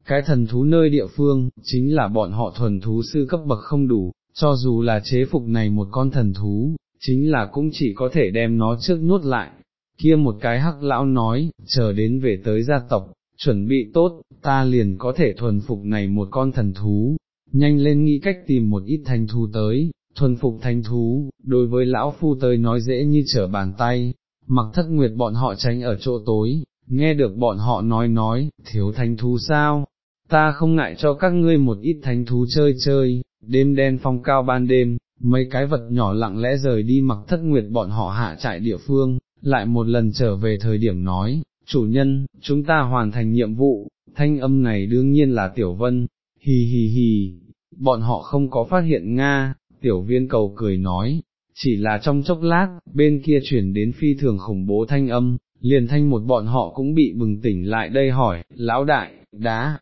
cái thần thú nơi địa phương, chính là bọn họ thuần thú sư cấp bậc không đủ, cho dù là chế phục này một con thần thú, chính là cũng chỉ có thể đem nó trước nhốt lại. Kia một cái hắc lão nói, chờ đến về tới gia tộc, chuẩn bị tốt, ta liền có thể thuần phục này một con thần thú, nhanh lên nghĩ cách tìm một ít thanh thú tới, thuần phục thanh thú, đối với lão phu tới nói dễ như trở bàn tay, mặc thất nguyệt bọn họ tránh ở chỗ tối, nghe được bọn họ nói nói, thiếu thanh thú sao, ta không ngại cho các ngươi một ít thánh thú chơi chơi, đêm đen phong cao ban đêm, mấy cái vật nhỏ lặng lẽ rời đi mặc thất nguyệt bọn họ hạ trại địa phương, lại một lần trở về thời điểm nói, chủ nhân, chúng ta hoàn thành nhiệm vụ, thanh âm này đương nhiên là tiểu vân, hì hì hì, bọn họ không có phát hiện Nga, tiểu viên cầu cười nói, chỉ là trong chốc lát, bên kia chuyển đến phi thường khủng bố thanh âm, liền thanh một bọn họ cũng bị bừng tỉnh lại đây hỏi, lão đại, đá,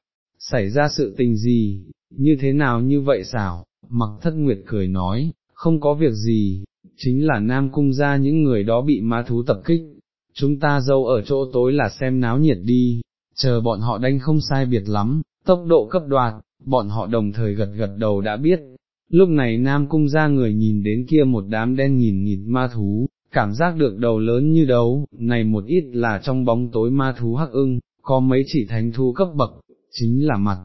xảy ra sự tình gì, như thế nào như vậy xảo, mặc thất nguyệt cười nói, không có việc gì, chính là nam cung ra những người đó bị ma thú tập kích, chúng ta dâu ở chỗ tối là xem náo nhiệt đi, chờ bọn họ đánh không sai biệt lắm, tốc độ cấp đoạt, bọn họ đồng thời gật gật đầu đã biết. Lúc này Nam Cung ra người nhìn đến kia một đám đen nhìn nghịt ma thú, cảm giác được đầu lớn như đấu, này một ít là trong bóng tối ma thú hắc ưng, có mấy chỉ thánh thú cấp bậc, chính là mặt,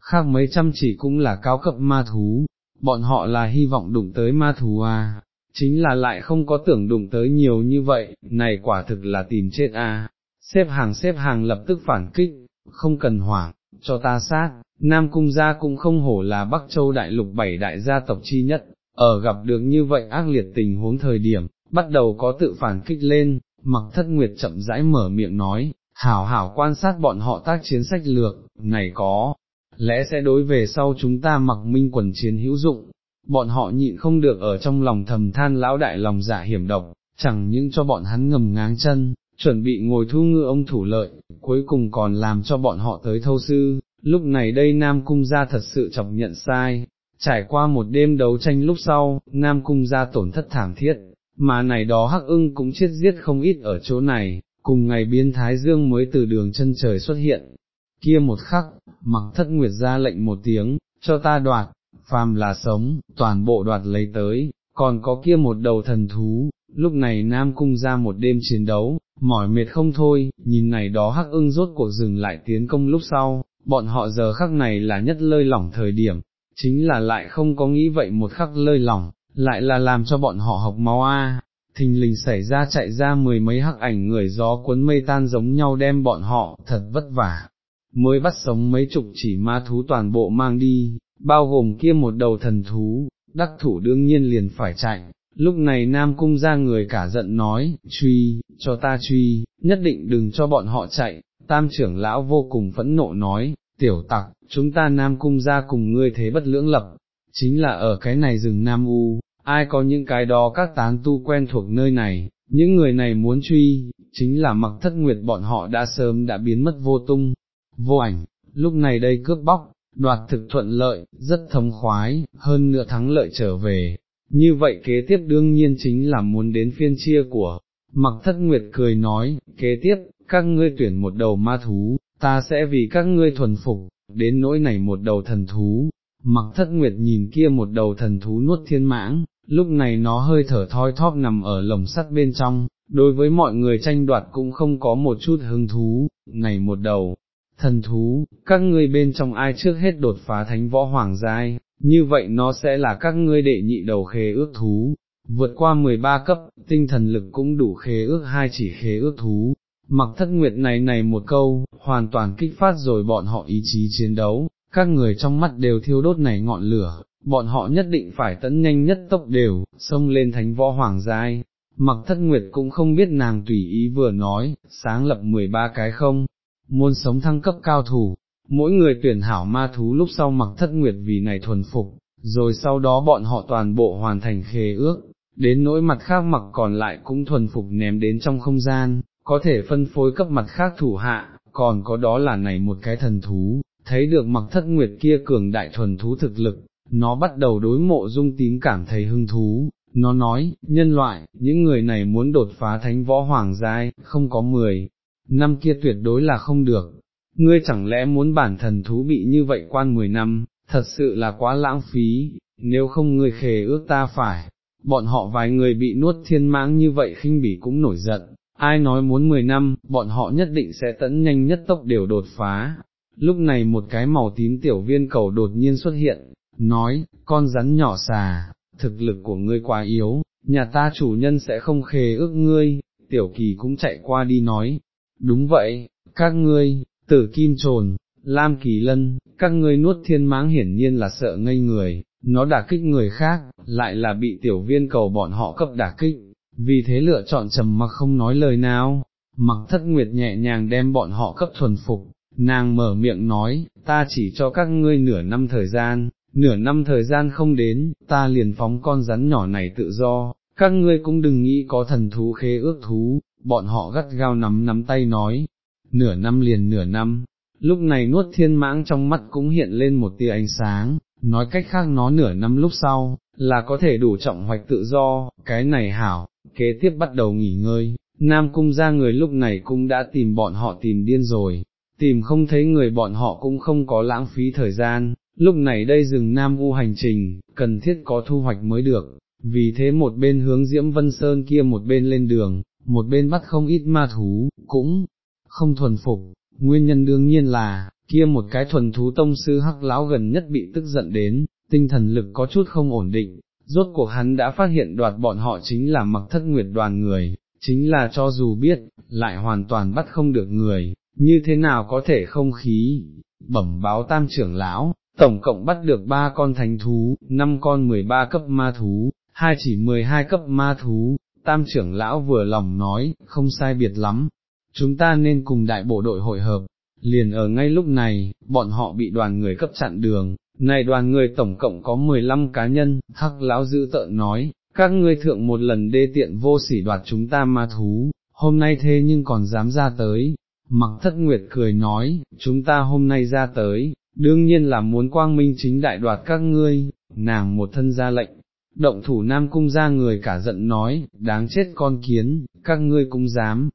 khác mấy trăm chỉ cũng là cao cấp ma thú, bọn họ là hy vọng đụng tới ma thú à, chính là lại không có tưởng đụng tới nhiều như vậy, này quả thực là tìm chết à, xếp hàng xếp hàng lập tức phản kích, không cần hoảng, cho ta sát, Nam Cung gia cũng không hổ là Bắc Châu Đại Lục bảy đại gia tộc chi nhất, ở gặp được như vậy ác liệt tình huống thời điểm, bắt đầu có tự phản kích lên, mặc thất nguyệt chậm rãi mở miệng nói, hảo hảo quan sát bọn họ tác chiến sách lược, này có, lẽ sẽ đối về sau chúng ta mặc minh quần chiến hữu dụng, bọn họ nhịn không được ở trong lòng thầm than lão đại lòng dạ hiểm độc, chẳng những cho bọn hắn ngầm ngáng chân, chuẩn bị ngồi thu ngư ông thủ lợi, cuối cùng còn làm cho bọn họ tới thâu sư, lúc này đây Nam Cung gia thật sự chọc nhận sai, trải qua một đêm đấu tranh lúc sau, Nam Cung gia tổn thất thảm thiết, mà này đó hắc ưng cũng chết giết không ít ở chỗ này, cùng ngày biến Thái Dương mới từ đường chân trời xuất hiện, kia một khắc, mặc thất nguyệt ra lệnh một tiếng, cho ta đoạt, phàm là sống, toàn bộ đoạt lấy tới, còn có kia một đầu thần thú, lúc này Nam Cung ra một đêm chiến đấu, mỏi mệt không thôi, nhìn này đó hắc ưng rốt cuộc dừng lại tiến công lúc sau, bọn họ giờ khắc này là nhất lơi lỏng thời điểm, chính là lại không có nghĩ vậy một khắc lơi lỏng, lại là làm cho bọn họ học máu a. Thình lình xảy ra chạy ra mười mấy hắc ảnh người gió cuốn mây tan giống nhau đem bọn họ, thật vất vả, mới bắt sống mấy chục chỉ ma thú toàn bộ mang đi, bao gồm kia một đầu thần thú, đắc thủ đương nhiên liền phải chạy. Lúc này Nam Cung ra người cả giận nói, truy, cho ta truy, nhất định đừng cho bọn họ chạy, tam trưởng lão vô cùng phẫn nộ nói, tiểu tặc, chúng ta Nam Cung ra cùng ngươi thế bất lưỡng lập, chính là ở cái này rừng Nam U, ai có những cái đó các tán tu quen thuộc nơi này, những người này muốn truy, chính là mặc thất nguyệt bọn họ đã sớm đã biến mất vô tung, vô ảnh, lúc này đây cướp bóc, đoạt thực thuận lợi, rất thống khoái, hơn nữa thắng lợi trở về. Như vậy kế tiếp đương nhiên chính là muốn đến phiên chia của, mặc thất nguyệt cười nói, kế tiếp, các ngươi tuyển một đầu ma thú, ta sẽ vì các ngươi thuần phục, đến nỗi này một đầu thần thú, mặc thất nguyệt nhìn kia một đầu thần thú nuốt thiên mãng, lúc này nó hơi thở thoi thóp nằm ở lồng sắt bên trong, đối với mọi người tranh đoạt cũng không có một chút hứng thú, này một đầu, thần thú, các ngươi bên trong ai trước hết đột phá thánh võ hoàng giai, như vậy nó sẽ là các ngươi đệ nhị đầu khế ước thú, vượt qua 13 cấp, tinh thần lực cũng đủ khế ước hai chỉ khế ước thú. Mặc thất nguyệt này này một câu, hoàn toàn kích phát rồi bọn họ ý chí chiến đấu, các người trong mắt đều thiêu đốt này ngọn lửa, bọn họ nhất định phải tấn nhanh nhất tốc đều, xông lên thánh võ hoàng giai. Mặc thất nguyệt cũng không biết nàng tùy ý vừa nói, sáng lập 13 cái không, muốn sống thăng cấp cao thủ, mỗi người tuyển hảo ma thú lúc sau mặc thất nguyệt vì này thuần phục, rồi sau đó bọn họ toàn bộ hoàn thành khế ước, đến nỗi mặt khác mặc còn lại cũng thuần phục ném đến trong không gian, có thể phân phối cấp mặt khác thủ hạ, còn có đó là này một cái thần thú, thấy được mặc thất nguyệt kia cường đại thuần thú thực lực, nó bắt đầu đối mộ dung tím cảm thấy hứng thú, nó nói, nhân loại, những người này muốn đột phá thánh võ hoàng giai, không có mười, năm kia tuyệt đối là không được, ngươi chẳng lẽ muốn bản thần thú bị như vậy quan mười năm, thật sự là quá lãng phí, nếu không ngươi khề ước ta phải, bọn họ vài người bị nuốt thiên mãng như vậy khinh bỉ cũng nổi giận, ai nói muốn 10 năm, bọn họ nhất định sẽ tẫn nhanh nhất tốc đều đột phá. Lúc này một cái màu tím tiểu viên cầu đột nhiên xuất hiện, nói, con rắn nhỏ xà, thực lực của ngươi quá yếu, nhà ta chủ nhân sẽ không khề ước ngươi, tiểu kỳ cũng chạy qua đi nói, đúng vậy, các ngươi, tử kim trồn, lam kỳ lân, các ngươi nuốt thiên máng hiển nhiên là sợ ngây người, nó đả kích người khác, lại là bị tiểu viên cầu bọn họ cấp đả kích, vì thế lựa chọn trầm mặc không nói lời nào, mặc thất nguyệt nhẹ nhàng đem bọn họ cấp thuần phục, nàng mở miệng nói, ta chỉ cho các ngươi nửa năm thời gian, nửa năm thời gian không đến, ta liền phóng con rắn nhỏ này tự do, các ngươi cũng đừng nghĩ có thần thú khế ước thú, bọn họ gắt gao nắm nắm tay nói, nửa năm liền nửa năm, lúc này nuốt thiên mãng trong mắt cũng hiện lên một tia ánh sáng, nói cách khác nó nửa năm lúc sau, là có thể đủ trọng hoạch tự do, cái này hảo, kế tiếp bắt đầu nghỉ ngơi, Nam Cung ra người lúc này cũng đã tìm bọn họ tìm điên rồi, tìm không thấy người bọn họ cũng không có lãng phí thời gian, lúc này đây rừng Nam U hành trình, cần thiết có thu hoạch mới được, vì thế một bên hướng Diễm Vân Sơn kia một bên lên đường, một bên bắt không ít ma thú, cũng không thuần phục, nguyên nhân đương nhiên là, kia một cái thuần thú tông sư hắc lão gần nhất bị tức giận đến, tinh thần lực có chút không ổn định, rốt cuộc hắn đã phát hiện đoạt bọn họ chính là mặc thất nguyệt đoàn người, chính là cho dù biết, lại hoàn toàn bắt không được người, như thế nào có thể không khí, bẩm báo tam trưởng lão, tổng cộng bắt được ba con thánh thú, năm con 13 cấp ma thú, hai chỉ 12 cấp ma thú, tam trưởng lão vừa lòng nói, không sai biệt lắm, chúng ta nên cùng đại bộ đội hội hợp, liền ở ngay lúc này, bọn họ bị đoàn người cấp chặn đường, này đoàn người tổng cộng có 15 cá nhân, hắc lão dữ tợn nói, các ngươi thượng một lần đê tiện vô sỉ đoạt chúng ta ma thú, hôm nay thế nhưng còn dám ra tới, mặc thất nguyệt cười nói, chúng ta hôm nay ra tới, đương nhiên là muốn quang minh chính đại đoạt các ngươi, nàng một thân ra lệnh, động thủ nam cung ra người cả giận nói, đáng chết con kiến, các ngươi cũng dám,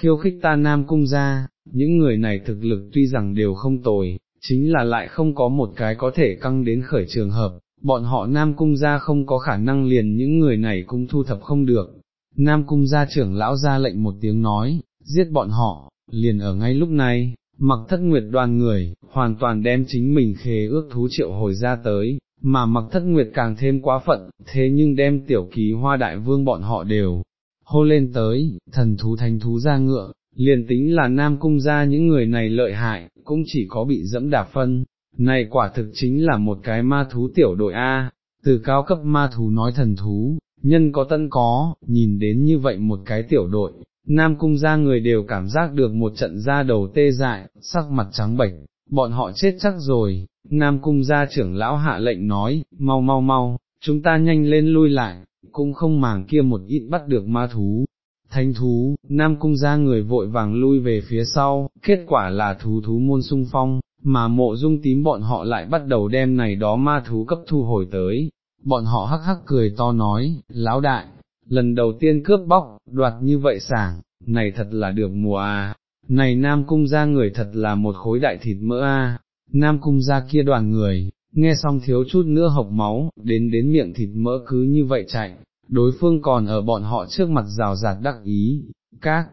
khiêu khích ta nam cung ra, những người này thực lực tuy rằng đều không tồi, chính là lại không có một cái có thể căng đến khởi trường hợp, bọn họ nam cung ra không có khả năng liền những người này cũng thu thập không được. Nam cung gia trưởng lão ra lệnh một tiếng nói, giết bọn họ, liền ở ngay lúc này, mặc thất nguyệt đoàn người, hoàn toàn đem chính mình khế ước thú triệu hồi ra tới, mà mặc thất nguyệt càng thêm quá phận, thế nhưng đem tiểu ký hoa đại vương bọn họ đều, hô lên tới, thần thú thành thú ra ngựa, liền tính là nam cung ra những người này lợi hại, cũng chỉ có bị dẫm đạp phân, này quả thực chính là một cái ma thú tiểu đội A, từ cao cấp ma thú nói thần thú, nhân có tân có, nhìn đến như vậy một cái tiểu đội, nam cung ra người đều cảm giác được một trận ra đầu tê dại, sắc mặt trắng bệch, bọn họ chết chắc rồi, nam cung gia trưởng lão hạ lệnh nói, mau mau mau, chúng ta nhanh lên lui lại, cũng không màng kia một ít bắt được ma thú. Thánh thú, Nam Cung gia người vội vàng lui về phía sau, kết quả là thú thú môn sung phong, mà mộ dung tím bọn họ lại bắt đầu đem này đó ma thú cấp thu hồi tới, bọn họ hắc hắc cười to nói, lão đại, lần đầu tiên cướp bóc, đoạt như vậy sảng, này thật là được mùa à, này Nam Cung ra người thật là một khối đại thịt mỡ à, Nam Cung ra kia đoàn người, nghe xong thiếu chút nữa hộc máu, đến đến miệng thịt mỡ cứ như vậy chạy, đối phương còn ở bọn họ trước mặt rào rạt đắc ý, các,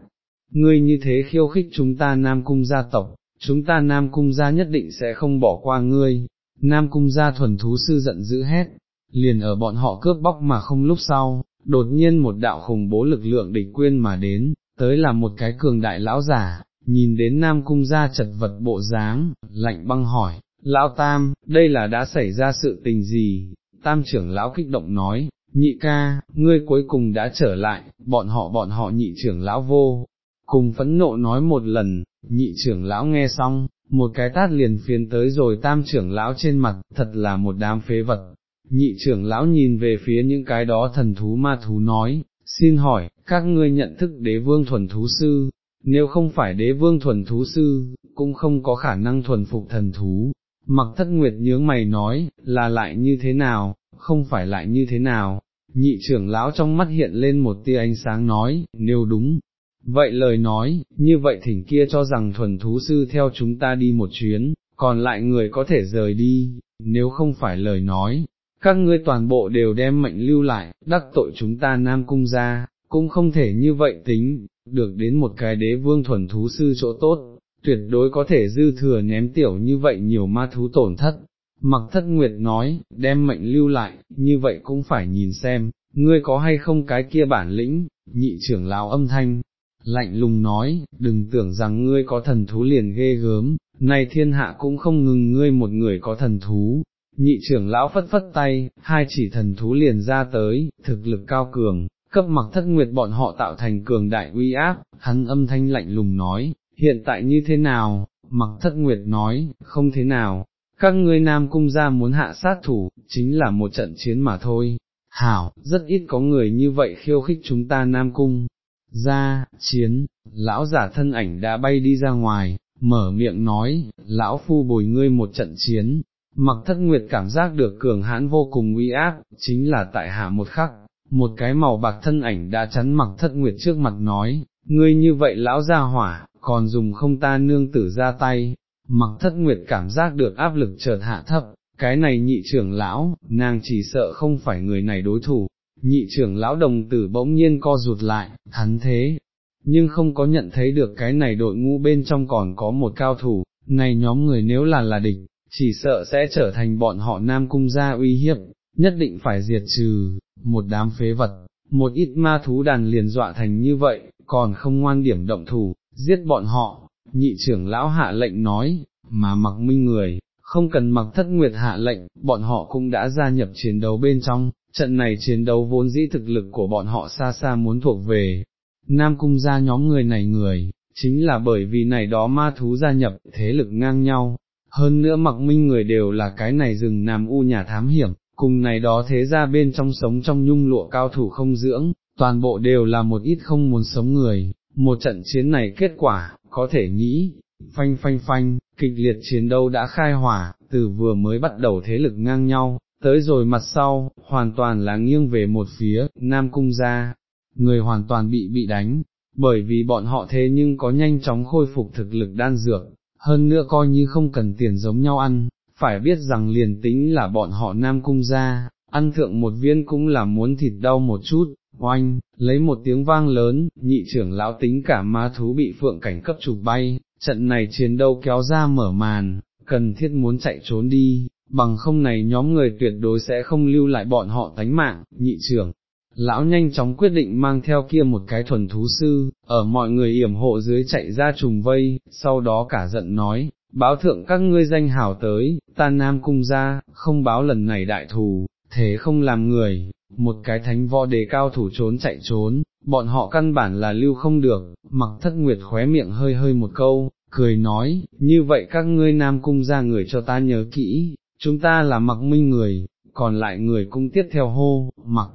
ngươi như thế khiêu khích chúng ta Nam Cung gia tộc, chúng ta Nam Cung gia nhất định sẽ không bỏ qua ngươi, Nam Cung gia thuần thú sư giận dữ hét, liền ở bọn họ cướp bóc mà không lúc sau, đột nhiên một đạo khủng bố lực lượng địch quyên mà đến, tới là một cái cường đại lão giả, nhìn đến Nam Cung ra chật vật bộ dáng, lạnh băng hỏi, Lão Tam, đây là đã xảy ra sự tình gì? Tam trưởng lão kích động nói, nhị ca, ngươi cuối cùng đã trở lại, bọn họ bọn họ nhị trưởng lão vô, cùng phẫn nộ nói một lần, nhị trưởng lão nghe xong, một cái tát liền phiến tới rồi tam trưởng lão trên mặt, thật là một đám phế vật. Nhị trưởng lão nhìn về phía những cái đó thần thú ma thú nói, xin hỏi, các ngươi nhận thức đế vương thuần thú sư, nếu không phải đế vương thuần thú sư, cũng không có khả năng thuần phục thần thú. Mặc thất nguyệt nhướng mày nói, là lại như thế nào, không phải lại như thế nào, nhị trưởng lão trong mắt hiện lên một tia ánh sáng nói, nếu đúng, vậy lời nói, như vậy thỉnh kia cho rằng thuần thú sư theo chúng ta đi một chuyến, còn lại người có thể rời đi, nếu không phải lời nói, các ngươi toàn bộ đều đem mệnh lưu lại, đắc tội chúng ta nam cung ra, cũng không thể như vậy tính, được đến một cái đế vương thuần thú sư chỗ tốt, tuyệt đối có thể dư thừa ném tiểu như vậy nhiều ma thú tổn thất. Mặc thất nguyệt nói, đem mệnh lưu lại, như vậy cũng phải nhìn xem, ngươi có hay không cái kia bản lĩnh, nhị trưởng lão âm thanh, lạnh lùng nói, đừng tưởng rằng ngươi có thần thú liền ghê gớm, này thiên hạ cũng không ngừng ngươi một người có thần thú. Nhị trưởng lão phất phất tay, hai chỉ thần thú liền ra tới, thực lực cao cường, cấp mặc thất nguyệt bọn họ tạo thành cường đại uy áp, hắn âm thanh lạnh lùng nói, hiện tại như thế nào, mặc thất nguyệt nói, không thế nào, các ngươi nam cung gia muốn hạ sát thủ, chính là một trận chiến mà thôi, hảo, rất ít có người như vậy khiêu khích chúng ta nam cung, ra, chiến, lão giả thân ảnh đã bay đi ra ngoài, mở miệng nói, lão phu bồi ngươi một trận chiến, mặc thất nguyệt cảm giác được cường hãn vô cùng uy áp, chính là tại hạ một khắc, một cái màu bạc thân ảnh đã chắn mặc thất nguyệt trước mặt nói, ngươi như vậy lão ra hỏa, còn dùng không ta nương tử ra tay, mặc thất nguyệt cảm giác được áp lực chợt hạ thấp, cái này nhị trưởng lão, nàng chỉ sợ không phải người này đối thủ, nhị trưởng lão đồng tử bỗng nhiên co rụt lại, hắn thế, nhưng không có nhận thấy được cái này đội ngũ bên trong còn có một cao thủ, này nhóm người nếu là là địch, chỉ sợ sẽ trở thành bọn họ nam cung gia uy hiếp, nhất định phải diệt trừ, một đám phế vật, một ít ma thú đàn liền dọa thành như vậy, còn không ngoan điểm động thủ, giết bọn họ, nhị trưởng lão hạ lệnh nói, mà mặc minh người, không cần mặc thất nguyệt hạ lệnh, bọn họ cũng đã gia nhập chiến đấu bên trong, trận này chiến đấu vốn dĩ thực lực của bọn họ xa xa muốn thuộc về. Nam cung gia nhóm người này người, chính là bởi vì này đó ma thú gia nhập, thế lực ngang nhau, hơn nữa mặc minh người đều là cái này rừng Nam U nhà thám hiểm, cùng này đó thế ra bên trong sống trong nhung lụa cao thủ không dưỡng, toàn bộ đều là một ít không muốn sống người, một trận chiến này kết quả, có thể nghĩ, phanh phanh phanh, kịch liệt chiến đấu đã khai hỏa, từ vừa mới bắt đầu thế lực ngang nhau, tới rồi mặt sau, hoàn toàn là nghiêng về một phía, Nam Cung ra, người hoàn toàn bị bị đánh, bởi vì bọn họ thế nhưng có nhanh chóng khôi phục thực lực đan dược, hơn nữa coi như không cần tiền giống nhau ăn, phải biết rằng liền tính là bọn họ Nam Cung ra, ăn thượng một viên cũng là muốn thịt đau một chút, oanh, lấy một tiếng vang lớn, nhị trưởng lão tính cả ma thú bị phượng cảnh cấp chụp bay, trận này chiến đấu kéo ra mở màn, cần thiết muốn chạy trốn đi, bằng không này nhóm người tuyệt đối sẽ không lưu lại bọn họ tánh mạng, nhị trưởng. Lão nhanh chóng quyết định mang theo kia một cái thuần thú sư, ở mọi người yểm hộ dưới chạy ra trùng vây, sau đó cả giận nói, báo thượng các ngươi danh hào tới, ta nam cung ra, không báo lần này đại thù, thế không làm người, một cái thánh võ đề cao thủ trốn chạy trốn, bọn họ căn bản là lưu không được, mặc thất nguyệt khóe miệng hơi hơi một câu, cười nói, như vậy các ngươi nam cung ra người cho ta nhớ kỹ, chúng ta là mặc minh người, còn lại người cung tiếp theo hô, mặc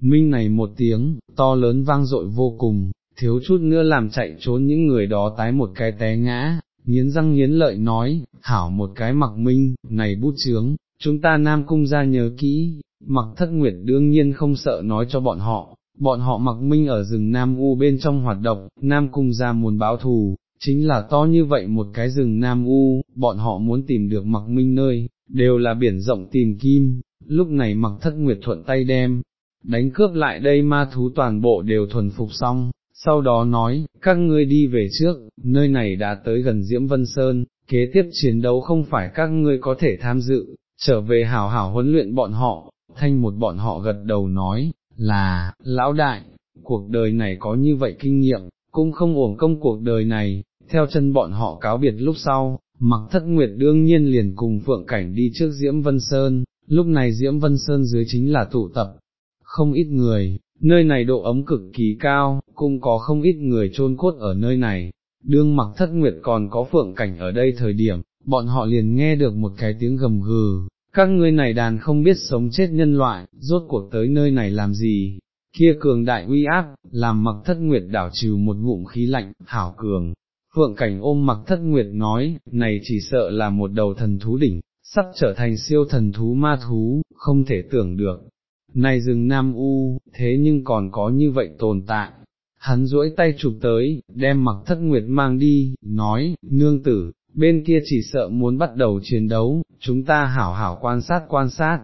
minh này một tiếng, to lớn vang dội vô cùng, thiếu chút nữa làm chạy trốn những người đó tái một cái té ngã, nghiến răng nghiến lợi nói, hảo một cái mặc minh, này bút chướng, chúng ta nam cung ra nhớ kỹ, mặc thất nguyệt đương nhiên không sợ nói cho bọn họ, bọn họ mặc minh ở rừng Nam U bên trong hoạt động, Nam cung ra muốn báo thù, chính là to như vậy một cái rừng Nam U, bọn họ muốn tìm được mặc minh nơi, đều là biển rộng tìm kim, lúc này mặc thất nguyệt thuận tay đem, đánh cướp lại đây ma thú toàn bộ đều thuần phục xong, sau đó nói, các ngươi đi về trước, nơi này đã tới gần Diễm Vân Sơn, kế tiếp chiến đấu không phải các ngươi có thể tham dự, trở về hảo hảo huấn luyện bọn họ, thanh một bọn họ gật đầu nói, là, lão đại, cuộc đời này có như vậy kinh nghiệm, cũng không uổng công cuộc đời này, theo chân bọn họ cáo biệt lúc sau, mặc thất nguyệt đương nhiên liền cùng phượng cảnh đi trước Diễm Vân Sơn, lúc này Diễm Vân Sơn dưới chính là tụ tập, không ít người, nơi này độ ấm cực kỳ cao, cũng có không ít người chôn cốt ở nơi này, đương mặc thất nguyệt còn có phượng cảnh ở đây thời điểm, bọn họ liền nghe được một cái tiếng gầm gừ, các ngươi này đàn không biết sống chết nhân loại, rốt cuộc tới nơi này làm gì, kia cường đại uy áp, làm mặc thất nguyệt đảo trừ một ngụm khí lạnh, hảo cường. Phượng cảnh ôm mặc thất nguyệt nói, này chỉ sợ là một đầu thần thú đỉnh, sắp trở thành siêu thần thú ma thú, không thể tưởng được. Này rừng Nam U, thế nhưng còn có như vậy tồn tại. Hắn duỗi tay chụp tới, đem mặc thất nguyệt mang đi, nói, nương tử, bên kia chỉ sợ muốn bắt đầu chiến đấu, chúng ta hảo hảo quan sát quan sát,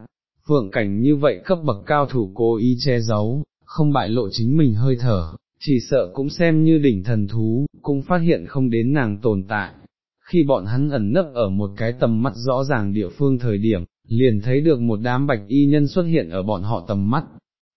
phượng cảnh như vậy cấp bậc cao thủ cố ý che giấu, không bại lộ chính mình hơi thở, chỉ sợ cũng xem như đỉnh thần thú, cũng phát hiện không đến nàng tồn tại. Khi bọn hắn ẩn nấp ở một cái tầm mắt rõ ràng địa phương thời điểm, liền thấy được một đám bạch y nhân xuất hiện ở bọn họ tầm mắt.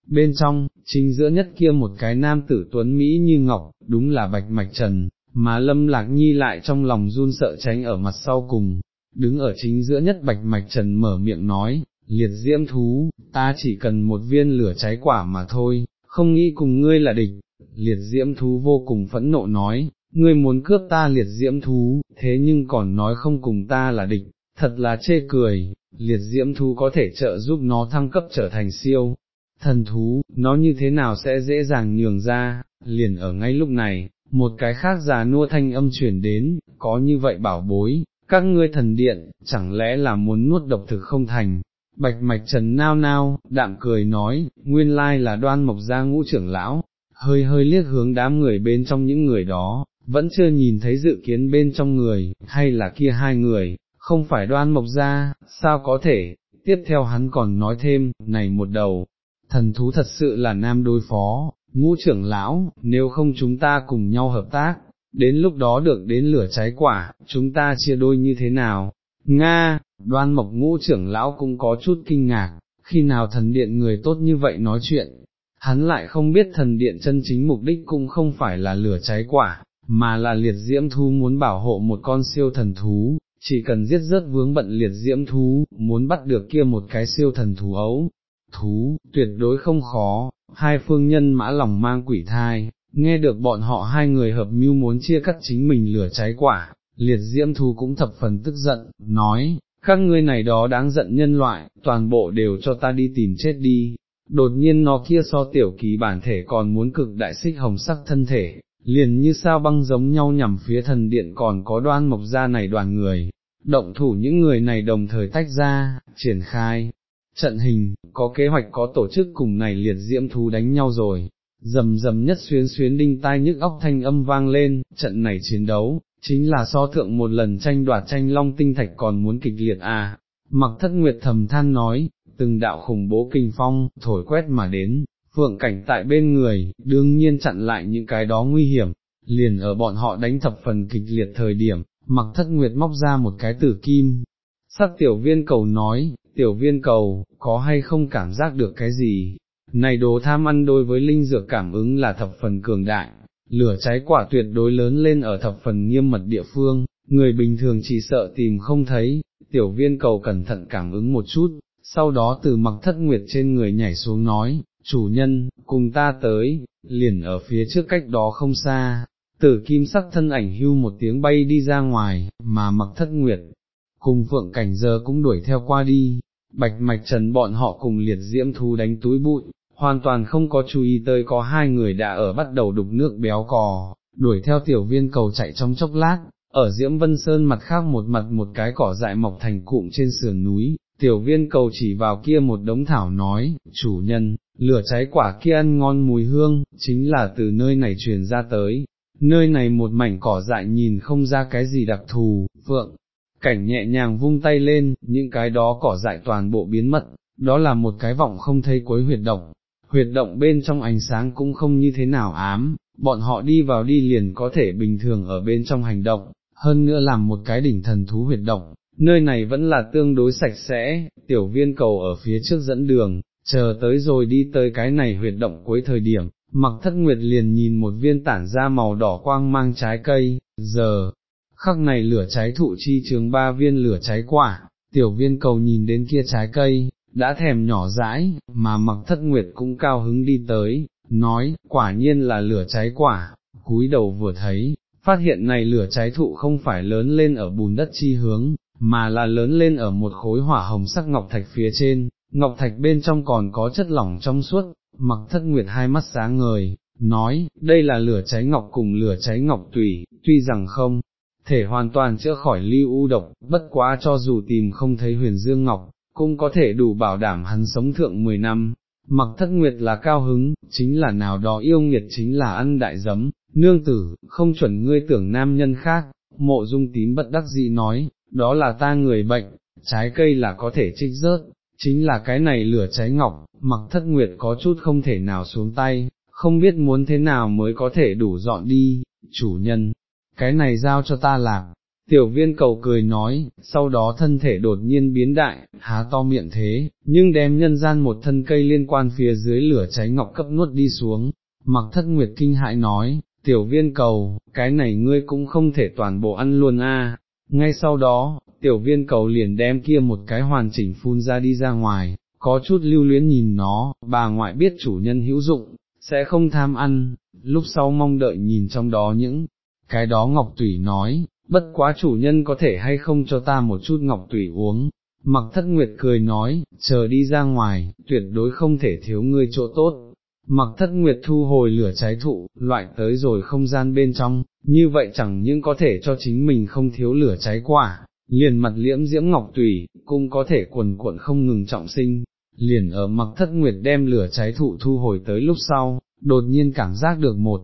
Bên trong, chính giữa nhất kia một cái nam tử tuấn Mỹ như ngọc, đúng là bạch mạch trần, mà lâm lạc nhi lại trong lòng run sợ tránh ở mặt sau cùng, đứng ở chính giữa nhất bạch mạch trần mở miệng nói, liệt diễm thú, ta chỉ cần một viên lửa cháy quả mà thôi, không nghĩ cùng ngươi là địch, liệt diễm thú vô cùng phẫn nộ nói, ngươi muốn cướp ta liệt diễm thú, thế nhưng còn nói không cùng ta là địch, thật là chê cười, liệt diễm thú có thể trợ giúp nó thăng cấp trở thành siêu. Thần thú, nó như thế nào sẽ dễ dàng nhường ra, liền ở ngay lúc này, một cái khác già nua thanh âm chuyển đến, có như vậy bảo bối, các ngươi thần điện, chẳng lẽ là muốn nuốt độc thực không thành, bạch mạch trần nao nao, đạm cười nói, nguyên lai là đoan mộc gia ngũ trưởng lão, hơi hơi liếc hướng đám người bên trong những người đó, vẫn chưa nhìn thấy dự kiến bên trong người, hay là kia hai người, không phải đoan mộc gia, sao có thể, tiếp theo hắn còn nói thêm, này một đầu, thần thú thật sự là nam đối phó, ngũ trưởng lão, nếu không chúng ta cùng nhau hợp tác, đến lúc đó được đến lửa cháy quả, chúng ta chia đôi như thế nào? Nga, đoan mộc ngũ trưởng lão cũng có chút kinh ngạc, khi nào thần điện người tốt như vậy nói chuyện, hắn lại không biết thần điện chân chính mục đích cũng không phải là lửa cháy quả, mà là liệt diễm thú muốn bảo hộ một con siêu thần thú, chỉ cần giết rớt vướng bận liệt diễm thú, muốn bắt được kia một cái siêu thần thú ấu, thú, tuyệt đối không khó, hai phương nhân mã lòng mang quỷ thai, nghe được bọn họ hai người hợp mưu muốn chia cắt chính mình lửa cháy quả, liệt diễm thú cũng thập phần tức giận, nói, các ngươi này đó đáng giận nhân loại, toàn bộ đều cho ta đi tìm chết đi. Đột nhiên nó kia so tiểu kỳ bản thể còn muốn cực đại xích hồng sắc thân thể, liền như sao băng giống nhau nhằm phía thần điện còn có đoan mộc ra này đoàn người, động thủ những người này đồng thời tách ra, triển khai, trận hình, có kế hoạch có tổ chức cùng này liệt diễm thú đánh nhau rồi, rầm rầm nhất xuyến xuyến đinh tai nhức óc thanh âm vang lên, trận này chiến đấu, chính là so thượng một lần tranh đoạt tranh long tinh thạch còn muốn kịch liệt à, mặc thất nguyệt thầm than nói, từng đạo khủng bố kinh phong, thổi quét mà đến, phượng cảnh tại bên người, đương nhiên chặn lại những cái đó nguy hiểm, liền ở bọn họ đánh thập phần kịch liệt thời điểm, mặc thất nguyệt móc ra một cái tử kim. Sắc tiểu viên cầu nói, tiểu viên cầu, có hay không cảm giác được cái gì? Này đồ tham ăn đối với linh dược cảm ứng là thập phần cường đại, lửa cháy quả tuyệt đối lớn lên ở thập phần nghiêm mật địa phương, người bình thường chỉ sợ tìm không thấy, tiểu viên cầu cẩn thận cảm ứng một chút, sau đó từ mặc thất nguyệt trên người nhảy xuống nói, chủ nhân, cùng ta tới, liền ở phía trước cách đó không xa, tử kim sắc thân ảnh hưu một tiếng bay đi ra ngoài, mà mặc thất nguyệt, cùng phượng cảnh giờ cũng đuổi theo qua đi, bạch mạch trần bọn họ cùng liệt diễm thú đánh túi bụi, hoàn toàn không có chú ý tới có hai người đã ở bắt đầu đục nước béo cò, đuổi theo tiểu viên cầu chạy trong chốc lát, ở diễm vân sơn mặt khác một mặt một cái cỏ dại mọc thành cụm trên sườn núi, tiểu viên cầu chỉ vào kia một đống thảo nói, chủ nhân, lửa cháy quả kia ăn ngon mùi hương, chính là từ nơi này truyền ra tới, nơi này một mảnh cỏ dại nhìn không ra cái gì đặc thù, phượng, cảnh nhẹ nhàng vung tay lên, những cái đó cỏ dại toàn bộ biến mất, đó là một cái vọng không thấy cuối huyệt động, huyệt động bên trong ánh sáng cũng không như thế nào ám, bọn họ đi vào đi liền có thể bình thường ở bên trong hành động, hơn nữa làm một cái đỉnh thần thú huyệt động, nơi này vẫn là tương đối sạch sẽ, tiểu viên cầu ở phía trước dẫn đường, chờ tới rồi đi tới cái này huyệt động cuối thời điểm, mặc thất nguyệt liền nhìn một viên tản ra màu đỏ quang mang trái cây, giờ, khắc này lửa cháy thụ chi trường ba viên lửa cháy quả, tiểu viên cầu nhìn đến kia trái cây, đã thèm nhỏ dãi, mà mặc thất nguyệt cũng cao hứng đi tới, nói, quả nhiên là lửa cháy quả, cúi đầu vừa thấy, phát hiện này lửa cháy thụ không phải lớn lên ở bùn đất chi hướng, mà là lớn lên ở một khối hỏa hồng sắc ngọc thạch phía trên, ngọc thạch bên trong còn có chất lỏng trong suốt, mặc thất nguyệt hai mắt sáng ngời, nói, đây là lửa cháy ngọc cùng lửa cháy ngọc tùy, tuy rằng không, thể hoàn toàn chữa khỏi lưu u độc, bất quá cho dù tìm không thấy huyền dương ngọc, cũng có thể đủ bảo đảm hắn sống thượng 10 năm. Mặc thất nguyệt là cao hứng, chính là nào đó yêu nghiệt chính là ăn đại giấm, nương tử, không chuẩn ngươi tưởng nam nhân khác, mộ dung tím bất đắc dĩ nói, đó là ta người bệnh, trái cây là có thể trích rớt, chính là cái này lửa cháy ngọc, mặc thất nguyệt có chút không thể nào xuống tay, không biết muốn thế nào mới có thể đủ dọn đi, chủ nhân, cái này giao cho ta làm. Tiểu viên cầu cười nói, sau đó thân thể đột nhiên biến đại, há to miệng thế, nhưng đem nhân gian một thân cây liên quan phía dưới lửa cháy ngọc cấp nuốt đi xuống, mặc thất nguyệt kinh hại nói, tiểu viên cầu, cái này ngươi cũng không thể toàn bộ ăn luôn a ngay sau đó, tiểu viên cầu liền đem kia một cái hoàn chỉnh phun ra đi ra ngoài, có chút lưu luyến nhìn nó, bà ngoại biết chủ nhân hữu dụng, sẽ không tham ăn, lúc sau mong đợi nhìn trong đó những, cái đó ngọc tủy nói, bất quá chủ nhân có thể hay không cho ta một chút ngọc tủy uống. Mặc thất nguyệt cười nói, chờ đi ra ngoài, tuyệt đối không thể thiếu ngươi chỗ tốt, Mặc thất nguyệt thu hồi lửa cháy thụ, loại tới rồi không gian bên trong, như vậy chẳng những có thể cho chính mình không thiếu lửa cháy quả, liền mặt liễm diễm ngọc tùy, cũng có thể quần cuộn không ngừng trọng sinh, liền ở mặc thất nguyệt đem lửa cháy thụ thu hồi tới lúc sau, đột nhiên cảm giác được một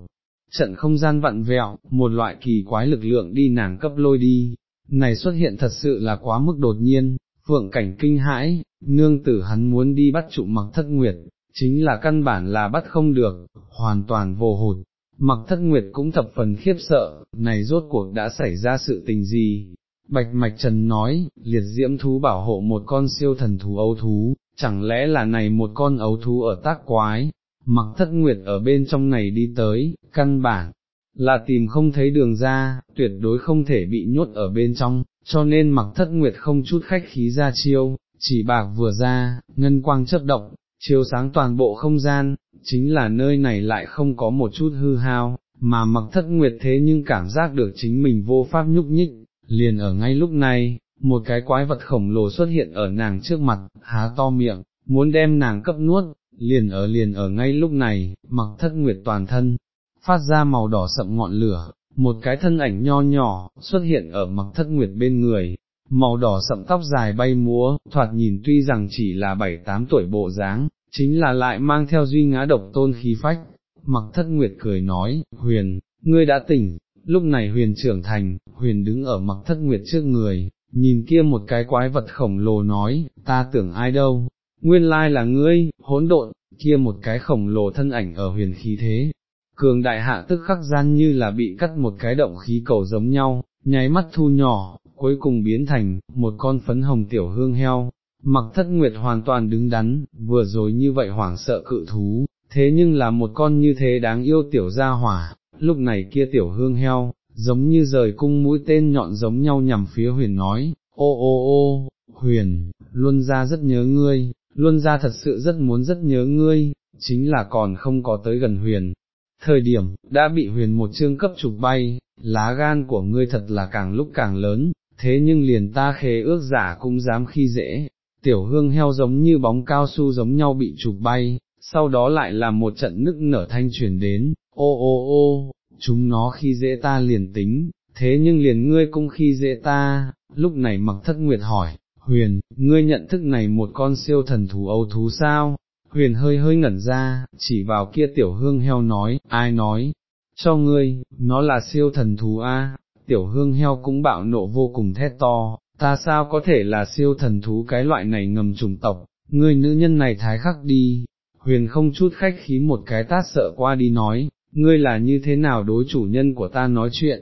trận không gian vặn vẹo, một loại kỳ quái lực lượng đi nàng cấp lôi đi, này xuất hiện thật sự là quá mức đột nhiên, phượng cảnh kinh hãi, nương tử hắn muốn đi bắt trụ mặc thất nguyệt, chính là căn bản là bắt không được, hoàn toàn vô hụt. Mặc thất nguyệt cũng thập phần khiếp sợ, này rốt cuộc đã xảy ra sự tình gì? Bạch Mạch Trần nói, liệt diễm thú bảo hộ một con siêu thần thú ấu thú, chẳng lẽ là này một con ấu thú ở tác quái, mặc thất nguyệt ở bên trong này đi tới, căn bản, là tìm không thấy đường ra, tuyệt đối không thể bị nhốt ở bên trong, cho nên mặc thất nguyệt không chút khách khí ra chiêu, chỉ bạc vừa ra, ngân quang chớp động, chiếu sáng toàn bộ không gian, chính là nơi này lại không có một chút hư hao, mà mặc thất nguyệt thế nhưng cảm giác được chính mình vô pháp nhúc nhích, liền ở ngay lúc này, một cái quái vật khổng lồ xuất hiện ở nàng trước mặt, há to miệng, muốn đem nàng cấp nuốt, liền ở liền ở ngay lúc này, mặc thất nguyệt toàn thân, phát ra màu đỏ sậm ngọn lửa, một cái thân ảnh nho nhỏ, xuất hiện ở mặc thất nguyệt bên người, màu đỏ sậm tóc dài bay múa, thoạt nhìn tuy rằng chỉ là bảy tám tuổi bộ dáng, chính là lại mang theo duy ngã độc tôn khí phách. Mặc thất nguyệt cười nói, huyền, ngươi đã tỉnh, lúc này huyền trưởng thành, huyền đứng ở mặc thất nguyệt trước người, nhìn kia một cái quái vật khổng lồ nói, ta tưởng ai đâu, nguyên lai là ngươi, hỗn độn, kia một cái khổng lồ thân ảnh ở huyền khí thế. Cường đại hạ tức khắc gian như là bị cắt một cái động khí cầu giống nhau, nháy mắt thu nhỏ, cuối cùng biến thành, một con phấn hồng tiểu hương heo, mặc thất nguyệt hoàn toàn đứng đắn, vừa rồi như vậy hoảng sợ cự thú, thế nhưng là một con như thế đáng yêu tiểu gia hỏa, lúc này kia tiểu hương heo, giống như rời cung mũi tên nhọn giống nhau nhằm phía huyền nói, ô ô ô, huyền, luôn ra rất nhớ ngươi, luôn ra thật sự rất muốn rất nhớ ngươi, chính là còn không có tới gần huyền. Thời điểm, đã bị huyền một chương cấp trục bay, lá gan của ngươi thật là càng lúc càng lớn, thế nhưng liền ta khế ước giả cũng dám khi dễ, tiểu hương heo giống như bóng cao su giống nhau bị chụp bay, sau đó lại là một trận nức nở thanh truyền đến, ô ô ô, chúng nó khi dễ ta liền tính, thế nhưng liền ngươi cũng khi dễ ta, lúc này mặc thất nguyệt hỏi, huyền, ngươi nhận thức này một con siêu thần thú âu thú sao? Huyền hơi hơi ngẩn ra, chỉ vào kia tiểu hương heo nói, ai nói, cho ngươi, nó là siêu thần thú a tiểu hương heo cũng bạo nộ vô cùng thét to, ta sao có thể là siêu thần thú cái loại này ngầm trùng tộc, ngươi nữ nhân này thái khắc đi, huyền không chút khách khí một cái tát sợ qua đi nói, ngươi là như thế nào đối chủ nhân của ta nói chuyện,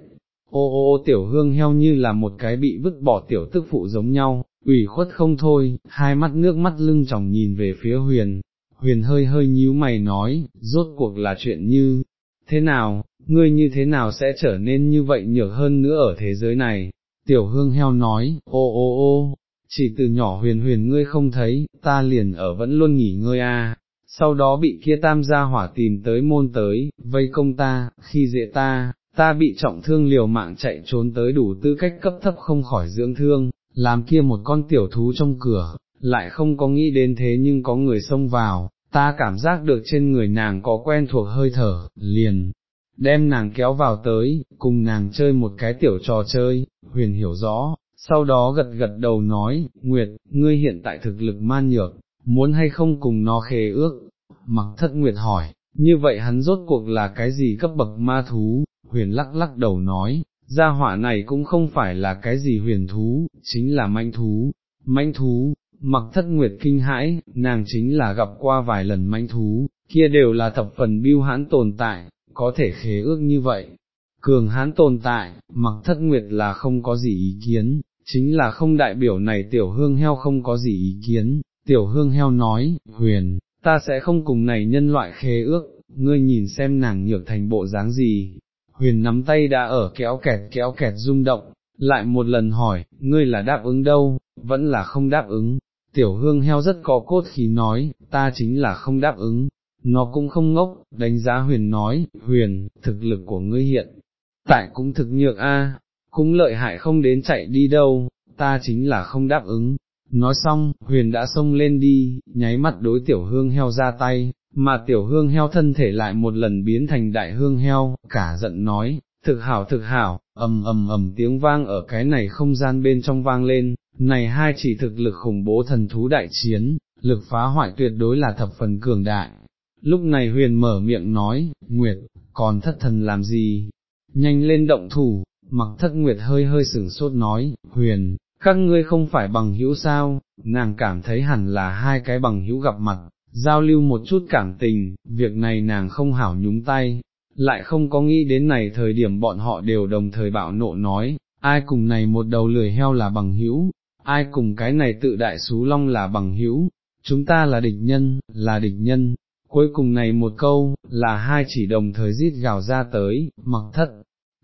ô ô ô tiểu hương heo như là một cái bị vứt bỏ tiểu tức phụ giống nhau, ủy khuất không thôi, hai mắt nước mắt lưng tròng nhìn về phía huyền, huyền hơi hơi nhíu mày nói, rốt cuộc là chuyện như, thế nào, ngươi như thế nào sẽ trở nên như vậy nhược hơn nữa ở thế giới này, tiểu hương heo nói, ô ô ô, chỉ từ nhỏ huyền huyền ngươi không thấy, ta liền ở vẫn luôn nghỉ ngơi a. sau đó bị kia tam gia hỏa tìm tới môn tới, vây công ta, khi dễ ta, ta bị trọng thương liều mạng chạy trốn tới đủ tư cách cấp thấp không khỏi dưỡng thương, làm kia một con tiểu thú trong cửa, lại không có nghĩ đến thế nhưng có người xông vào, ta cảm giác được trên người nàng có quen thuộc hơi thở, liền, đem nàng kéo vào tới, cùng nàng chơi một cái tiểu trò chơi, huyền hiểu rõ, sau đó gật gật đầu nói, Nguyệt, ngươi hiện tại thực lực man nhược, muốn hay không cùng nó khế ước, mặc thất Nguyệt hỏi, như vậy hắn rốt cuộc là cái gì cấp bậc ma thú, huyền lắc lắc đầu nói, gia hỏa này cũng không phải là cái gì huyền thú, chính là manh thú, manh thú, mặc thất nguyệt kinh hãi, nàng chính là gặp qua vài lần manh thú, kia đều là thập phần biêu hãn tồn tại, có thể khế ước như vậy. Cường hãn tồn tại, mặc thất nguyệt là không có gì ý kiến, chính là không đại biểu này tiểu hương heo không có gì ý kiến, tiểu hương heo nói, huyền, ta sẽ không cùng này nhân loại khế ước, ngươi nhìn xem nàng nhược thành bộ dáng gì. Huyền nắm tay đã ở kéo kẹt kéo kẹt rung động, lại một lần hỏi, ngươi là đáp ứng đâu, vẫn là không đáp ứng. Tiểu hương heo rất có cốt khí nói, ta chính là không đáp ứng, nó cũng không ngốc, đánh giá huyền nói, huyền, thực lực của ngươi hiện, tại cũng thực nhược a, cũng lợi hại không đến chạy đi đâu, ta chính là không đáp ứng. Nói xong, huyền đã xông lên đi, nháy mắt đối tiểu hương heo ra tay, mà tiểu hương heo thân thể lại một lần biến thành đại hương heo, cả giận nói, thực hảo thực hảo, ầm ầm ầm tiếng vang ở cái này không gian bên trong vang lên, này hai chỉ thực lực khủng bố thần thú đại chiến, lực phá hoại tuyệt đối là thập phần cường đại. Lúc này huyền mở miệng nói, Nguyệt, còn thất thần làm gì? Nhanh lên động thủ, mặc thất Nguyệt hơi hơi sửng sốt nói, huyền, các ngươi không phải bằng hữu sao, nàng cảm thấy hẳn là hai cái bằng hữu gặp mặt, giao lưu một chút cảm tình, việc này nàng không hảo nhúng tay, lại không có nghĩ đến này thời điểm bọn họ đều đồng thời bạo nộ nói, ai cùng này một đầu lười heo là bằng hữu, ai cùng cái này tự đại xú long là bằng hữu, chúng ta là địch nhân, là địch nhân, cuối cùng này một câu, là hai chỉ đồng thời rít gào ra tới, mặc thất.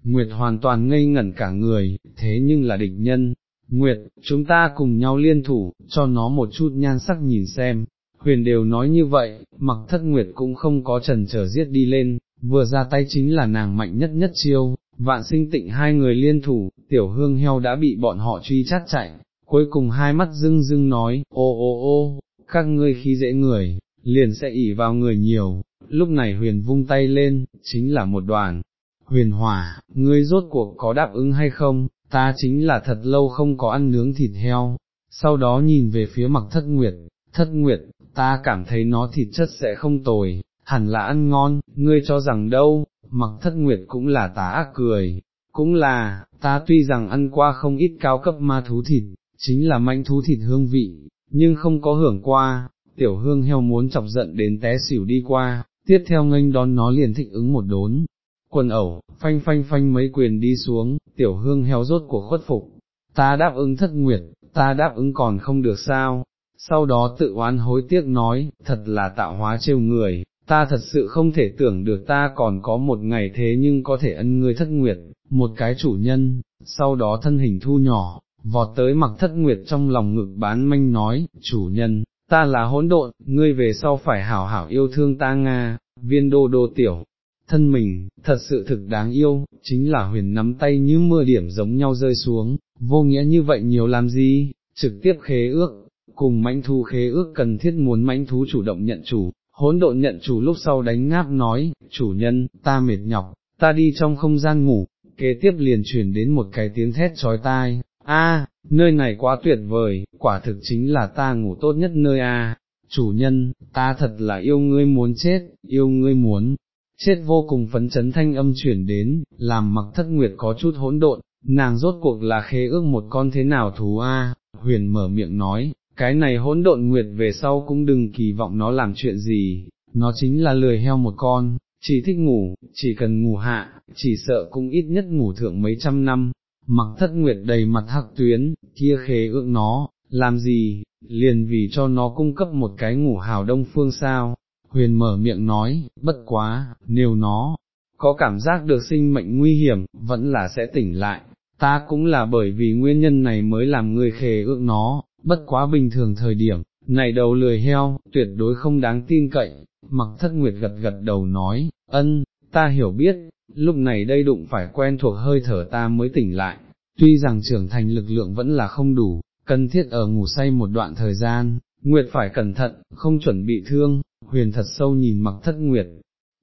Nguyệt hoàn toàn ngây ngẩn cả người, thế nhưng là địch nhân, Nguyệt, chúng ta cùng nhau liên thủ, cho nó một chút nhan sắc nhìn xem, huyền đều nói như vậy, mặc thất Nguyệt cũng không có trần trở giết đi lên, vừa ra tay chính là nàng mạnh nhất nhất chiêu, vạn sinh tịnh hai người liên thủ, tiểu hương heo đã bị bọn họ truy chát chạy, cuối cùng hai mắt dưng dưng nói, ô ô ô, các ngươi khi dễ người, liền sẽ ỉ vào người nhiều, lúc này huyền vung tay lên, chính là một đoàn. Huyền hỏa, ngươi rốt cuộc có đáp ứng hay không, ta chính là thật lâu không có ăn nướng thịt heo, sau đó nhìn về phía mặc thất nguyệt, thất nguyệt, ta cảm thấy nó thịt chất sẽ không tồi, hẳn là ăn ngon, ngươi cho rằng đâu, mặc thất nguyệt cũng là tá ác cười, cũng là, ta tuy rằng ăn qua không ít cao cấp ma thú thịt, chính là manh thú thịt hương vị, nhưng không có hưởng qua, tiểu hương heo muốn chọc giận đến té xỉu đi qua, tiếp theo nghênh đón nó liền thích ứng một đốn. Quần ẩu, phanh phanh phanh mấy quyền đi xuống, tiểu hương heo rốt của khuất phục, ta đáp ứng thất nguyệt, ta đáp ứng còn không được sao, sau đó tự oán hối tiếc nói, thật là tạo hóa trêu người, ta thật sự không thể tưởng được ta còn có một ngày thế nhưng có thể ân ngươi thất nguyệt, một cái chủ nhân, sau đó thân hình thu nhỏ, vọt tới mặc thất nguyệt trong lòng ngực bán manh nói, chủ nhân, ta là hỗn độn, ngươi về sau phải hảo hảo yêu thương ta Nga, viên đô đô tiểu. Thân mình, thật sự thực đáng yêu, chính là huyền nắm tay như mưa điểm giống nhau rơi xuống, vô nghĩa như vậy nhiều làm gì, trực tiếp khế ước, cùng mãnh thú khế ước cần thiết muốn mãnh thú chủ động nhận chủ, hỗn độn nhận chủ lúc sau đánh ngáp nói, chủ nhân, ta mệt nhọc, ta đi trong không gian ngủ, kế tiếp liền chuyển đến một cái tiếng thét trói tai, a, nơi này quá tuyệt vời, quả thực chính là ta ngủ tốt nhất nơi a. chủ nhân, ta thật là yêu ngươi muốn chết, yêu ngươi muốn, chết. Vô cùng phấn chấn thanh âm chuyển đến, làm mặc thất nguyệt có chút hỗn độn, nàng rốt cuộc là khế ước một con thế nào thú a, huyền mở miệng nói, cái này hỗn độn nguyệt về sau cũng đừng kỳ vọng nó làm chuyện gì, nó chính là lười heo một con, chỉ thích ngủ, chỉ cần ngủ hạ, chỉ sợ cũng ít nhất ngủ thượng mấy trăm năm, mặc thất nguyệt đầy mặt hắc tuyến, kia khế ước nó, làm gì, liền vì cho nó cung cấp một cái ngủ hào đông phương sao, huyền mở miệng nói, bất quá, nếu nó, có cảm giác được sinh mệnh nguy hiểm, vẫn là sẽ tỉnh lại, ta cũng là bởi vì nguyên nhân này mới làm người khề ước nó, bất quá bình thường thời điểm, này đầu lười heo, tuyệt đối không đáng tin cậy, mặc thất nguyệt gật gật đầu nói, ân, ta hiểu biết, lúc này đây đụng phải quen thuộc hơi thở ta mới tỉnh lại, tuy rằng trưởng thành lực lượng vẫn là không đủ, cần thiết ở ngủ say một đoạn thời gian, Nguyệt phải cẩn thận, không chuẩn bị thương, huyền thật sâu nhìn mặc thất Nguyệt,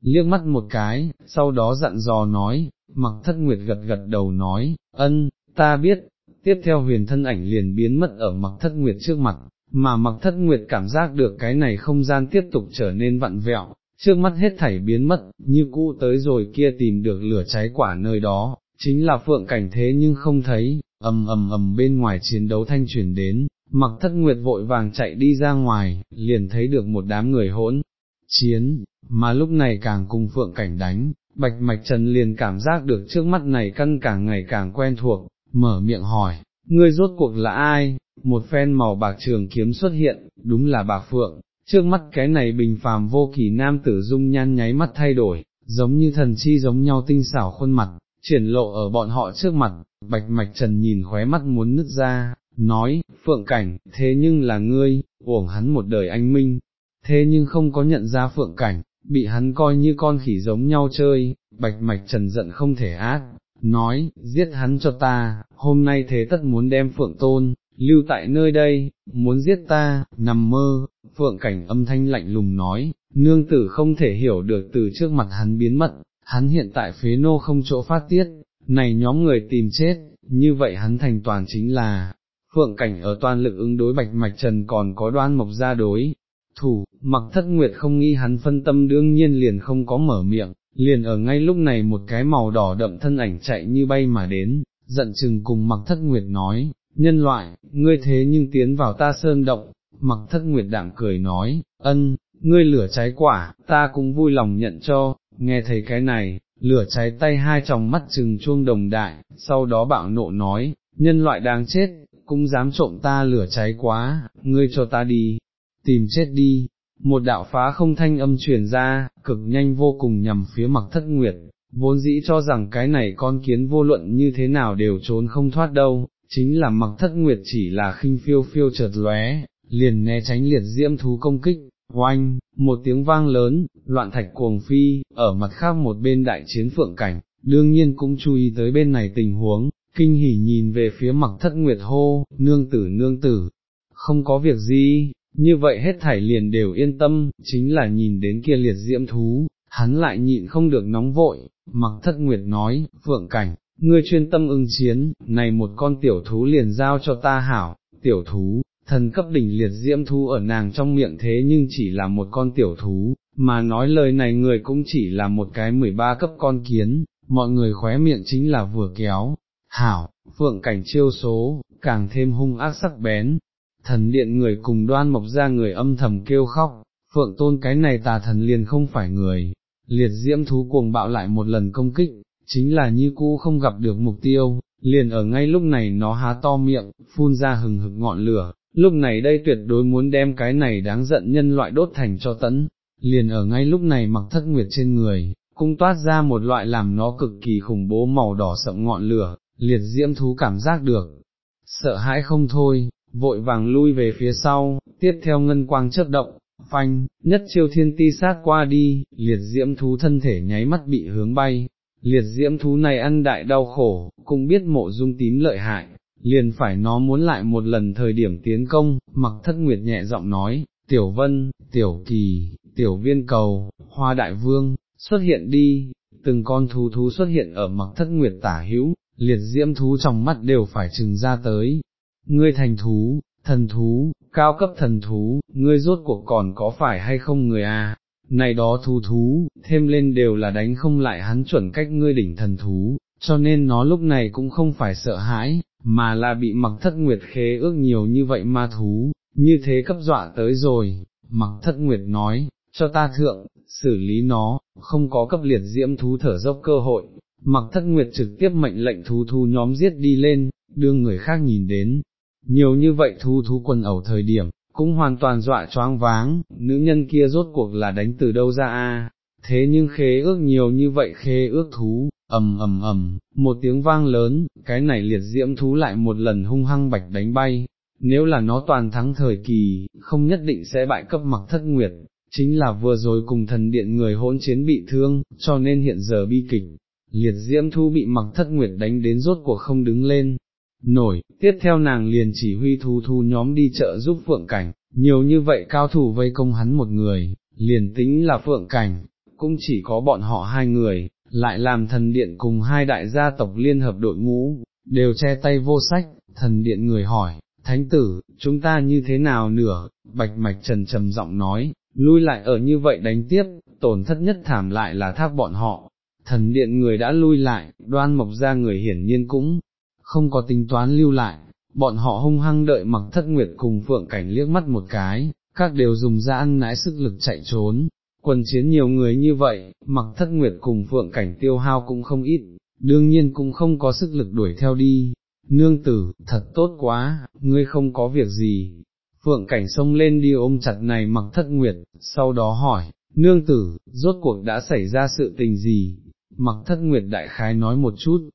liếc mắt một cái, sau đó dặn dò nói, mặc thất Nguyệt gật gật đầu nói, ân, ta biết, tiếp theo huyền thân ảnh liền biến mất ở mặc thất nguyệt trước mặt, mà mặc thất nguyệt cảm giác được cái này không gian tiếp tục trở nên vặn vẹo, trước mắt hết thảy biến mất, như cũ tới rồi kia tìm được lửa cháy quả nơi đó, chính là phượng cảnh thế nhưng không thấy, ầm ầm ầm bên ngoài chiến đấu thanh truyền đến, mặc thất nguyệt vội vàng chạy đi ra ngoài, liền thấy được một đám người hỗn, chiến, mà lúc này càng cùng phượng cảnh đánh, bạch mạch trần liền cảm giác được trước mắt này căn càng ngày càng quen thuộc, mở miệng hỏi, ngươi rốt cuộc là ai, một phen màu bạc trường kiếm xuất hiện, đúng là bạc phượng, trước mắt cái này bình phàm vô kỳ nam tử dung nhan nháy mắt thay đổi, giống như thần chi giống nhau tinh xảo khuôn mặt, triển lộ ở bọn họ trước mặt, bạch mạch trần nhìn khóe mắt muốn nứt ra, nói, phượng cảnh, thế nhưng là ngươi, uổng hắn một đời anh minh, thế nhưng không có nhận ra phượng cảnh, bị hắn coi như con khỉ giống nhau chơi, bạch mạch trần giận không thể ác, nói, giết hắn cho ta, hôm nay thế tất muốn đem phượng tôn, lưu tại nơi đây, muốn giết ta, nằm mơ, phượng cảnh âm thanh lạnh lùng nói, nương tử không thể hiểu được từ trước mặt hắn biến mất, hắn hiện tại phế nô không chỗ phát tiết, này nhóm người tìm chết, như vậy hắn thành toàn chính là, phượng cảnh ở toàn lực ứng đối bạch mạch trần còn có đoan mộc ra đối. Thủ, mặc thất nguyệt không nghĩ hắn phân tâm đương nhiên liền không có mở miệng, liền ở ngay lúc này một cái màu đỏ đậm thân ảnh chạy như bay mà đến, giận chừng cùng mặc thất nguyệt nói, nhân loại, ngươi thế nhưng tiến vào ta sơn động, mặc thất nguyệt đạm cười nói, ân, ngươi lửa cháy quả, ta cũng vui lòng nhận cho, nghe thấy cái này, lửa cháy tay hai tròng mắt trừng chuông đồng đại, sau đó bạo nộ nói, nhân loại đáng chết, cũng dám trộm ta lửa cháy quá, ngươi cho ta đi, tìm chết đi, một đạo phá không thanh âm truyền ra, cực nhanh vô cùng nhằm phía mặc thất nguyệt, vốn dĩ cho rằng cái này con kiến vô luận như thế nào đều trốn không thoát đâu, chính là mặc thất nguyệt chỉ là khinh phiêu phiêu chợt lóe, liền né tránh liệt diễm thú công kích, oanh, một tiếng vang lớn, loạn thạch cuồng phi, ở mặt khác một bên đại chiến phượng cảnh, đương nhiên cũng chú ý tới bên này tình huống, kinh hỉ nhìn về phía mặc thất nguyệt hô, nương tử nương tử, không có việc gì, như vậy hết thảy liền đều yên tâm, chính là nhìn đến kia liệt diễm thú, hắn lại nhịn không được nóng vội, mặc thất nguyệt nói, phượng cảnh, ngươi chuyên tâm ưng chiến, này một con tiểu thú liền giao cho ta hảo, tiểu thú, thần cấp đỉnh liệt diễm thú ở nàng trong miệng thế nhưng chỉ là một con tiểu thú, mà nói lời này người cũng chỉ là một cái 13 cấp con kiến, mọi người khóe miệng chính là vừa kéo, hảo, phượng cảnh chiêu số, càng thêm hung ác sắc bén, thần điện người cùng đoan mộc ra người âm thầm kêu khóc, phượng tôn cái này tà thần liền không phải người, liệt diễm thú cuồng bạo lại một lần công kích, chính là như cũ không gặp được mục tiêu, liền ở ngay lúc này nó há to miệng, phun ra hừng hực ngọn lửa, lúc này đây tuyệt đối muốn đem cái này đáng giận nhân loại đốt thành cho tẫn, liền ở ngay lúc này mặc thất nguyệt trên người, cung toát ra một loại làm nó cực kỳ khủng bố màu đỏ sậm ngọn lửa, liệt diễm thú cảm giác được, sợ hãi không thôi, vội vàng lui về phía sau, tiếp theo ngân quang chớp động, phanh, nhất chiêu thiên ti sát qua đi, liệt diễm thú thân thể nháy mắt bị hướng bay, liệt diễm thú này ăn đại đau khổ, cũng biết mộ dung tím lợi hại, liền phải nó muốn lại một lần thời điểm tiến công, mặc thất nguyệt nhẹ giọng nói, tiểu vân, tiểu kỳ, tiểu viên cầu, hoa đại vương, xuất hiện đi, từng con thú thú xuất hiện ở mặc thất nguyệt tả hữu, liệt diễm thú trong mắt đều phải trừng ra tới, ngươi thành thú, thần thú, cao cấp thần thú, ngươi rốt cuộc còn có phải hay không người à, này đó thú thú, thêm lên đều là đánh không lại hắn chuẩn cách ngươi đỉnh thần thú, cho nên nó lúc này cũng không phải sợ hãi, mà là bị mặc thất nguyệt khế ước nhiều như vậy ma thú, như thế cấp dọa tới rồi, mặc thất nguyệt nói, cho ta thượng, xử lý nó, không có cấp liệt diễm thú thở dốc cơ hội, mặc thất nguyệt trực tiếp mệnh lệnh thú thú nhóm giết đi lên, đưa người khác nhìn đến, nhiều như vậy thú thú quần ẩu thời điểm, cũng hoàn toàn dọa choáng váng, nữ nhân kia rốt cuộc là đánh từ đâu ra a? thế nhưng khế ước nhiều như vậy khế ước thú, ầm ầm ầm, một tiếng vang lớn, cái này liệt diễm thú lại một lần hung hăng bạch đánh bay, nếu là nó toàn thắng thời kỳ, không nhất định sẽ bại cấp mặc thất nguyệt, chính là vừa rồi cùng thần điện người hỗn chiến bị thương, cho nên hiện giờ bi kịch, liệt diễm thú bị mặc thất nguyệt đánh đến rốt cuộc không đứng lên, nổi, tiếp theo nàng liền chỉ huy thu thu nhóm đi chợ giúp phượng cảnh, nhiều như vậy cao thủ vây công hắn một người, liền tính là phượng cảnh, cũng chỉ có bọn họ hai người, lại làm thần điện cùng hai đại gia tộc liên hợp đội ngũ, đều che tay vô sách, thần điện người hỏi, thánh tử, chúng ta như thế nào nửa, bạch mạch trần trầm giọng nói, lui lại ở như vậy đánh tiếp, tổn thất nhất thảm lại là thác bọn họ, thần điện người đã lui lại, đoan mộc ra người hiển nhiên cũng không có tính toán lưu lại, bọn họ hung hăng đợi mặc thất nguyệt cùng phượng cảnh liếc mắt một cái, các đều dùng ra ăn nãi sức lực chạy trốn. Quần chiến nhiều người như vậy, mặc thất nguyệt cùng phượng cảnh tiêu hao cũng không ít, đương nhiên cũng không có sức lực đuổi theo đi. Nương tử, thật tốt quá, ngươi không có việc gì. Phượng cảnh xông lên đi ôm chặt này mặc thất nguyệt, sau đó hỏi, nương tử, rốt cuộc đã xảy ra sự tình gì? Mặc thất nguyệt đại khái nói một chút,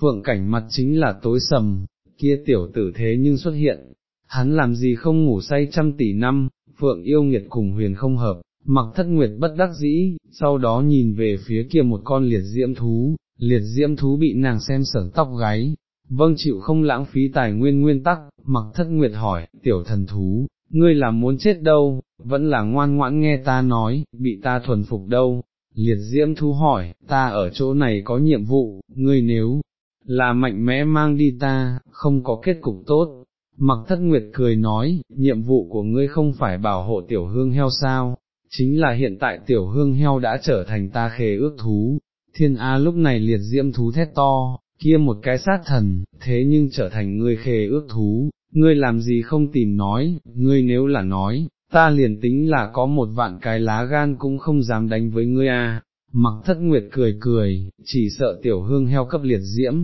phượng cảnh mặt chính là tối sầm, kia tiểu tử thế nhưng xuất hiện, hắn làm gì không ngủ say trăm tỷ năm, phượng yêu nghiệt cùng huyền không hợp, mặc thất nguyệt bất đắc dĩ, sau đó nhìn về phía kia một con liệt diễm thú, liệt diễm thú bị nàng xem sởn tóc gáy, vâng chịu không lãng phí tài nguyên nguyên tắc, mặc thất nguyệt hỏi, tiểu thần thú, ngươi là muốn chết đâu, vẫn là ngoan ngoãn nghe ta nói, bị ta thuần phục đâu, liệt diễm thú hỏi, ta ở chỗ này có nhiệm vụ, ngươi nếu là mạnh mẽ mang đi ta, không có kết cục tốt. Mặc thất nguyệt cười nói, nhiệm vụ của ngươi không phải bảo hộ tiểu hương heo sao, chính là hiện tại tiểu hương heo đã trở thành ta khế ước thú, thiên A lúc này liệt diễm thú thét to, kia một cái sát thần, thế nhưng trở thành ngươi khế ước thú, ngươi làm gì không tìm nói, ngươi nếu là nói, ta liền tính là có một vạn cái lá gan cũng không dám đánh với ngươi a. Mặc thất nguyệt cười cười, chỉ sợ tiểu hương heo cấp liệt diễm,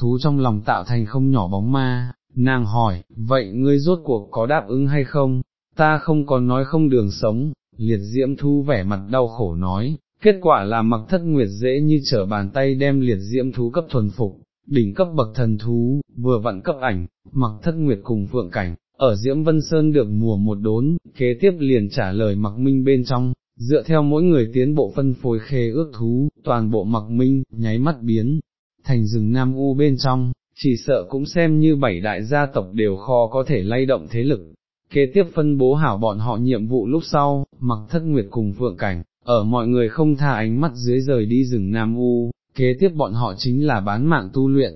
thú trong lòng tạo thành không nhỏ bóng ma, nàng hỏi, vậy ngươi rốt cuộc có đáp ứng hay không, ta không còn nói không đường sống, liệt diễm thu vẻ mặt đau khổ nói, kết quả là mặc thất nguyệt dễ như trở bàn tay đem liệt diễm thú cấp thuần phục, đỉnh cấp bậc thần thú, vừa vặn cấp ảnh, mặc thất nguyệt cùng phượng cảnh, ở Diễm Vân Sơn được mùa một đốn, kế tiếp liền trả lời mặc minh bên trong, dựa theo mỗi người tiến bộ phân phối khê ước thú, toàn bộ mặc minh, nháy mắt biến, thành rừng Nam U bên trong, chỉ sợ cũng xem như bảy đại gia tộc đều khó có thể lay động thế lực. Kế tiếp phân bố hảo bọn họ nhiệm vụ lúc sau, mặc thất nguyệt cùng phượng cảnh, ở mọi người không tha ánh mắt dưới rời đi rừng Nam U, kế tiếp bọn họ chính là bán mạng tu luyện.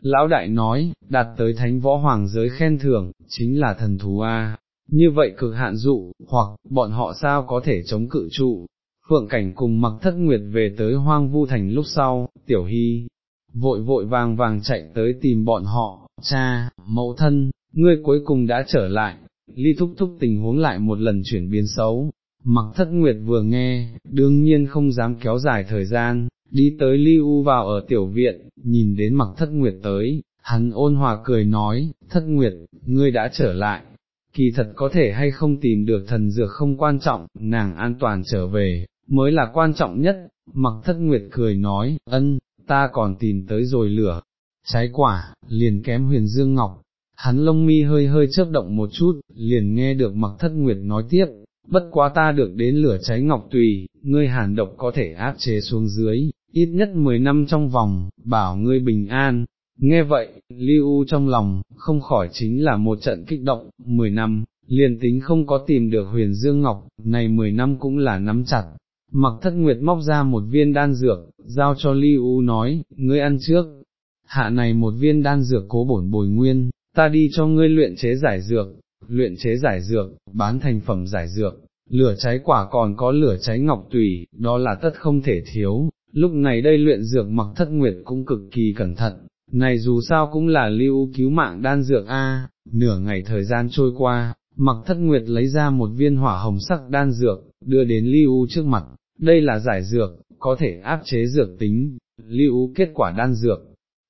Lão đại nói, đạt tới thánh võ hoàng giới khen thưởng, chính là thần thú A, như vậy cực hạn dụ, hoặc, bọn họ sao có thể chống cự trụ. Phượng cảnh cùng mặc thất nguyệt về tới hoang vu thành lúc sau, tiểu hy, vội vội vàng vàng chạy tới tìm bọn họ, cha, mẫu thân, ngươi cuối cùng đã trở lại, ly thúc thúc tình huống lại một lần chuyển biến xấu, mặc thất nguyệt vừa nghe, đương nhiên không dám kéo dài thời gian, đi tới ly u vào ở tiểu viện, nhìn đến mặc thất nguyệt tới, hắn ôn hòa cười nói, thất nguyệt, ngươi đã trở lại. Kỳ thật có thể hay không tìm được thần dược không quan trọng, nàng an toàn trở về, mới là quan trọng nhất, mặc thất nguyệt cười nói, ân, ta còn tìm tới rồi lửa, trái quả, liền kém huyền dương ngọc, hắn lông mi hơi hơi chớp động một chút, liền nghe được mặc thất nguyệt nói tiếp, bất quá ta được đến lửa cháy ngọc tùy, ngươi hàn độc có thể áp chế xuống dưới, ít nhất 10 năm trong vòng, bảo ngươi bình an. Nghe vậy, Lưu trong lòng, không khỏi chính là một trận kích động, 10 năm, liền tính không có tìm được huyền dương ngọc, này 10 năm cũng là nắm chặt, Mặc thất nguyệt móc ra một viên đan dược, giao cho Lưu nói, ngươi ăn trước, hạ này một viên đan dược cố bổn bồi nguyên, ta đi cho ngươi luyện chế giải dược, luyện chế giải dược, bán thành phẩm giải dược, lửa cháy quả còn có lửa cháy ngọc tùy, đó là tất không thể thiếu, lúc này đây luyện dược mặc thất nguyệt cũng cực kỳ cẩn thận, này dù sao cũng là lưu cứu mạng đan dược A, nửa ngày thời gian trôi qua, mặc thất nguyệt lấy ra một viên hỏa hồng sắc đan dược, đưa đến lưu trước mặt, đây là giải dược, có thể áp chế dược tính, lưu kết quả đan dược,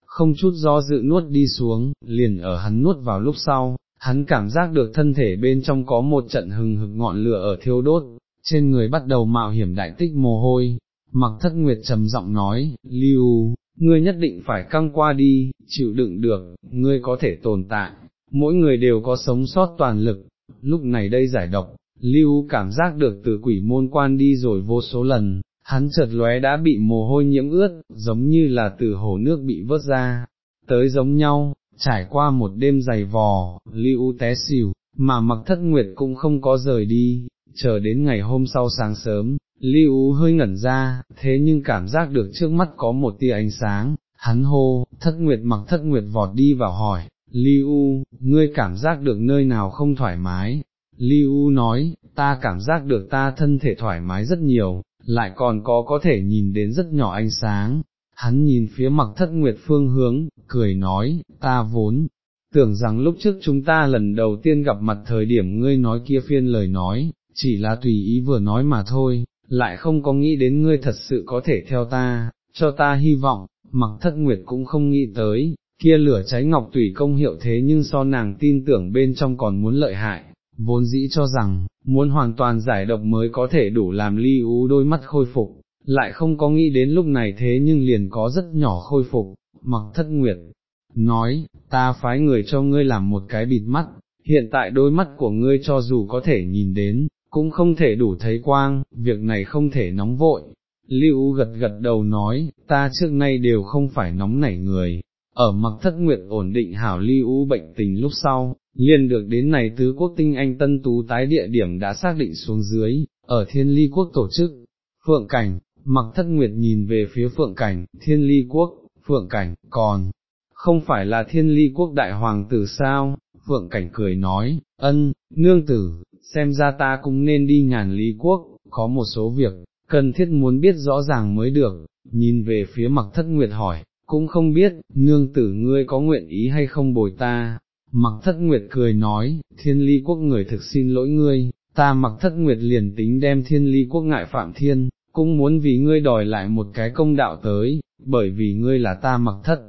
không chút do dự nuốt đi xuống, liền ở hắn nuốt vào lúc sau, hắn cảm giác được thân thể bên trong có một trận hừng hực ngọn lửa ở thiêu đốt, trên người bắt đầu mạo hiểm đại tích mồ hôi, mặc thất nguyệt trầm giọng nói, lưu, ngươi nhất định phải căng qua đi, chịu đựng được, ngươi có thể tồn tại, mỗi người đều có sống sót toàn lực, lúc này đây giải độc, Lưu cảm giác được từ quỷ môn quan đi rồi vô số lần, hắn chợt lóe đã bị mồ hôi nhiễm ướt, giống như là từ hồ nước bị vớt ra, tới giống nhau, trải qua một đêm dày vò, Lưu té xỉu, mà mặc thất nguyệt cũng không có rời đi, chờ đến ngày hôm sau sáng sớm, Lưu hơi ngẩn ra, thế nhưng cảm giác được trước mắt có một tia ánh sáng, hắn hô, thất nguyệt mặc thất nguyệt vọt đi vào hỏi, Lưu, ngươi cảm giác được nơi nào không thoải mái, Lưu nói, ta cảm giác được ta thân thể thoải mái rất nhiều, lại còn có có thể nhìn đến rất nhỏ ánh sáng. Hắn nhìn phía mặc thất nguyệt phương hướng, cười nói, ta vốn, tưởng rằng lúc trước chúng ta lần đầu tiên gặp mặt thời điểm ngươi nói kia phiên lời nói, chỉ là tùy ý vừa nói mà thôi, lại không có nghĩ đến ngươi thật sự có thể theo ta, cho ta hy vọng, mặc thất nguyệt cũng không nghĩ tới, kia lửa cháy ngọc tùy công hiệu thế nhưng so nàng tin tưởng bên trong còn muốn lợi hại, vốn dĩ cho rằng, muốn hoàn toàn giải độc mới có thể đủ làm ly ú đôi mắt khôi phục, lại không có nghĩ đến lúc này thế nhưng liền có rất nhỏ khôi phục, mặc thất nguyệt, nói, ta phái người cho ngươi làm một cái bịt mắt, hiện tại đôi mắt của ngươi cho dù có thể nhìn đến, cũng không thể đủ thấy quang, việc này không thể nóng vội. Lưu gật gật đầu nói, ta trước nay đều không phải nóng nảy người, ở mặc thất nguyệt ổn định hảo Lưu bệnh tình lúc sau, liền được đến này tứ quốc tinh anh tân tú tái địa điểm đã xác định xuống dưới, ở thiên ly quốc tổ chức. Phượng cảnh, mặc thất nguyệt nhìn về phía phượng cảnh, thiên ly quốc, phượng cảnh, còn, không phải là thiên ly quốc đại hoàng tử sao, phượng cảnh cười nói, ân, nương tử, xem ra ta cũng nên đi ngàn lý quốc, có một số việc, cần thiết muốn biết rõ ràng mới được, nhìn về phía mặc thất nguyệt hỏi, cũng không biết, nương tử ngươi có nguyện ý hay không bồi ta, mặc thất nguyệt cười nói, thiên ly quốc người thực xin lỗi ngươi, ta mặc thất nguyệt liền tính đem thiên ly quốc ngại phạm thiên, cũng muốn vì ngươi đòi lại một cái công đạo tới, bởi vì ngươi là ta mặc thất.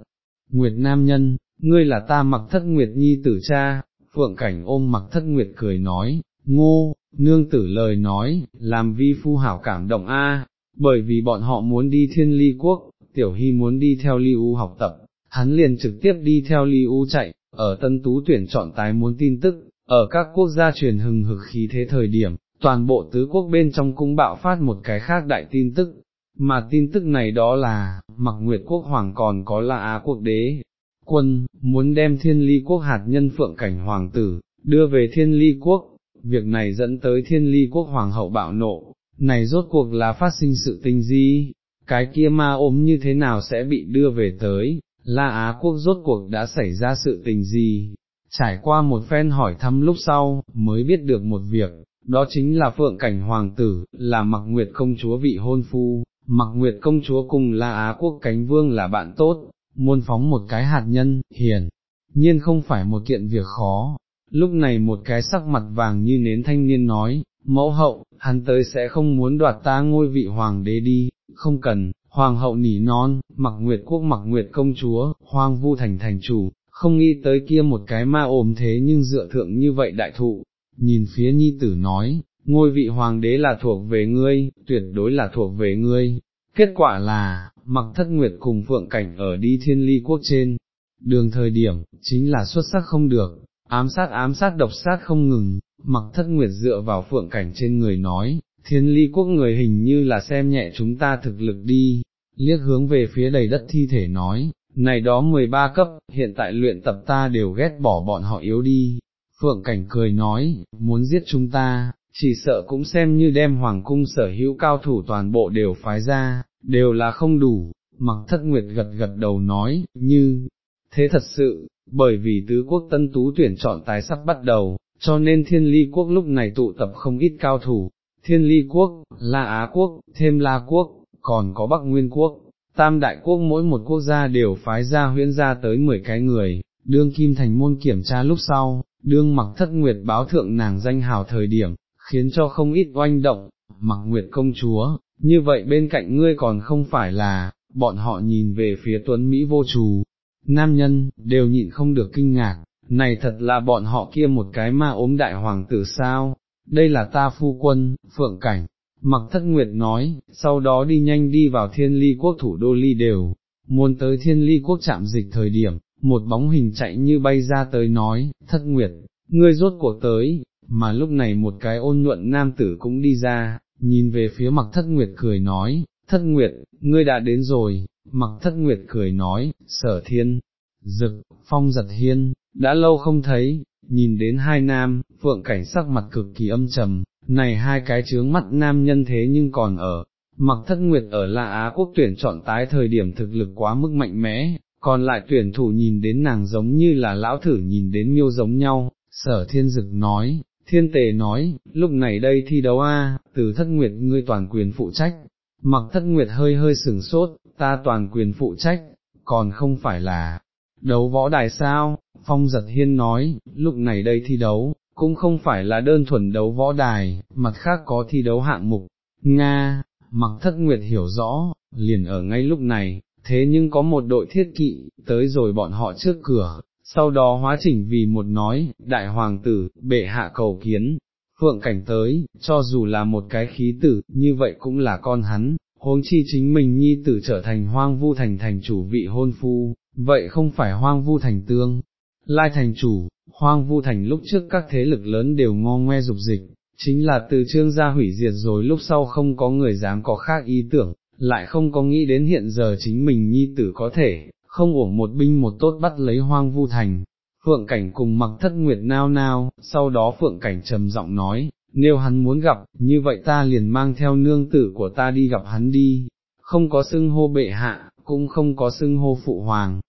Nguyệt nam nhân, ngươi là ta mặc thất nguyệt nhi tử cha, phượng cảnh ôm mặc thất nguyệt cười nói, ngô, nương tử lời nói, làm vi phu hảo cảm động a, bởi vì bọn họ muốn đi thiên ly quốc, tiểu hy muốn đi theo ly u học tập, hắn liền trực tiếp đi theo ly u chạy, ở tân tú tuyển chọn tái muốn tin tức, ở các quốc gia truyền hừng hực khí thế thời điểm, toàn bộ tứ quốc bên trong cũng bạo phát một cái khác đại tin tức, mà tin tức này đó là, mặc nguyệt quốc hoàng còn có là Á quốc đế, quân, muốn đem thiên ly quốc hạt nhân phượng cảnh hoàng tử, đưa về thiên ly quốc, việc này dẫn tới thiên ly quốc hoàng hậu bạo nộ, này rốt cuộc là phát sinh sự tình gì, cái kia ma ốm như thế nào sẽ bị đưa về tới, La Á quốc rốt cuộc đã xảy ra sự tình gì, trải qua một phen hỏi thăm lúc sau, mới biết được một việc, đó chính là phượng cảnh hoàng tử, là mặc nguyệt công chúa vị hôn phu, mặc nguyệt công chúa cùng La Á quốc cánh vương là bạn tốt, muôn phóng một cái hạt nhân, hiền, nhiên không phải một kiện việc khó. Lúc này một cái sắc mặt vàng như nến thanh niên nói, mẫu hậu, hắn tới sẽ không muốn đoạt ta ngôi vị hoàng đế đi, không cần, hoàng hậu nỉ non, mặc nguyệt quốc mặc nguyệt công chúa, hoang vu thành thành chủ, không nghĩ tới kia một cái ma ồm thế nhưng dựa thượng như vậy đại thụ, nhìn phía nhi tử nói, ngôi vị hoàng đế là thuộc về ngươi, tuyệt đối là thuộc về ngươi, kết quả là, mặc thất nguyệt cùng phượng cảnh ở đi thiên ly quốc trên, đường thời điểm, chính là xuất sắc không được, ám sát ám sát độc sát không ngừng, mặc thất nguyệt dựa vào phượng cảnh trên người nói, thiên ly quốc người hình như là xem nhẹ chúng ta thực lực đi, liếc hướng về phía đầy đất thi thể nói, này đó 13 cấp, hiện tại luyện tập ta đều ghét bỏ bọn họ yếu đi. Phượng Cảnh cười nói, muốn giết chúng ta, chỉ sợ cũng xem như đem hoàng cung sở hữu cao thủ toàn bộ đều phái ra, đều là không đủ, mặc thất nguyệt gật gật đầu nói, như, thế thật sự, bởi vì tứ quốc tân tú tuyển chọn tái sắp bắt đầu, cho nên thiên ly quốc lúc này tụ tập không ít cao thủ, thiên ly quốc, la Á quốc, thêm la quốc, còn có Bắc Nguyên quốc, tam đại quốc mỗi một quốc gia đều phái ra huyễn ra tới 10 cái người, đương kim thành môn kiểm tra lúc sau, đương mặc thất nguyệt báo thượng nàng danh hào thời điểm, khiến cho không ít oanh động, mặc nguyệt công chúa, như vậy bên cạnh ngươi còn không phải là, bọn họ nhìn về phía tuấn Mỹ vô trù, nam nhân, đều nhịn không được kinh ngạc, này thật là bọn họ kia một cái ma ốm đại hoàng tử sao, đây là ta phu quân, phượng cảnh, mặc thất nguyệt nói, sau đó đi nhanh đi vào thiên ly quốc thủ đô ly đều, muốn tới thiên ly quốc chạm dịch thời điểm, một bóng hình chạy như bay ra tới nói, thất nguyệt, ngươi rốt cuộc tới, mà lúc này một cái ôn nhuận nam tử cũng đi ra, nhìn về phía mặc thất nguyệt cười nói, thất nguyệt, ngươi đã đến rồi, mặc thất nguyệt cười nói, sở thiên, dực, phong giật hiên, đã lâu không thấy, nhìn đến hai nam, phượng cảnh sắc mặt cực kỳ âm trầm, này hai cái chướng mắt nam nhân thế nhưng còn ở, mặc thất nguyệt ở La Á quốc tuyển chọn tái thời điểm thực lực quá mức mạnh mẽ, còn lại tuyển thủ nhìn đến nàng giống như là lão thử nhìn đến miêu giống nhau, sở thiên dực nói, thiên tề nói, lúc này đây thi đấu a, từ thất nguyệt ngươi toàn quyền phụ trách, mặc thất nguyệt hơi hơi sừng sốt, ta toàn quyền phụ trách, còn không phải là, đấu võ đài sao, phong giật hiên nói, lúc này đây thi đấu, cũng không phải là đơn thuần đấu võ đài, mặt khác có thi đấu hạng mục, Nga, mặc thất nguyệt hiểu rõ, liền ở ngay lúc này, thế nhưng có một đội thiết kỵ, tới rồi bọn họ trước cửa, sau đó hóa chỉnh vì một nói, đại hoàng tử, bệ hạ cầu kiến, phượng cảnh tới, cho dù là một cái khí tử, như vậy cũng là con hắn, huống chi chính mình nhi tử trở thành hoang vu thành thành chủ vị hôn phu, vậy không phải hoang vu thành tương. Lai thành chủ, hoang vu thành lúc trước các thế lực lớn đều ngo ngoe dục dịch, chính là từ trương gia hủy diệt rồi lúc sau không có người dám có khác ý tưởng, lại không có nghĩ đến hiện giờ chính mình nhi tử có thể, không uổng một binh một tốt bắt lấy hoang vu thành. Phượng Cảnh cùng mặc thất nguyệt nao nao, sau đó Phượng Cảnh trầm giọng nói, nếu hắn muốn gặp, như vậy ta liền mang theo nương tử của ta đi gặp hắn đi, không có xưng hô bệ hạ, cũng không có xưng hô phụ hoàng.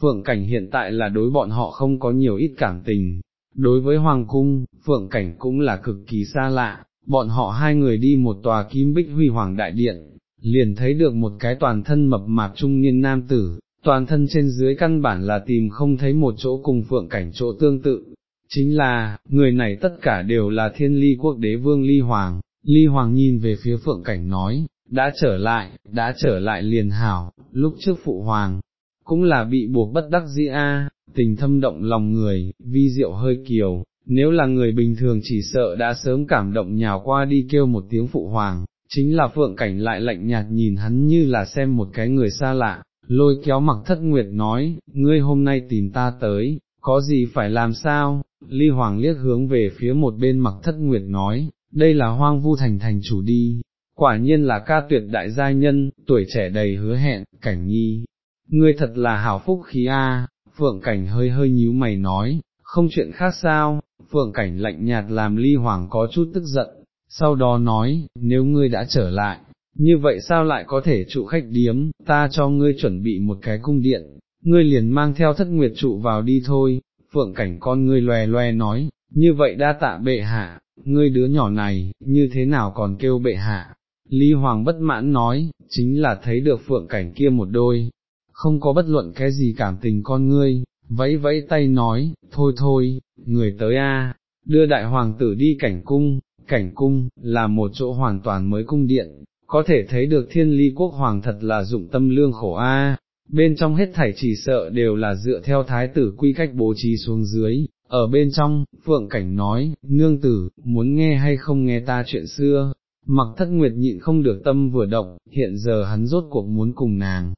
Phượng Cảnh hiện tại là đối bọn họ không có nhiều ít cảm tình, đối với Hoàng Cung, Phượng Cảnh cũng là cực kỳ xa lạ, bọn họ hai người đi một tòa kim bích huy hoàng đại điện, liền thấy được một cái toàn thân mập mạp trung niên nam tử, toàn thân trên dưới căn bản là tìm không thấy một chỗ cùng phượng cảnh chỗ tương tự, chính là, người này tất cả đều là thiên ly quốc đế vương ly hoàng, ly hoàng nhìn về phía phượng cảnh nói, đã trở lại, đã trở lại liền hảo, lúc trước phụ hoàng, cũng là bị buộc bất đắc dĩ a, tình thâm động lòng người, vi diệu hơi kiều, nếu là người bình thường chỉ sợ đã sớm cảm động nhào qua đi kêu một tiếng phụ hoàng, chính là phượng cảnh lại lạnh nhạt nhìn hắn như là xem một cái người xa lạ, lôi kéo mặc thất nguyệt nói, ngươi hôm nay tìm ta tới, có gì phải làm sao, ly hoàng liếc hướng về phía một bên mặc thất nguyệt nói, đây là hoang vu thành thành chủ đi, quả nhiên là ca tuyệt đại gia nhân, tuổi trẻ đầy hứa hẹn, cảnh nhi, ngươi thật là hảo phúc khí a. phượng cảnh hơi hơi nhíu mày nói, không chuyện khác sao, phượng cảnh lạnh nhạt làm ly hoàng có chút tức giận, sau đó nói, nếu ngươi đã trở lại, như vậy sao lại có thể trụ khách điếm, ta cho ngươi chuẩn bị một cái cung điện, ngươi liền mang theo thất nguyệt trụ vào đi thôi, phượng cảnh con ngươi loè loe nói, như vậy đa tạ bệ hạ, ngươi đứa nhỏ này, như thế nào còn kêu bệ hạ. Lý Hoàng bất mãn nói, chính là thấy được phượng cảnh kia một đôi, không có bất luận cái gì cảm tình con ngươi, vẫy vẫy tay nói, thôi thôi, người tới a, đưa đại hoàng tử đi cảnh cung, cảnh cung, là một chỗ hoàn toàn mới cung điện, có thể thấy được thiên ly quốc hoàng thật là dụng tâm lương khổ a. bên trong hết thảy chỉ sợ đều là dựa theo thái tử quy cách bố trí xuống dưới, ở bên trong, Phượng Cảnh nói, nương tử, muốn nghe hay không nghe ta chuyện xưa, mặc thất nguyệt nhịn không được tâm vừa động, hiện giờ hắn rốt cuộc muốn cùng nàng.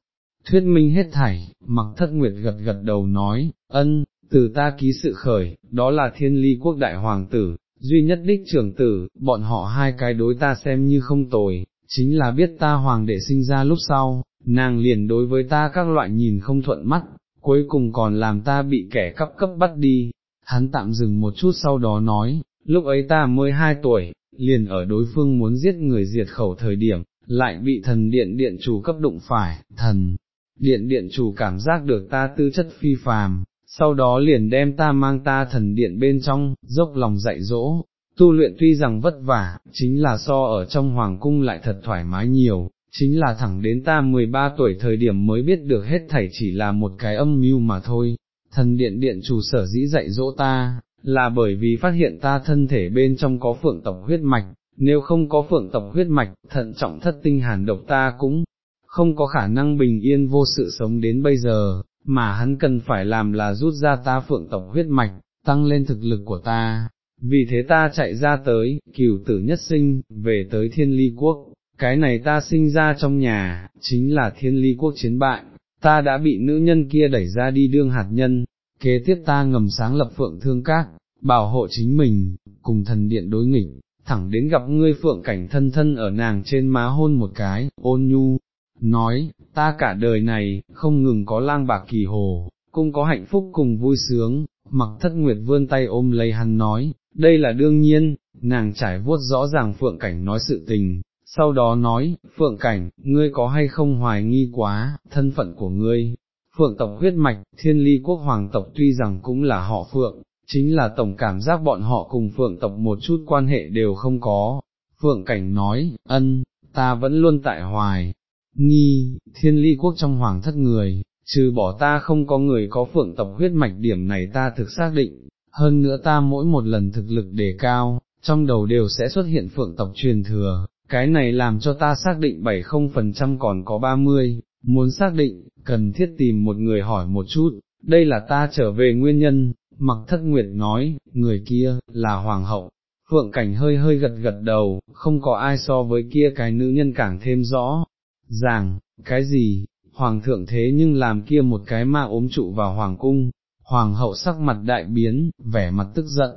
Thuyết minh hết thảy, mặc thất nguyệt gật gật đầu nói, ân, từ ta ký sự khởi, đó là thiên ly quốc đại hoàng tử, duy nhất đích trưởng tử, bọn họ hai cái đối ta xem như không tồi, chính là biết ta hoàng đệ sinh ra lúc sau, nàng liền đối với ta các loại nhìn không thuận mắt, cuối cùng còn làm ta bị kẻ cấp cấp bắt đi. Hắn tạm dừng một chút sau đó nói, lúc ấy ta mới hai tuổi, liền ở đối phương muốn giết người diệt khẩu thời điểm, lại bị thần điện điện chủ cấp đụng phải, thần, điện điện chủ cảm giác được ta tư chất phi phàm, sau đó liền đem ta mang ta thần điện bên trong, dốc lòng dạy dỗ, tu luyện tuy rằng vất vả, chính là so ở trong hoàng cung lại thật thoải mái nhiều, chính là thẳng đến ta 13 tuổi thời điểm mới biết được hết thảy chỉ là một cái âm mưu mà thôi, thần điện điện chủ sở dĩ dạy dỗ ta, là bởi vì phát hiện ta thân thể bên trong có phượng tộc huyết mạch, nếu không có phượng tộc huyết mạch, thận trọng thất tinh hàn độc ta cũng không có khả năng bình yên vô sự sống đến bây giờ, mà hắn cần phải làm là rút ra ta phượng tộc huyết mạch, tăng lên thực lực của ta, vì thế ta chạy ra tới, cửu tử nhất sinh, về tới thiên ly quốc, cái này ta sinh ra trong nhà, chính là thiên ly quốc chiến bại, ta đã bị nữ nhân kia đẩy ra đi đương hạt nhân, kế tiếp ta ngầm sáng lập phượng thương các, bảo hộ chính mình, cùng thần điện đối nghịch, thẳng đến gặp ngươi phượng cảnh thân thân ở nàng trên má hôn một cái, ôn nhu, nói, ta cả đời này, không ngừng có lang bạc kỳ hồ, cũng có hạnh phúc cùng vui sướng, mặc thất nguyệt vươn tay ôm lấy hắn nói, đây là đương nhiên, nàng trải vuốt rõ ràng Phượng Cảnh nói sự tình, sau đó nói, Phượng Cảnh, ngươi có hay không hoài nghi quá, thân phận của ngươi, Phượng tộc huyết mạch, thiên ly quốc hoàng tộc tuy rằng cũng là họ Phượng, chính là tổng cảm giác bọn họ cùng Phượng tộc một chút quan hệ đều không có. Phượng Cảnh nói, ân, ta vẫn luôn tại hoài, nghi, thiên ly quốc trong hoàng thất người, trừ bỏ ta không có người có phượng tộc huyết mạch điểm này ta thực xác định, hơn nữa ta mỗi một lần thực lực đề cao, trong đầu đều sẽ xuất hiện phượng tộc truyền thừa, cái này làm cho ta xác định 70% còn có 30, muốn xác định, cần thiết tìm một người hỏi một chút, đây là ta trở về nguyên nhân, mặc thất nguyệt nói, người kia, là hoàng hậu. Phượng cảnh hơi hơi gật gật đầu, không có ai so với kia cái nữ nhân càng thêm rõ, ràng, cái gì, hoàng thượng thế nhưng làm kia một cái ma ốm trụ vào hoàng cung, hoàng hậu sắc mặt đại biến, vẻ mặt tức giận,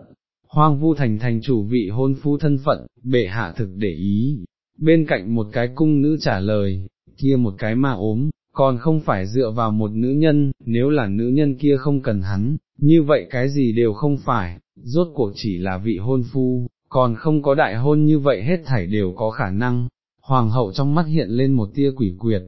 hoang vu thành thành chủ vị hôn phu thân phận, bệ hạ thực để ý, bên cạnh một cái cung nữ trả lời, kia một cái mà ốm, còn không phải dựa vào một nữ nhân, nếu là nữ nhân kia không cần hắn, như vậy cái gì đều không phải, rốt cuộc chỉ là vị hôn phu, còn không có đại hôn như vậy hết thảy đều có khả năng. Hoàng hậu trong mắt hiện lên một tia quỷ quyệt,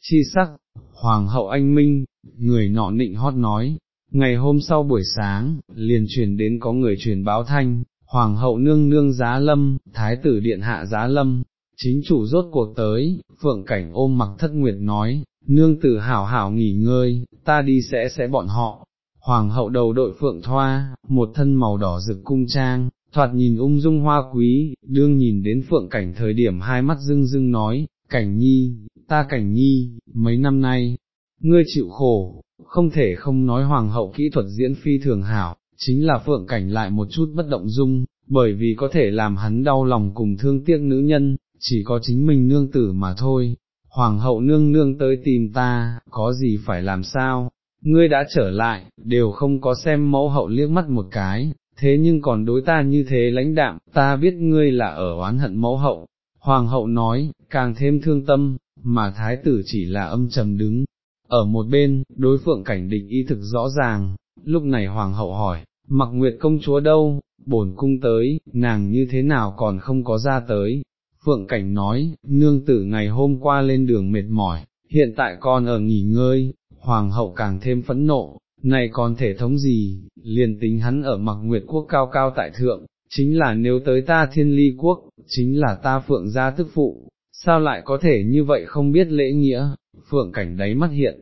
chi sắc, hoàng hậu anh minh, người nọ nịnh hót nói, ngày hôm sau buổi sáng, liền truyền đến có người truyền báo thanh, hoàng hậu nương nương giá lâm, thái tử điện hạ giá lâm, chính chủ rốt cuộc tới, phượng cảnh ôm mặc thất nguyệt nói, nương tử hảo hảo nghỉ ngơi, ta đi sẽ sẽ bọn họ. Hoàng hậu đầu đội phượng thoa, một thân màu đỏ rực cung trang, thoạt nhìn ung dung hoa quý, đương nhìn đến phượng cảnh thời điểm hai mắt rưng rưng nói, cảnh nhi, ta cảnh nhi, mấy năm nay, ngươi chịu khổ, không thể không nói hoàng hậu kỹ thuật diễn phi thường hảo, chính là phượng cảnh lại một chút bất động dung, bởi vì có thể làm hắn đau lòng cùng thương tiếc nữ nhân, chỉ có chính mình nương tử mà thôi. Hoàng hậu nương nương tới tìm ta, có gì phải làm sao, ngươi đã trở lại, đều không có xem mẫu hậu liếc mắt một cái, thế nhưng còn đối ta như thế lãnh đạm, ta biết ngươi là ở oán hận mẫu hậu. Hoàng hậu nói, càng thêm thương tâm, mà thái tử chỉ là âm trầm đứng, ở một bên, đối phượng cảnh định ý thực rõ ràng, lúc này hoàng hậu hỏi, mặc nguyệt công chúa đâu, bổn cung tới, nàng như thế nào còn không có ra tới. Phượng cảnh nói, nương tử ngày hôm qua lên đường mệt mỏi, hiện tại con ở nghỉ ngơi, hoàng hậu càng thêm phẫn nộ, này còn thể thống gì, liền tính hắn ở mặc nguyệt quốc cao cao tại thượng, chính là nếu tới ta thiên ly quốc, chính là ta phượng gia tức phụ, sao lại có thể như vậy không biết lễ nghĩa, phượng cảnh đáy mắt hiện,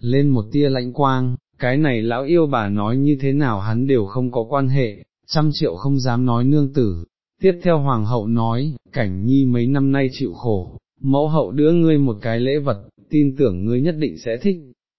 lên một tia lãnh quang, cái này lão yêu bà nói như thế nào hắn đều không có quan hệ, trăm triệu không dám nói nương tử. Tiếp theo hoàng hậu nói, cảnh nhi mấy năm nay chịu khổ, mẫu hậu đưa ngươi một cái lễ vật, tin tưởng ngươi nhất định sẽ thích.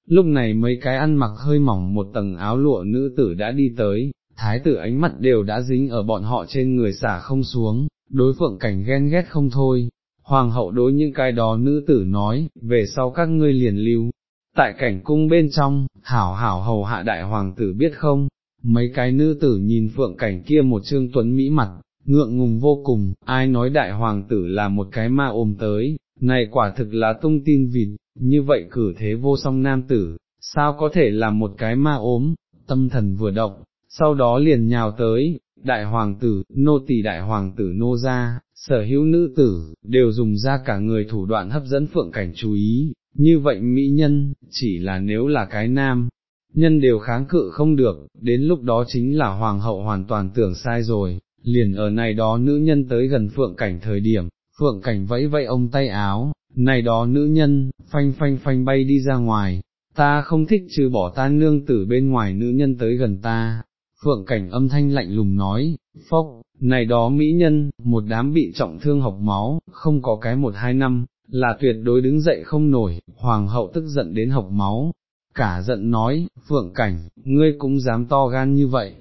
Lúc này mấy cái ăn mặc hơi mỏng một tầng áo lụa nữ tử đã đi tới, thái tử ánh mặt đều đã dính ở bọn họ trên người xả không xuống, đối phượng cảnh ghen ghét không thôi, hoàng hậu đối những cái đó nữ tử nói, về sau các ngươi liền lưu, tại cảnh cung bên trong, hảo hảo hầu hạ đại hoàng tử biết không, mấy cái nữ tử nhìn phượng cảnh kia một trương tuấn mỹ mặt, ngượng ngùng vô cùng, ai nói đại hoàng tử là một cái ma ôm tới, này quả thực là tung tin vịt, như vậy cử thế vô song nam tử, sao có thể là một cái ma ốm, tâm thần vừa động, sau đó liền nhào tới, đại hoàng tử, nô tỳ đại hoàng tử nô ra, sở hữu nữ tử, đều dùng ra cả người thủ đoạn hấp dẫn phượng cảnh chú ý, như vậy mỹ nhân, chỉ là nếu là cái nam, nhân đều kháng cự không được, đến lúc đó chính là hoàng hậu hoàn toàn tưởng sai rồi, liền ở này đó nữ nhân tới gần phượng cảnh thời điểm, phượng cảnh vẫy vẫy ông tay áo, này đó nữ nhân, phanh phanh phanh bay đi ra ngoài, ta không thích trừ bỏ ta nương tử bên ngoài nữ nhân tới gần ta, phượng cảnh âm thanh lạnh lùng nói, phốc, này đó mỹ nhân, một đám bị trọng thương học máu, không có cái một hai năm, là tuyệt đối đứng dậy không nổi, hoàng hậu tức giận đến học máu, cả giận nói, phượng cảnh, ngươi cũng dám to gan như vậy.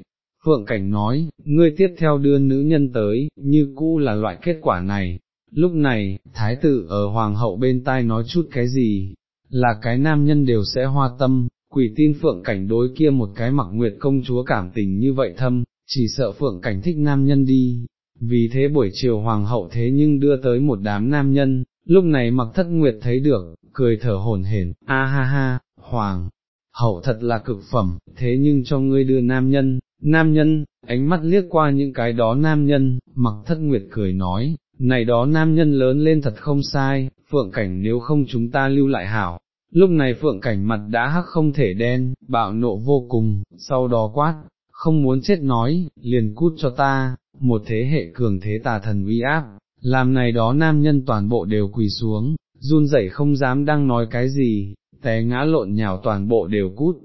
Phượng Cảnh nói, ngươi tiếp theo đưa nữ nhân tới, như cũ là loại kết quả này. Lúc này, thái tử ở hoàng hậu bên tai nói chút cái gì, là cái nam nhân đều sẽ hoa tâm, quỷ tin Phượng Cảnh đối kia một cái mặc nguyệt công chúa cảm tình như vậy thâm, chỉ sợ Phượng Cảnh thích nam nhân đi. Vì thế buổi chiều hoàng hậu thế nhưng đưa tới một đám nam nhân, Lúc này mặc thất nguyệt thấy được, cười thở hổn hển, a ha ha, hoàng, hậu thật là cực phẩm, thế nhưng cho ngươi đưa nam nhân, nam nhân, ánh mắt liếc qua những cái đó nam nhân, mặc thất nguyệt cười nói, này đó nam nhân lớn lên thật không sai, phượng cảnh nếu không chúng ta lưu lại hảo. Lúc này phượng cảnh mặt đã hắc không thể đen, bạo nộ vô cùng, sau đó quát, không muốn chết nói, liền cút cho ta, một thế hệ cường thế tà thần uy áp, làm này đó nam nhân toàn bộ đều quỳ xuống, run rẩy không dám đang nói cái gì, té ngã lộn nhào toàn bộ đều cút,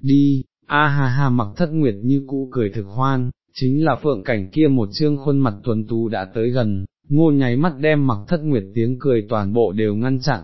đi, a ha ha mặc thất nguyệt như cũ cười thực hoan, chính là phượng cảnh kia một trương khuôn mặt tuần tú đã tới gần, ngô nháy mắt đem mặc thất nguyệt tiếng cười toàn bộ đều ngăn chặn,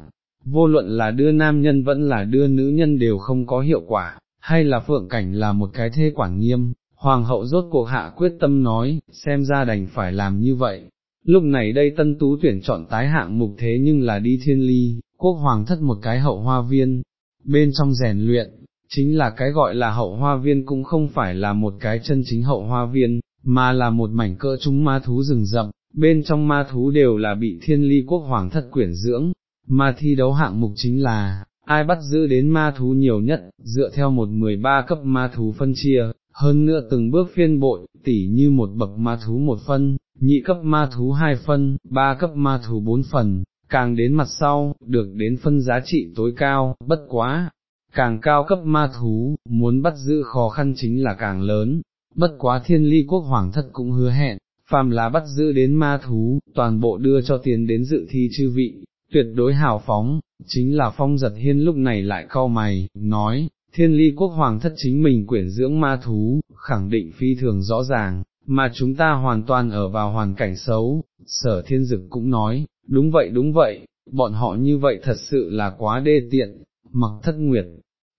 vô luận là đưa nam nhân vẫn là đưa nữ nhân đều không có hiệu quả, hay là phượng cảnh là một cái thê quản nghiêm, hoàng hậu rốt cuộc hạ quyết tâm nói, xem ra đành phải làm như vậy. Lúc này đây tân tú tuyển chọn tái hạng mục thế nhưng là đi thiên ly, quốc hoàng thất một cái hậu hoa viên, bên trong rèn luyện, chính là cái gọi là hậu hoa viên cũng không phải là một cái chân chính hậu hoa viên, mà là một mảnh cỡ chúng ma thú rừng rậm, bên trong ma thú đều là bị thiên ly quốc hoàng thất quyển dưỡng, mà thi đấu hạng mục chính là, ai bắt giữ đến ma thú nhiều nhất, dựa theo một 13 cấp ma thú phân chia, hơn nữa từng bước phiên bội, tỉ như một bậc ma thú một phân, nhị cấp ma thú hai phân, ba cấp ma thú bốn phần, càng đến mặt sau, được đến phân giá trị tối cao, bất quá, càng cao cấp ma thú, muốn bắt giữ khó khăn chính là càng lớn, bất quá thiên ly quốc hoàng thất cũng hứa hẹn, phàm là bắt giữ đến ma thú, toàn bộ đưa cho tiền đến dự thi chư vị, tuyệt đối hào phóng, chính là phong giật hiên lúc này lại cau mày, nói, thiên ly quốc hoàng thất chính mình quyển dưỡng ma thú, khẳng định phi thường rõ ràng, mà chúng ta hoàn toàn ở vào hoàn cảnh xấu, sở thiên dực cũng nói, đúng vậy đúng vậy, bọn họ như vậy thật sự là quá đê tiện, mặc thất nguyệt,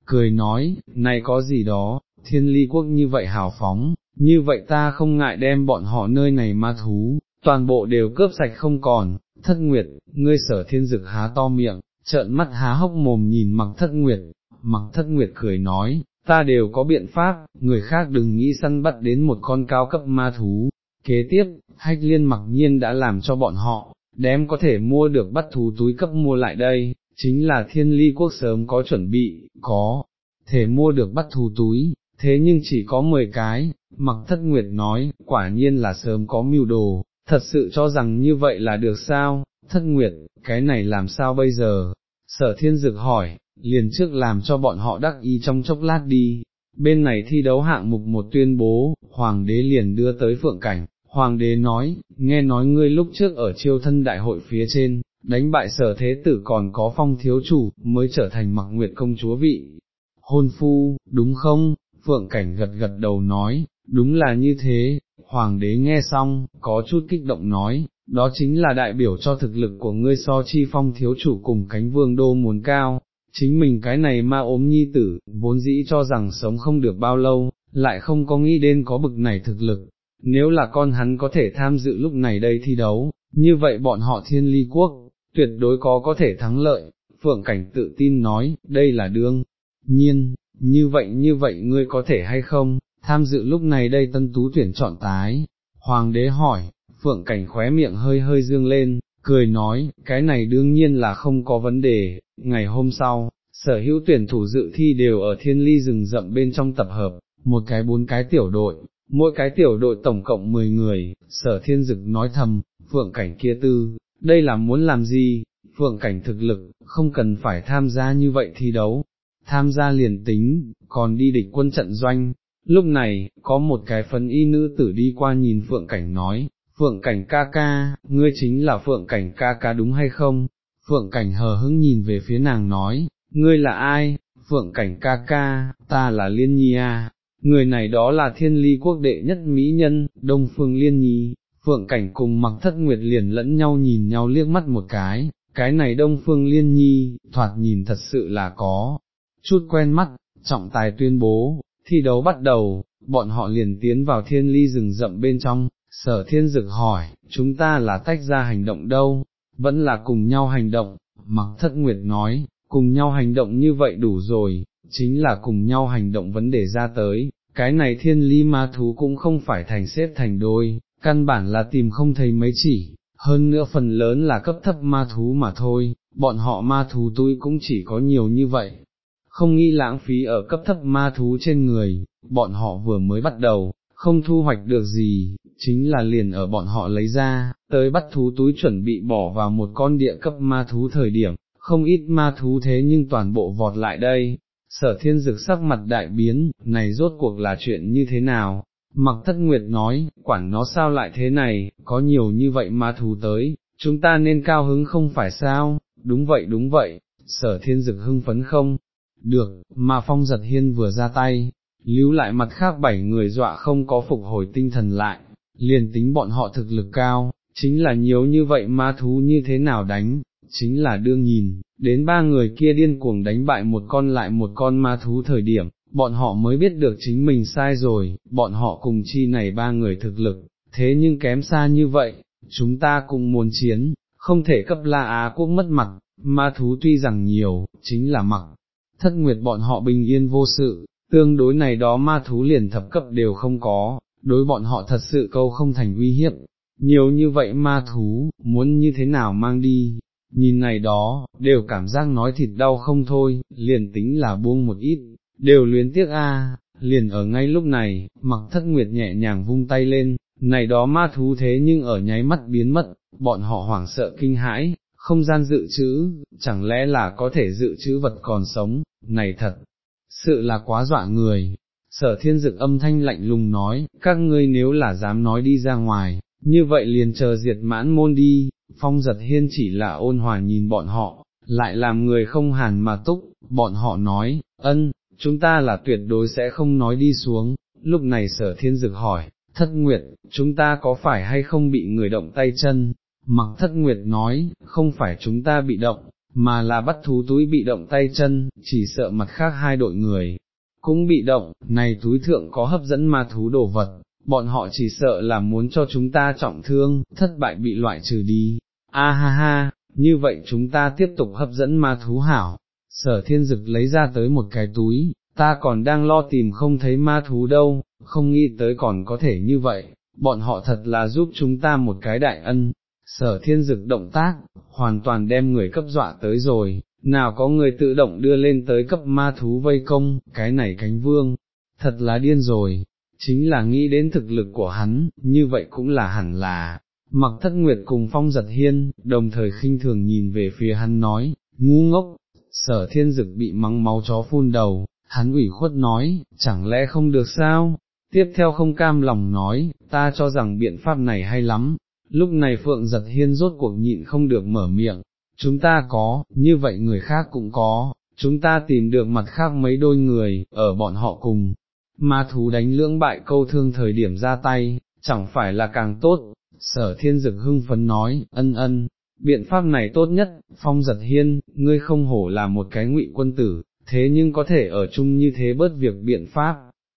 cười nói, này có gì đó, thiên ly quốc như vậy hào phóng, như vậy ta không ngại đem bọn họ nơi này ma thú, toàn bộ đều cướp sạch không còn, thất nguyệt, ngươi sở thiên dực há to miệng, trợn mắt há hốc mồm nhìn mặc thất nguyệt, mặc thất nguyệt cười nói, ta đều có biện pháp, người khác đừng nghĩ săn bắt đến một con cao cấp ma thú. Kế tiếp, hách liên mặc nhiên đã làm cho bọn họ, đem có thể mua được bắt thú túi cấp mua lại đây, chính là thiên ly quốc sớm có chuẩn bị, có, thể mua được bắt thú túi, thế nhưng chỉ có 10 cái, mặc thất nguyệt nói, quả nhiên là sớm có mưu đồ, thật sự cho rằng như vậy là được sao, thất nguyệt, cái này làm sao bây giờ, sở thiên dực hỏi, liền trước làm cho bọn họ đắc ý trong chốc lát đi, bên này thi đấu hạng mục một tuyên bố, hoàng đế liền đưa tới phượng cảnh, hoàng đế nói, nghe nói ngươi lúc trước ở chiêu thân đại hội phía trên, đánh bại sở thế tử còn có phong thiếu chủ, mới trở thành mặc nguyệt công chúa vị. Hôn phu, đúng không? Phượng cảnh gật gật đầu nói, đúng là như thế, hoàng đế nghe xong, có chút kích động nói, đó chính là đại biểu cho thực lực của ngươi so chi phong thiếu chủ cùng cánh vương đô muốn cao, chính mình cái này ma ốm nhi tử, vốn dĩ cho rằng sống không được bao lâu, lại không có nghĩ đến có bực này thực lực, nếu là con hắn có thể tham dự lúc này đây thi đấu, như vậy bọn họ thiên ly quốc, tuyệt đối có có thể thắng lợi, phượng cảnh tự tin nói, đây là đương, nhiên, như vậy như vậy ngươi có thể hay không, tham dự lúc này đây tân tú tuyển chọn tái, hoàng đế hỏi, phượng cảnh khóe miệng hơi hơi dương lên, cười nói, cái này đương nhiên là không có vấn đề, ngày hôm sau, sở hữu tuyển thủ dự thi đều ở thiên ly rừng rậm bên trong tập hợp, một cái bốn cái tiểu đội, mỗi cái tiểu đội tổng cộng 10 người, sở thiên dực nói thầm, phượng cảnh kia tư, đây là muốn làm gì, phượng cảnh thực lực, không cần phải tham gia như vậy thi đấu, tham gia liền tính, còn đi địch quân trận doanh. Lúc này, có một cái phân y nữ tử đi qua nhìn Phượng Cảnh nói, Phượng Cảnh ca ca, ngươi chính là Phượng Cảnh ca ca đúng hay không? Phượng Cảnh hờ hững nhìn về phía nàng nói, ngươi là ai? Phượng Cảnh ca ca, ta là Liên Nhi à? Người này đó là thiên ly quốc đệ nhất mỹ nhân, Đông Phương Liên Nhi, Phượng Cảnh cùng mặc thất nguyệt liền lẫn nhau nhìn nhau liếc mắt một cái, cái này Đông Phương Liên Nhi, thoạt nhìn thật sự là có, chút quen mắt, trọng tài tuyên bố, thi đấu bắt đầu, bọn họ liền tiến vào thiên ly rừng rậm bên trong, sở thiên dực hỏi, chúng ta là tách ra hành động đâu, vẫn là cùng nhau hành động, mặc thất nguyệt nói, cùng nhau hành động như vậy đủ rồi, chính là cùng nhau hành động vấn đề ra tới, cái này thiên ly ma thú cũng không phải thành xếp thành đôi, căn bản là tìm không thấy mấy chỉ, hơn nữa phần lớn là cấp thấp ma thú mà thôi, bọn họ ma thú tôi cũng chỉ có nhiều như vậy, không nghĩ lãng phí ở cấp thấp ma thú trên người, bọn họ vừa mới bắt đầu, không thu hoạch được gì, chính là liền ở bọn họ lấy ra, tới bắt thú túi chuẩn bị bỏ vào một con địa cấp ma thú thời điểm, không ít ma thú thế nhưng toàn bộ vọt lại đây, sở thiên dực sắc mặt đại biến, này rốt cuộc là chuyện như thế nào? Mặc thất nguyệt nói, quản nó sao lại thế này, có nhiều như vậy ma thú tới, chúng ta nên cao hứng không phải sao, đúng vậy đúng vậy, sở thiên dực hưng phấn không, được, mà phong giật hiên vừa ra tay, lưu lại mặt khác bảy người dọa không có phục hồi tinh thần lại, liền tính bọn họ thực lực cao, chính là nhiều như vậy ma thú như thế nào đánh, chính là đương nhìn, đến ba người kia điên cuồng đánh bại một con lại một con ma thú thời điểm, bọn họ mới biết được chính mình sai rồi, bọn họ cùng chi này ba người thực lực, thế nhưng kém xa như vậy, chúng ta cùng muốn chiến, không thể cấp La Á quốc mất mặt, ma thú tuy rằng nhiều, chính là mặc, thất nguyệt bọn họ bình yên vô sự, tương đối này đó ma thú liền thập cấp đều không có, đối bọn họ thật sự câu không thành uy hiếp, nhiều như vậy ma thú, muốn như thế nào mang đi, nhìn này đó, đều cảm giác nói thịt đau không thôi, liền tính là buông một ít, đều luyến tiếc a. liền ở ngay lúc này, mặc thất nguyệt nhẹ nhàng vung tay lên, này đó ma thú thế nhưng ở nháy mắt biến mất, bọn họ hoảng sợ kinh hãi, không gian dự trữ, chẳng lẽ là có thể dự trữ vật còn sống, này thật, sự là quá dọa người. Sở thiên dực âm thanh lạnh lùng nói, các ngươi nếu là dám nói đi ra ngoài, như vậy liền chờ diệt mãn môn đi, phong giật hiên chỉ là ôn hòa nhìn bọn họ, lại làm người không hàn mà túc, bọn họ nói, ân, chúng ta là tuyệt đối sẽ không nói đi xuống, lúc này sở thiên dực hỏi, thất nguyệt, chúng ta có phải hay không bị người động tay chân, mặc thất nguyệt nói, không phải chúng ta bị động, mà là bắt thú túi bị động tay chân, chỉ sợ mặt khác hai đội người, cũng bị động, này túi thượng có hấp dẫn ma thú đồ vật, bọn họ chỉ sợ là muốn cho chúng ta trọng thương, thất bại bị loại trừ đi, a ha ha, như vậy chúng ta tiếp tục hấp dẫn ma thú hảo, sở thiên dực lấy ra tới một cái túi, ta còn đang lo tìm không thấy ma thú đâu, không nghĩ tới còn có thể như vậy, bọn họ thật là giúp chúng ta một cái đại ân, sở thiên dực động tác, hoàn toàn đem người cấp dọa tới rồi, nào có người tự động đưa lên tới cấp ma thú vây công, cái này cánh vương, thật là điên rồi, chính là nghĩ đến thực lực của hắn, như vậy cũng là hẳn là, mặc thất nguyệt cùng phong giật hiên, đồng thời khinh thường nhìn về phía hắn nói, ngu ngốc, sở thiên dực bị mắng máu chó phun đầu, hắn ủy khuất nói, chẳng lẽ không được sao, tiếp theo không cam lòng nói, ta cho rằng biện pháp này hay lắm, lúc này Phượng giật hiên rốt cuộc nhịn không được mở miệng, chúng ta có, như vậy người khác cũng có, chúng ta tìm được mặt khác mấy đôi người, ở bọn họ cùng, ma thú đánh lưỡng bại câu thương thời điểm ra tay, chẳng phải là càng tốt, sở thiên dực hưng phấn nói, ân ân, biện pháp này tốt nhất, phong giật hiên, ngươi không hổ là một cái ngụy quân tử, thế nhưng có thể ở chung như thế bớt việc biện pháp,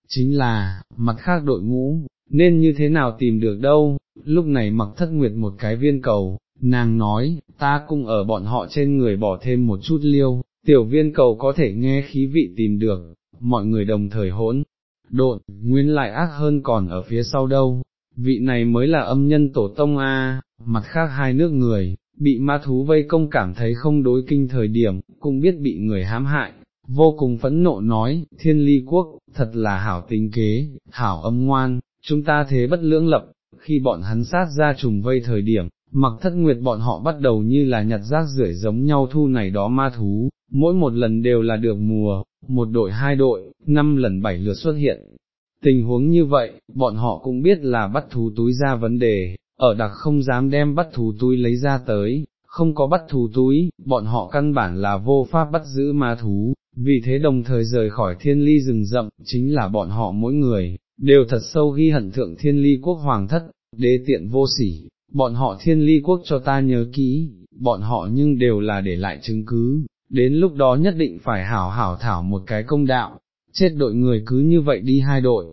chính là, mặt khác đội ngũ, nên như thế nào tìm được đâu, lúc này mặc thất nguyệt một cái viên cầu, nàng nói, ta cũng ở bọn họ trên người bỏ thêm một chút liêu, tiểu viên cầu có thể nghe khí vị tìm được, mọi người đồng thời hỗn, độn, nguyên lại ác hơn còn ở phía sau đâu, vị này mới là âm nhân tổ tông A, mặt khác hai nước người, bị ma thú vây công cảm thấy không đối kinh thời điểm, cũng biết bị người hãm hại, vô cùng phẫn nộ nói, thiên ly quốc, thật là hảo tính kế, hảo âm ngoan, chúng ta thế bất lưỡng lập, khi bọn hắn sát ra trùng vây thời điểm, mặc thất nguyệt bọn họ bắt đầu như là nhặt rác rưởi giống nhau thu này đó ma thú, mỗi một lần đều là được mùa, một đội hai đội, năm lần bảy lượt xuất hiện. Tình huống như vậy, bọn họ cũng biết là bắt thú túi ra vấn đề, ở đặc không dám đem bắt thú túi lấy ra tới, không có bắt thú túi, bọn họ căn bản là vô pháp bắt giữ ma thú, vì thế đồng thời rời khỏi thiên ly rừng rậm, chính là bọn họ mỗi người, đều thật sâu ghi hận thượng thiên ly quốc hoàng thất, đế tiện vô sỉ, bọn họ thiên ly quốc cho ta nhớ kỹ, bọn họ nhưng đều là để lại chứng cứ, đến lúc đó nhất định phải hảo hảo thảo một cái công đạo, chết đội người cứ như vậy đi hai đội,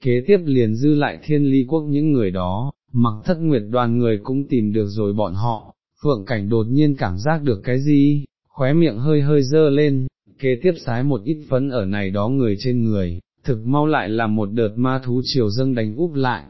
kế tiếp liền dư lại thiên ly quốc những người đó, mặc thất nguyệt đoàn người cũng tìm được rồi bọn họ, phượng cảnh đột nhiên cảm giác được cái gì, khóe miệng hơi hơi dơ lên, kế tiếp sái một ít phấn ở này đó người trên người, thực mau lại là một đợt ma thú chiều dâng đánh úp lại,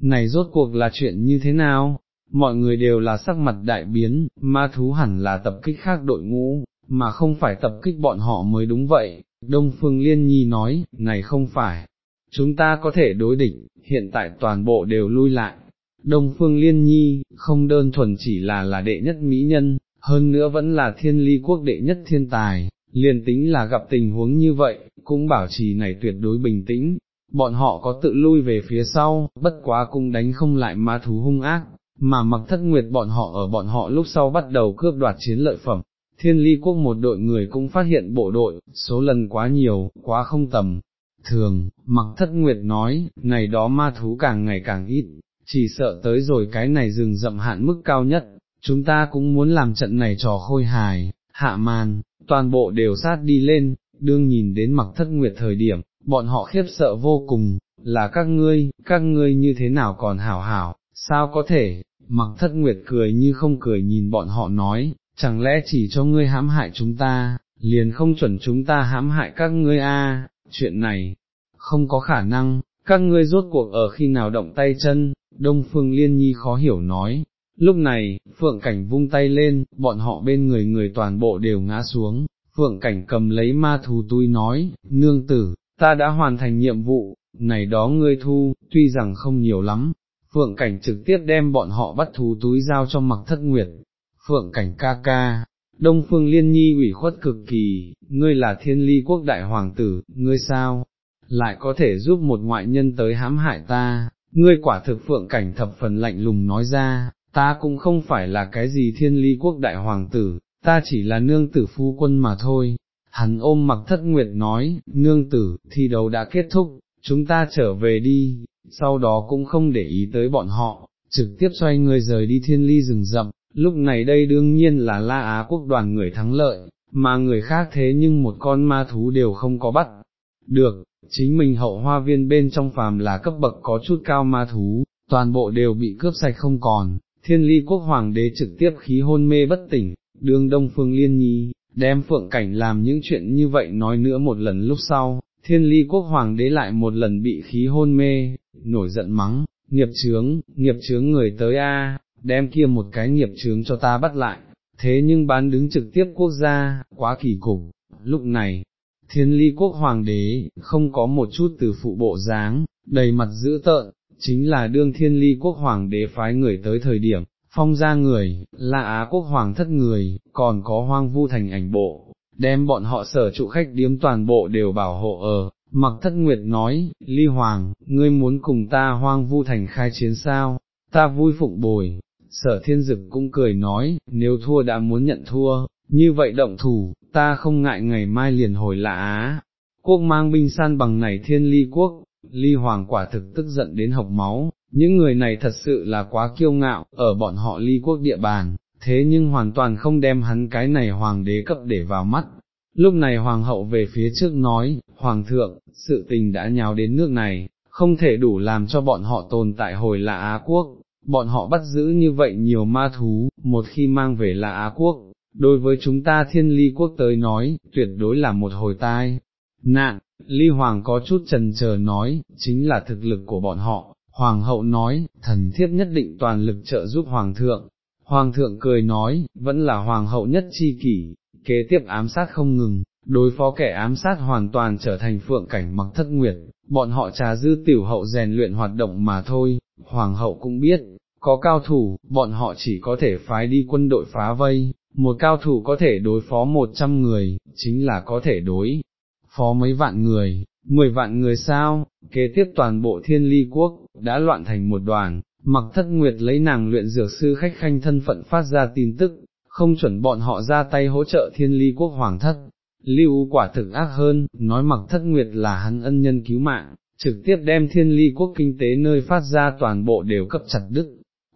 này rốt cuộc là chuyện như thế nào? Mọi người đều là sắc mặt đại biến, ma thú hẳn là tập kích khác đội ngũ, mà không phải tập kích bọn họ mới đúng vậy, Đông Phương Liên Nhi nói, này không phải, chúng ta có thể đối địch, hiện tại toàn bộ đều lui lại. Đông Phương Liên Nhi, không đơn thuần chỉ là là đệ nhất mỹ nhân, hơn nữa vẫn là thiên ly quốc đệ nhất thiên tài, liền tính là gặp tình huống như vậy, cũng bảo trì này tuyệt đối bình tĩnh, bọn họ có tự lui về phía sau, bất quá cũng đánh không lại ma thú hung ác, mà mặc thất nguyệt bọn họ ở bọn họ lúc sau bắt đầu cướp đoạt chiến lợi phẩm, thiên ly quốc một đội người cũng phát hiện bộ đội, số lần quá nhiều, quá không tầm. Thường, mặc thất nguyệt nói, này đó ma thú càng ngày càng ít, chỉ sợ tới rồi cái này rừng rậm hạn mức cao nhất, chúng ta cũng muốn làm trận này trò khôi hài, hạ màn, toàn bộ đều sát đi lên, đương nhìn đến mặc thất nguyệt thời điểm, bọn họ khiếp sợ vô cùng, là các ngươi, các ngươi như thế nào còn hảo hảo, sao có thể, mặc thất nguyệt cười như không cười nhìn bọn họ nói, chẳng lẽ chỉ cho ngươi hãm hại chúng ta, liền không chuẩn chúng ta hãm hại các ngươi a? chuyện này, không có khả năng, các ngươi rốt cuộc ở khi nào động tay chân, Đông Phương Liên Nhi khó hiểu nói. Lúc này, Phượng Cảnh vung tay lên, bọn họ bên người người toàn bộ đều ngã xuống, Phượng Cảnh cầm lấy ma thú túi nói, nương tử, ta đã hoàn thành nhiệm vụ, này đó ngươi thu, tuy rằng không nhiều lắm, Phượng Cảnh trực tiếp đem bọn họ bắt thú túi giao cho mặc thất nguyệt, Phượng Cảnh ca ca, Đông Phương Liên Nhi ủy khuất cực kỳ, ngươi là thiên ly quốc đại hoàng tử, ngươi sao, lại có thể giúp một ngoại nhân tới hãm hại ta, ngươi quả thực Phượng Cảnh thập phần lạnh lùng nói ra, ta cũng không phải là cái gì thiên ly quốc đại hoàng tử, ta chỉ là nương tử phu quân mà thôi. Hắn ôm mặc thất nguyệt nói, nương tử, thi đấu đã kết thúc, chúng ta trở về đi, sau đó cũng không để ý tới bọn họ, trực tiếp xoay người rời đi thiên ly rừng rậm, lúc này đây đương nhiên là La Á quốc đoàn người thắng lợi, mà người khác thế nhưng một con ma thú đều không có bắt. Được, chính mình hậu hoa viên bên trong phàm là cấp bậc có chút cao ma thú, toàn bộ đều bị cướp sạch không còn, thiên ly quốc hoàng đế trực tiếp khí hôn mê bất tỉnh, Đường đông phương liên nhi, đem phượng cảnh làm những chuyện như vậy nói nữa một lần lúc sau, thiên ly quốc hoàng đế lại một lần bị khí hôn mê, nổi giận mắng, nghiệp chướng, nghiệp chướng người tới a, đem kia một cái nghiệp chướng cho ta bắt lại, thế nhưng bán đứng trực tiếp quốc gia, quá kỳ cục, lúc này, thiên ly quốc hoàng đế, không có một chút từ phụ bộ dáng, đầy mặt dữ tợn, chính là đương thiên ly quốc hoàng đế phái người tới thời điểm, phong ra người, là Á quốc hoàng thất người, còn có hoang vu thành ảnh bộ, đem bọn họ sở trụ khách điếm toàn bộ đều bảo hộ ở, mặc thất nguyệt nói, ly hoàng, ngươi muốn cùng ta hoang vu thành khai chiến sao, ta vui phụng bồi, sở thiên dực cũng cười nói, nếu thua đã muốn nhận thua, như vậy động thủ, ta không ngại ngày mai liền hồi lạ á, quốc mang binh san bằng này thiên ly quốc, ly hoàng quả thực tức giận đến hộc máu, những người này thật sự là quá kiêu ngạo, ở bọn họ ly quốc địa bàn, thế nhưng hoàn toàn không đem hắn cái này hoàng đế cấp để vào mắt. Lúc này hoàng hậu về phía trước nói, hoàng thượng, sự tình đã nhào đến nước này, không thể đủ làm cho bọn họ tồn tại hồi là Á quốc, bọn họ bắt giữ như vậy nhiều ma thú, một khi mang về là Á quốc, đối với chúng ta thiên ly quốc tới nói, tuyệt đối là một hồi tai. Nạn, ly hoàng có chút trần chờ nói, chính là thực lực của bọn họ, hoàng hậu nói, thần thiếp nhất định toàn lực trợ giúp hoàng thượng. Hoàng thượng cười nói, vẫn là hoàng hậu nhất chi kỷ, kế tiếp ám sát không ngừng, đối phó kẻ ám sát hoàn toàn trở thành phượng cảnh mặc thất nguyệt, bọn họ trà dư tiểu hậu rèn luyện hoạt động mà thôi, hoàng hậu cũng biết, có cao thủ, bọn họ chỉ có thể phái đi quân đội phá vây, một cao thủ có thể đối phó một trăm người, chính là có thể đối phó mấy vạn người, mười vạn người sao, kế tiếp toàn bộ thiên ly quốc, đã loạn thành một đoàn, mặc thất nguyệt lấy nàng luyện dược sư khách khanh thân phận phát ra tin tức, không chuẩn bọn họ ra tay hỗ trợ thiên ly quốc hoàng thất. Lưu quả thực ác hơn, nói mặc thất nguyệt là hắn ân nhân cứu mạng, trực tiếp đem thiên ly quốc kinh tế nơi phát ra toàn bộ đều cấp chặt đứt.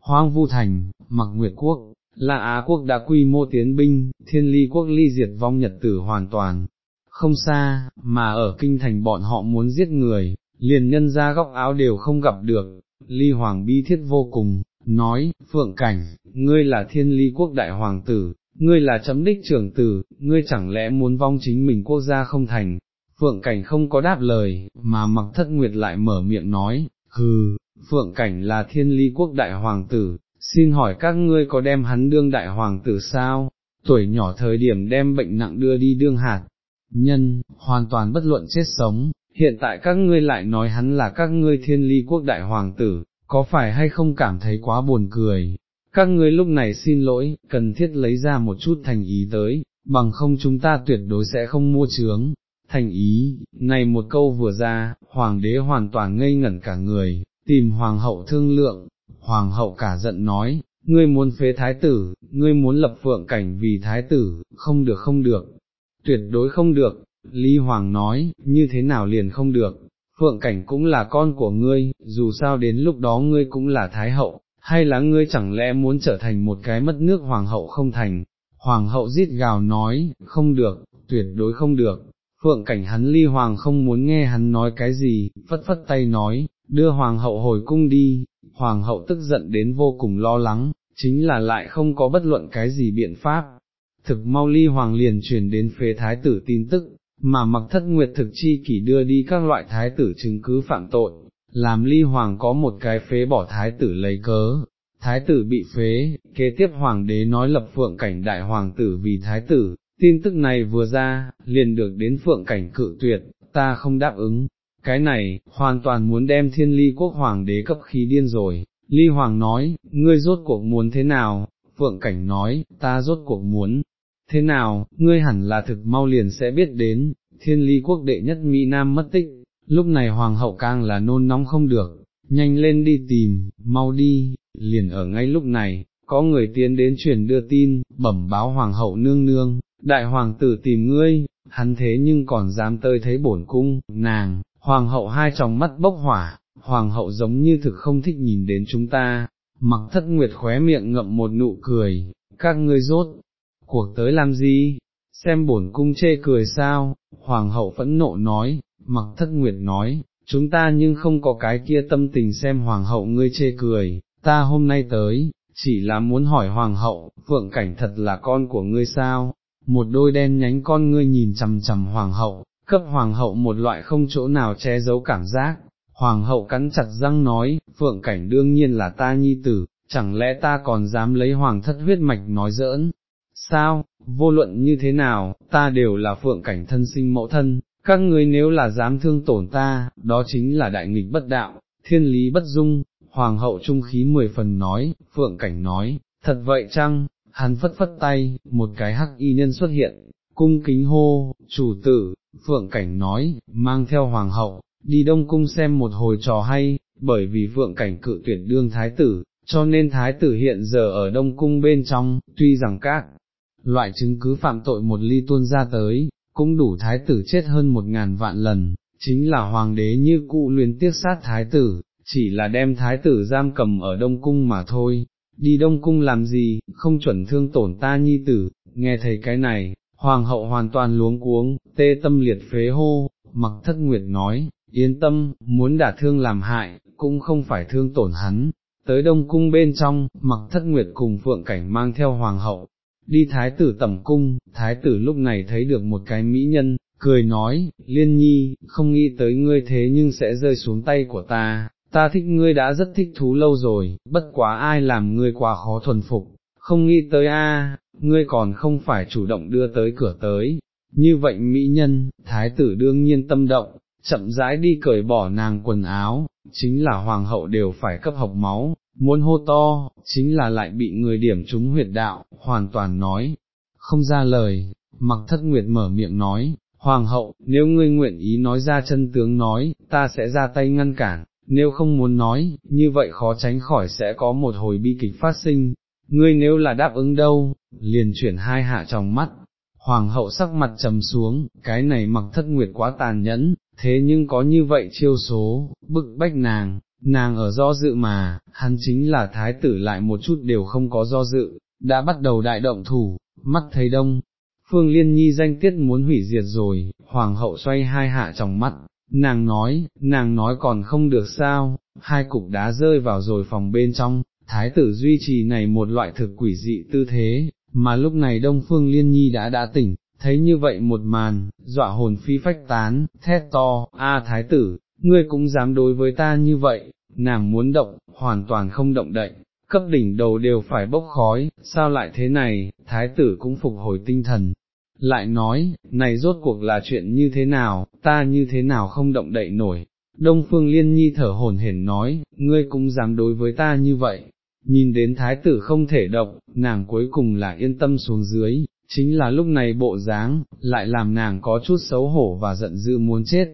Hoang Vu Thành, mặc nguyệt quốc, là Á quốc đã quy mô tiến binh, thiên ly quốc ly diệt vong nhật tử hoàn toàn, không xa, mà ở kinh thành bọn họ muốn giết người, liền nhân ra góc áo đều không gặp được, ly hoàng bi thiết vô cùng, nói, phượng cảnh, ngươi là thiên ly quốc đại hoàng tử, ngươi là chấm đích trưởng tử, ngươi chẳng lẽ muốn vong chính mình quốc gia không thành, phượng cảnh không có đáp lời, mà mặc thất nguyệt lại mở miệng nói, hừ, phượng cảnh là thiên ly quốc đại hoàng tử, xin hỏi các ngươi có đem hắn đương đại hoàng tử sao, tuổi nhỏ thời điểm đem bệnh nặng đưa đi đương hạt, nhân, hoàn toàn bất luận chết sống, hiện tại các ngươi lại nói hắn là các ngươi thiên ly quốc đại hoàng tử, có phải hay không cảm thấy quá buồn cười, các ngươi lúc này xin lỗi, cần thiết lấy ra một chút thành ý tới, bằng không chúng ta tuyệt đối sẽ không mua chướng. Thành ý, này một câu vừa ra, hoàng đế hoàn toàn ngây ngẩn cả người, tìm hoàng hậu thương lượng, hoàng hậu cả giận nói, ngươi muốn phế thái tử, ngươi muốn lập phượng cảnh vì thái tử, không được không được, tuyệt đối không được, Lý Hoàng nói, như thế nào liền không được, phượng cảnh cũng là con của ngươi, dù sao đến lúc đó ngươi cũng là thái hậu, hay là ngươi chẳng lẽ muốn trở thành một cái mất nước hoàng hậu không thành, hoàng hậu giết gào nói, không được, tuyệt đối không được, phượng cảnh hắn ly hoàng không muốn nghe hắn nói cái gì, phất phất tay nói, đưa hoàng hậu hồi cung đi, hoàng hậu tức giận đến vô cùng lo lắng, chính là lại không có bất luận cái gì biện pháp. Thực mau ly hoàng liền truyền đến phế thái tử tin tức, mà mặc thất nguyệt thực chi kỷ đưa đi các loại thái tử chứng cứ phạm tội, làm ly hoàng có một cái phế bỏ thái tử lấy cớ. Thái tử bị phế, kế tiếp hoàng đế nói lập phượng cảnh đại hoàng tử vì thái tử, tin tức này vừa ra, liền được đến phượng cảnh cự tuyệt, ta không đáp ứng, cái này, hoàn toàn muốn đem thiên ly quốc hoàng đế cấp khí điên rồi, ly hoàng nói, ngươi rốt cuộc muốn thế nào, phượng cảnh nói, ta rốt cuộc muốn, thế nào, ngươi hẳn là thực mau liền sẽ biết đến, thiên ly quốc đệ nhất Mỹ Nam mất tích, lúc này hoàng hậu càng là nôn nóng không được, nhanh lên đi tìm, mau đi, liền ở ngay lúc này, có người tiến đến truyền đưa tin, bẩm báo hoàng hậu nương nương, đại hoàng tử tìm ngươi, hắn thế nhưng còn dám tơi thấy bổn cung, nàng, hoàng hậu hai tròng mắt bốc hỏa, hoàng hậu giống như thực không thích nhìn đến chúng ta, mặc thất nguyệt khóe miệng ngậm một nụ cười, các ngươi rốt, cuộc tới làm gì, xem bổn cung chê cười sao, hoàng hậu phẫn nộ nói, mặc thất nguyệt nói, chúng ta nhưng không có cái kia tâm tình xem hoàng hậu ngươi chê cười, ta hôm nay tới, chỉ là muốn hỏi hoàng hậu, phượng cảnh thật là con của ngươi sao, một đôi đen nhánh con ngươi nhìn chằm chằm hoàng hậu, cấp hoàng hậu một loại không chỗ nào che giấu cảm giác, hoàng hậu cắn chặt răng nói, phượng cảnh đương nhiên là ta nhi tử, chẳng lẽ ta còn dám lấy hoàng thất huyết mạch nói giỡn, sao, vô luận như thế nào, ta đều là phượng cảnh thân sinh mẫu thân, các ngươi nếu là dám thương tổn ta, đó chính là đại nghịch bất đạo, thiên lý bất dung, hoàng hậu trung khí mười phần nói, phượng cảnh nói, thật vậy chăng, hắn phất phất tay, một cái hắc y nhân xuất hiện, cung kính hô, chủ tử, phượng cảnh nói, mang theo hoàng hậu, đi đông cung xem một hồi trò hay, bởi vì phượng cảnh cự tuyệt đương thái tử, cho nên thái tử hiện giờ ở đông cung bên trong, tuy rằng các loại chứng cứ phạm tội một ly tuôn ra tới, cũng đủ thái tử chết hơn một ngàn vạn lần, chính là hoàng đế như cụ luyến tiếc sát thái tử, chỉ là đem thái tử giam cầm ở đông cung mà thôi, đi đông cung làm gì, không chuẩn thương tổn ta nhi tử, nghe thấy cái này, hoàng hậu hoàn toàn luống cuống, tê tâm liệt phế hô, mặc thất nguyệt nói, yên tâm, muốn đả thương làm hại, cũng không phải thương tổn hắn. Tới đông cung bên trong, mặc thất nguyệt cùng phượng cảnh mang theo hoàng hậu, đi thái tử tẩm cung, thái tử lúc này thấy được một cái mỹ nhân, cười nói, liên nhi, không nghĩ tới ngươi thế nhưng sẽ rơi xuống tay của ta, ta thích ngươi đã rất thích thú lâu rồi, bất quá ai làm ngươi quá khó thuần phục, không nghĩ tới a, ngươi còn không phải chủ động đưa tới cửa tới, như vậy mỹ nhân, thái tử đương nhiên tâm động, chậm rãi đi cởi bỏ nàng quần áo, chính là hoàng hậu đều phải cấp học máu, muốn hô to, chính là lại bị người điểm trúng huyệt đạo, hoàn toàn nói, không ra lời, mặc thất nguyệt mở miệng nói, hoàng hậu, nếu ngươi nguyện ý nói ra chân tướng nói, ta sẽ ra tay ngăn cản, nếu không muốn nói, như vậy khó tránh khỏi sẽ có một hồi bi kịch phát sinh, ngươi nếu là đáp ứng đâu, liền chuyển hai hạ trong mắt, hoàng hậu sắc mặt trầm xuống, cái này mặc thất nguyệt quá tàn nhẫn, thế nhưng có như vậy chiêu số, bức bách nàng, nàng ở do dự mà, hắn chính là thái tử lại một chút đều không có do dự, đã bắt đầu đại động thủ, mắt thấy đông. Phương Liên Nhi danh tiết muốn hủy diệt rồi, hoàng hậu xoay hai hạ trong mắt, nàng nói, nàng nói còn không được sao, hai cục đá rơi vào rồi phòng bên trong, thái tử duy trì này một loại thực quỷ dị tư thế, mà lúc này Đông Phương Liên Nhi đã đã tỉnh, thấy như vậy một màn, dọa hồn phi phách tán, thét to, a thái tử, ngươi cũng dám đối với ta như vậy, nàng muốn động, hoàn toàn không động đậy, cấp đỉnh đầu đều phải bốc khói, sao lại thế này, thái tử cũng phục hồi tinh thần. Lại nói, này rốt cuộc là chuyện như thế nào, ta như thế nào không động đậy nổi, Đông Phương Liên Nhi thở hồn hển nói, ngươi cũng dám đối với ta như vậy, nhìn đến thái tử không thể động, nàng cuối cùng là yên tâm xuống dưới, chính là lúc này bộ dáng, lại làm nàng có chút xấu hổ và giận dữ muốn chết.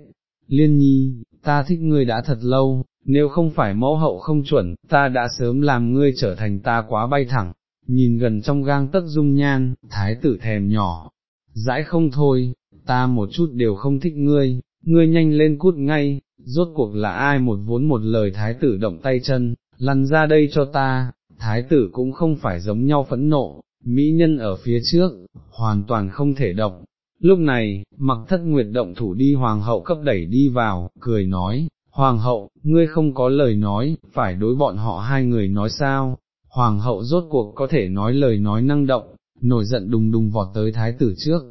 Liên nhi, ta thích ngươi đã thật lâu, nếu không phải mẫu hậu không chuẩn, ta đã sớm làm ngươi trở thành ta quá bay thẳng, nhìn gần trong gang tất dung nhan, thái tử thèm nhỏ, dãi không thôi, ta một chút đều không thích ngươi, ngươi nhanh lên cút ngay, rốt cuộc là ai một vốn một lời thái tử động tay chân, lăn ra đây cho ta, thái tử cũng không phải giống nhau phẫn nộ, mỹ nhân ở phía trước, hoàn toàn không thể động. Lúc này, mặc thất nguyệt động thủ đi hoàng hậu cấp đẩy đi vào, cười nói, hoàng hậu, ngươi không có lời nói, phải đối bọn họ hai người nói sao, hoàng hậu rốt cuộc có thể nói lời nói năng động, nổi giận đùng đùng vọt tới thái tử trước,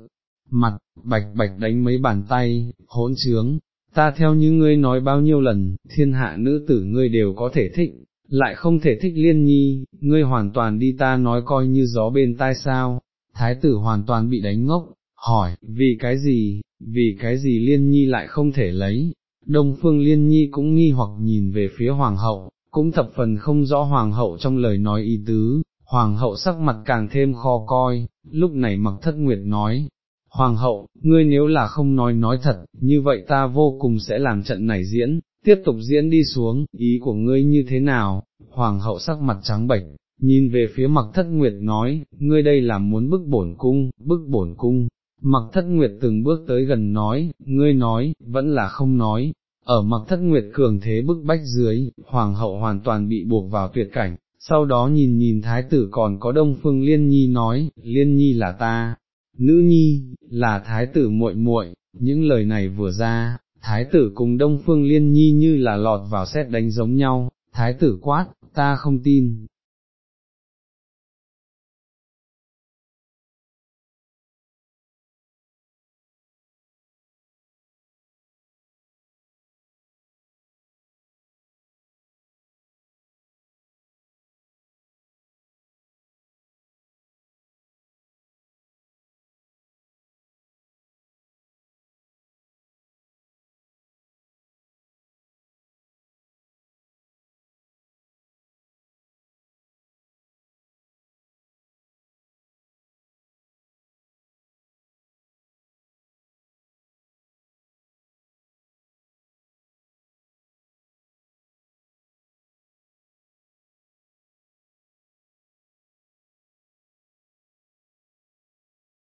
mặt, bạch bạch đánh mấy bàn tay, hỗn trướng, ta theo như ngươi nói bao nhiêu lần, thiên hạ nữ tử ngươi đều có thể thích, lại không thể thích liên nhi, ngươi hoàn toàn đi ta nói coi như gió bên tai sao, thái tử hoàn toàn bị đánh ngốc, hỏi, vì cái gì, vì cái gì liên nhi lại không thể lấy, đông phương liên nhi cũng nghi hoặc nhìn về phía hoàng hậu, cũng thập phần không rõ hoàng hậu trong lời nói ý tứ, hoàng hậu sắc mặt càng thêm khó coi, lúc này mặc thất nguyệt nói, Hoàng hậu, ngươi nếu là không nói nói thật, như vậy ta vô cùng sẽ làm trận này diễn, tiếp tục diễn đi xuống, ý của ngươi như thế nào? Hoàng hậu sắc mặt trắng bệch, nhìn về phía mặc thất nguyệt nói, ngươi đây là muốn bức bổn cung, bức bổn cung. Mặc thất nguyệt từng bước tới gần nói, ngươi nói, vẫn là không nói, ở mặc thất nguyệt cường thế bức bách dưới, hoàng hậu hoàn toàn bị buộc vào tuyệt cảnh, sau đó nhìn nhìn thái tử còn có đông phương liên nhi nói, liên nhi là ta, nữ nhi, là thái tử muội muội. những lời này vừa ra, thái tử cùng đông phương liên nhi như là lọt vào xét đánh giống nhau, thái tử quát, ta không tin,